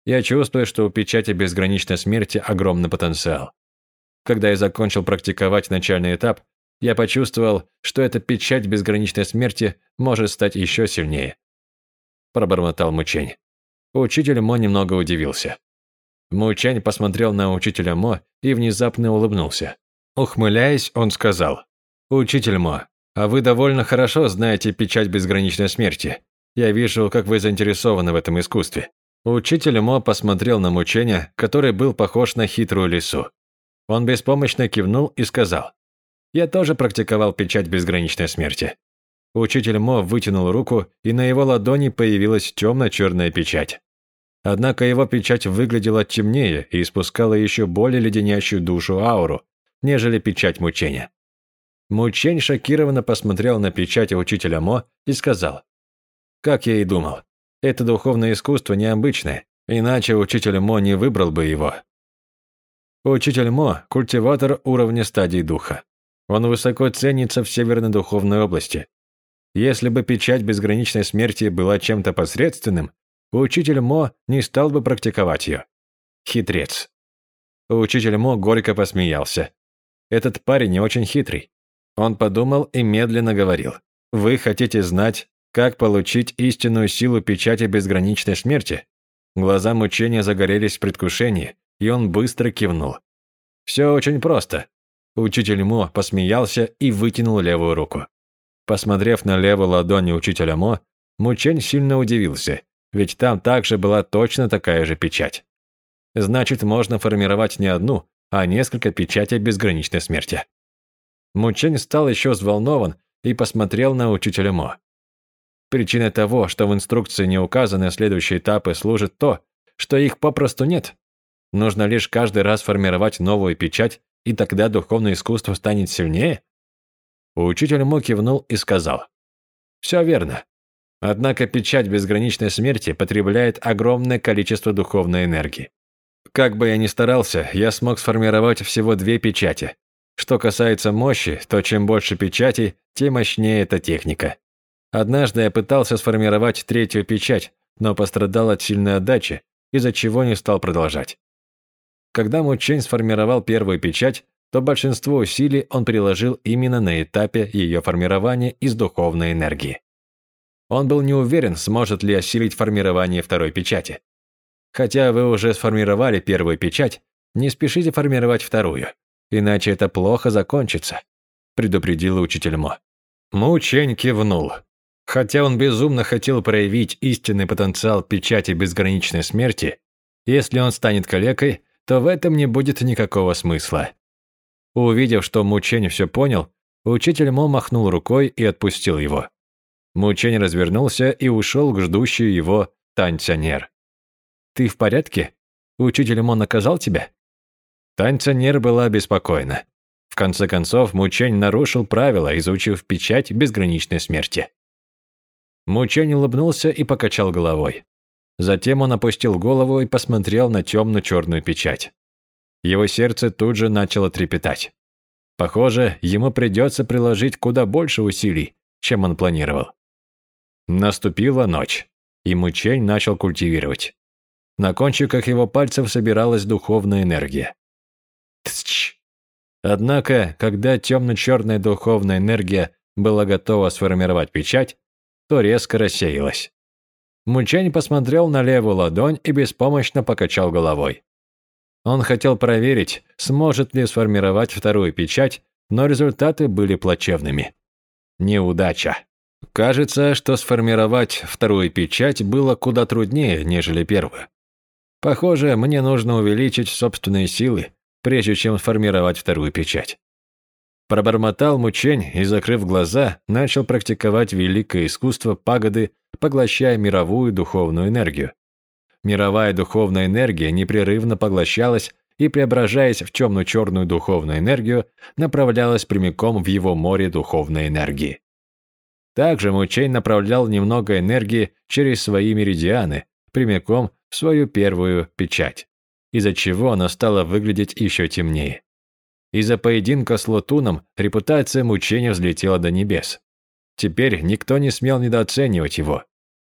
«Я чувствую, что у печати безграничной смерти огромный потенциал. Когда я закончил практиковать начальный этап, я почувствовал, что эта печать безграничной смерти может стать еще сильнее. Пробормотал Мучень. Учитель Мо немного удивился. Мучень посмотрел на учителя Мо и внезапно улыбнулся. Ухмыляясь, он сказал, «Учитель Мо, а вы довольно хорошо знаете печать безграничной смерти. Я вижу, как вы заинтересованы в этом искусстве». Учитель Мо посмотрел на мучения, который был похож на хитрую лису. Он беспомощно кивнул и сказал, «Я тоже практиковал печать безграничной смерти». Учитель Мо вытянул руку, и на его ладони появилась темно-черная печать. Однако его печать выглядела темнее и испускала еще более леденящую душу ауру, нежели печать мучения. Мучень шокированно посмотрел на печать учителя Мо и сказал, «Как я и думал, это духовное искусство необычное, иначе учитель Мо не выбрал бы его». Учитель Мо – культиватор уровня стадии духа. Он высоко ценится в Северной Духовной области. Если бы печать безграничной смерти была чем-то посредственным, учитель Мо не стал бы практиковать ее. Хитрец. Учитель Мо горько посмеялся. Этот парень не очень хитрый. Он подумал и медленно говорил. «Вы хотите знать, как получить истинную силу печати безграничной смерти?» Глаза мучения загорелись в предвкушении, и он быстро кивнул. «Все очень просто. Учитель Мо посмеялся и вытянул левую руку. Посмотрев на левую ладонь учителя Мо, Мучень сильно удивился, ведь там также была точно такая же печать. Значит, можно формировать не одну, а несколько печатей безграничной смерти. Мучень стал еще взволнован и посмотрел на учителя Мо. Причиной того, что в инструкции не указаны следующие этапы, служит то, что их попросту нет. Нужно лишь каждый раз формировать новую печать и тогда духовное искусство станет сильнее? Учитель Мо кивнул и сказал. Все верно. Однако печать безграничной смерти потребляет огромное количество духовной энергии. Как бы я ни старался, я смог сформировать всего две печати. Что касается мощи, то чем больше печатей, тем мощнее эта техника. Однажды я пытался сформировать третью печать, но пострадал от сильной отдачи, из-за чего не стал продолжать. Когда Мучень сформировал первую печать, то большинство усилий он приложил именно на этапе ее формирования из духовной энергии. Он был не уверен, сможет ли осилить формирование второй печати. Хотя вы уже сформировали первую печать, не спешите формировать вторую, иначе это плохо закончится, предупредил учитель Мо. Му Чень кивнул. Хотя он безумно хотел проявить истинный потенциал печати безграничной смерти, если он станет калекой, то в этом не будет никакого смысла. Увидев, что Мучень все понял, учитель Мо махнул рукой и отпустил его. Мучень развернулся и ушел к ждущей его танцанер. «Ты в порядке? Учитель Мо наказал тебя?» Танцанер была беспокойна. В конце концов, Мучень нарушил правила, изучив печать безграничной смерти. Мучень улыбнулся и покачал головой. Затем он опустил голову и посмотрел на темно-черную печать. Его сердце тут же начало трепетать. Похоже, ему придется приложить куда больше усилий, чем он планировал. Наступила ночь, и Мучень начал культивировать. На кончиках его пальцев собиралась духовная энергия. Тсч! Однако, когда темно-черная духовная энергия была готова сформировать печать, то резко рассеялась. Мучень посмотрел на левую ладонь и беспомощно покачал головой. Он хотел проверить, сможет ли сформировать вторую печать, но результаты были плачевными. Неудача. Кажется, что сформировать вторую печать было куда труднее, нежели первую. Похоже, мне нужно увеличить собственные силы, прежде чем сформировать вторую печать. Пробормотал мучень и, закрыв глаза, начал практиковать великое искусство пагоды, поглощая мировую духовную энергию. Мировая духовная энергия непрерывно поглощалась и, преображаясь в темно-черную духовную энергию, направлялась прямиком в его море духовной энергии. Также Мучень направлял немного энергии через свои меридианы, прямиком в свою первую печать, из-за чего она стала выглядеть еще темнее. Из-за поединка с Лотуном репутация Мучения взлетела до небес. Теперь никто не смел недооценивать его.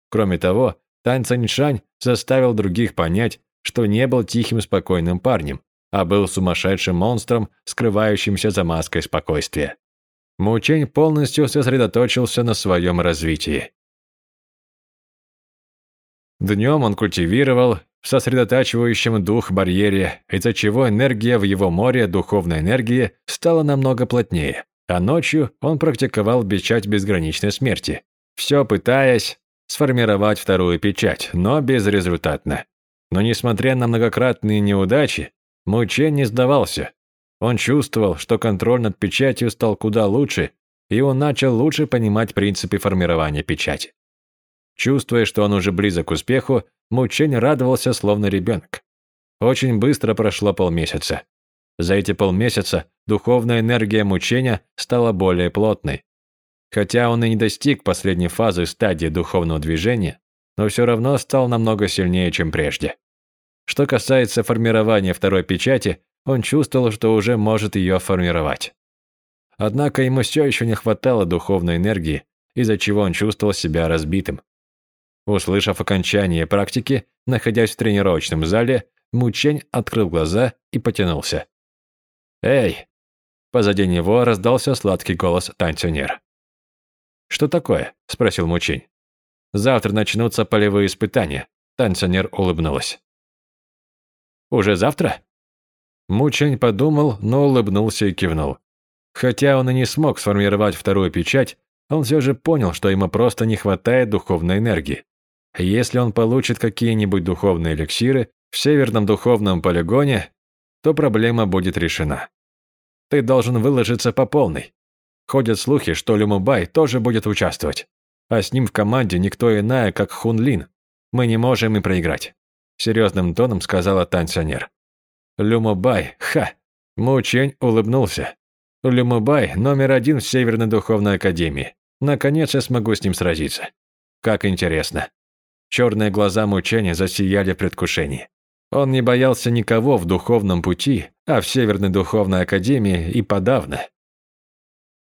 Кроме того, Тань Цаньшань заставил других понять, что не был тихим спокойным парнем, а был сумасшедшим монстром, скрывающимся за маской спокойствия. Мучень полностью сосредоточился на своем развитии. Днем он культивировал в сосредотачивающем дух барьере, из-за чего энергия в его море духовной энергии стала намного плотнее, а ночью он практиковал печать безграничной смерти, все пытаясь сформировать вторую печать, но безрезультатно. Но несмотря на многократные неудачи, Мучен не сдавался, он чувствовал, что контроль над печатью стал куда лучше, и он начал лучше понимать принципы формирования печати. Чувствуя, что он уже близок к успеху, Мучень радовался, словно ребенок. Очень быстро прошло полмесяца. За эти полмесяца духовная энергия мучения стала более плотной. Хотя он и не достиг последней фазы стадии духовного движения, но все равно стал намного сильнее, чем прежде. Что касается формирования второй печати, он чувствовал, что уже может ее формировать. Однако ему все еще не хватало духовной энергии, из-за чего он чувствовал себя разбитым. Услышав окончание практики, находясь в тренировочном зале, Мучень открыл глаза и потянулся. «Эй!» Позади него раздался сладкий голос танцюнера. «Что такое?» – спросил Мучень. «Завтра начнутся полевые испытания», – танцюнер улыбнулась. «Уже завтра?» Мучень подумал, но улыбнулся и кивнул. Хотя он и не смог сформировать вторую печать, он все же понял, что ему просто не хватает духовной энергии. Если он получит какие-нибудь духовные эликсиры в северном духовном полигоне, то проблема будет решена. Ты должен выложиться по полной. Ходят слухи, что Люмубай тоже будет участвовать. А с ним в команде никто иная, как Хунлин. Мы не можем и проиграть. Серьезным тоном сказала танцонер. Люмубай, ха! Мучень улыбнулся. Люмубай номер один в Северной Духовной Академии. Наконец я смогу с ним сразиться. Как интересно. Черные глаза Мучения засияли в предвкушении. Он не боялся никого в духовном пути, а в Северной Духовной Академии и подавно.